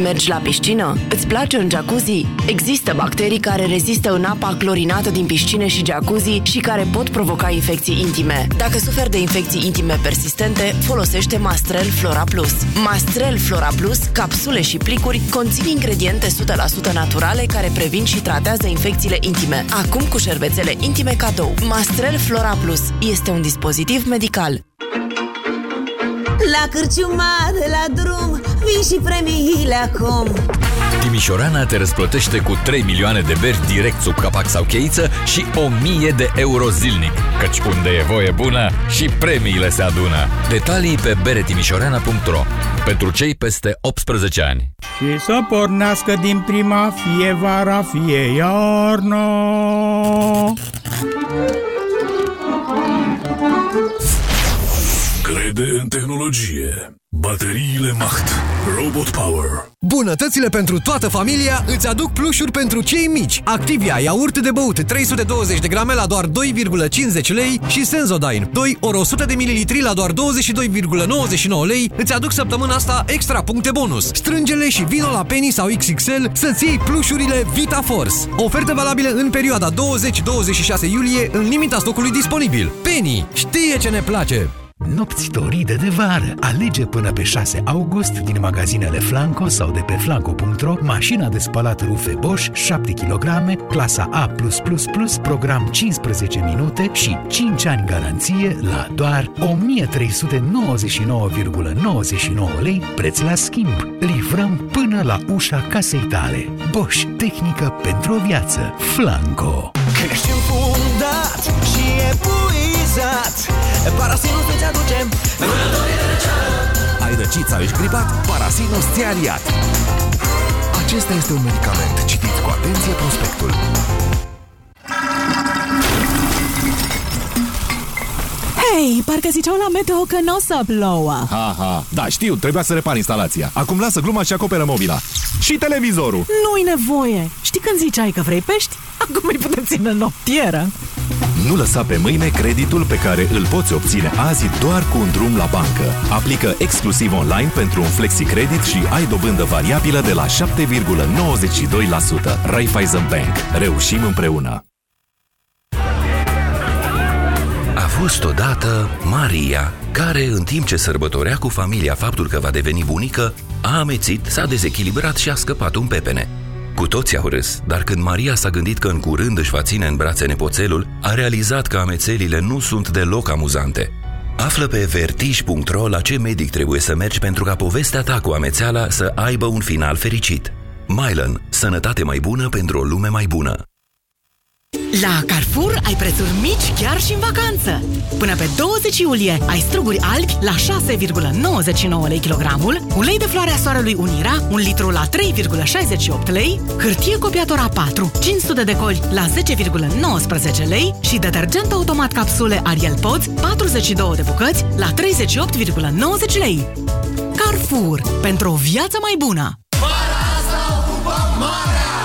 Mergi la piscină? Îți place un jacuzzi? Există bacterii care rezistă în apa clorinată din piscine și jacuzzi și care pot provoca infecții intime. Dacă suferi de infecții intime persistente, folosește Mastrel Flora Plus. Mastrel Flora Plus, capsule și plicuri, conțin ingrediente 100% naturale care previn și tratează infecțiile intime. Acum cu șervețele intime cadou. Mastrel Flora Plus este un dispozitiv medical. La cârciuma de la drum Vin și premiile acum Timișorana te răsplătește cu 3 milioane de beri direct sub capac sau cheiță și 1000 de euro zilnic. Căci unde e voie bună și premiile se adună. Detalii pe beretimișorana.ro Pentru cei peste 18 ani. Și să pornească din prima fie vara, fie iarna Crede în tehnologie. Bateriile Macht. Robot Power. Bunătățile pentru toată familia îți aduc plușuri pentru cei mici. Activia iaurt de băut 320 de grame la doar 2,50 lei și Sensodyne 2 ori 100 de mililitri la doar 22,99 lei îți aduc săptămâna asta extra puncte bonus. Strângele și vino la Penny sau XXL să-ți iei plușurile VitaForce. Oferte valabile în perioada 20-26 iulie în limita stocului disponibil. Penny știe ce ne place! Nopți doride de vară. Alege până pe 6 august din magazinele Flanco sau de pe flanco.ro mașina de spălat rufe Bosch 7 kg, clasa A+++, program 15 minute și 5 ani garanție la doar 1399,99 lei preț la schimb. Livrăm până la ușa casei tale. Bosch, tehnică pentru o viață. Flanco. Ești înfundat și epuizat Parasinul îți aduce Vânătorii de răceală Ai răcit sau ești gripat? Parasinus ți-a aliat. Acesta este un medicament. Citiți cu atenție prospectul. Hei, parcă ziceau la meteo că nu o să plouă. Ha, ha. Da, știu, trebuia să repar instalația. Acum lasă gluma și acoperă mobila. Și televizorul. Nu-i nevoie. Știi când ziceai că vrei pești? Acum îi putem ține în noptieră. Nu lăsa pe mâine creditul pe care îl poți obține azi doar cu un drum la bancă. Aplică exclusiv online pentru un flexi-credit și ai dobândă variabilă de la 7,92%. Raiffeisen Bank. Reușim împreună! A fost odată Maria, care, în timp ce sărbătorea cu familia faptul că va deveni bunică, a amețit, s-a dezechilibrat și a scăpat un pepene. Cu toții au râs, dar când Maria s-a gândit că în curând își va ține în brațe nepoțelul, a realizat că amețelile nu sunt deloc amuzante. Află pe vertij.ro la ce medic trebuie să mergi pentru ca povestea ta cu amețeala să aibă un final fericit. Mylan. Sănătate mai bună pentru o lume mai bună. La Carrefour ai prețuri mici chiar și în vacanță. Până pe 20 iulie ai struguri albi la 6,99 lei kilogramul, ulei de floarea soarelui Unira, un litru la 3,68 lei, hârtie copiatora 4, 500 de coli la 10,19 lei și detergent automat capsule Ariel Pods, 42 de bucăți la 38,90 lei. Carrefour. Pentru o viață mai bună!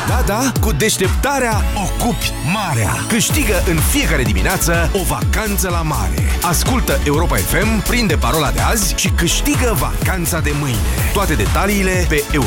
Da, da, cu deșteptarea ocupi marea. Câștigă în fiecare dimineață o vacanță la mare. Ascultă Europa FM, prinde parola de azi și câștigă vacanța de mâine. Toate detaliile pe europa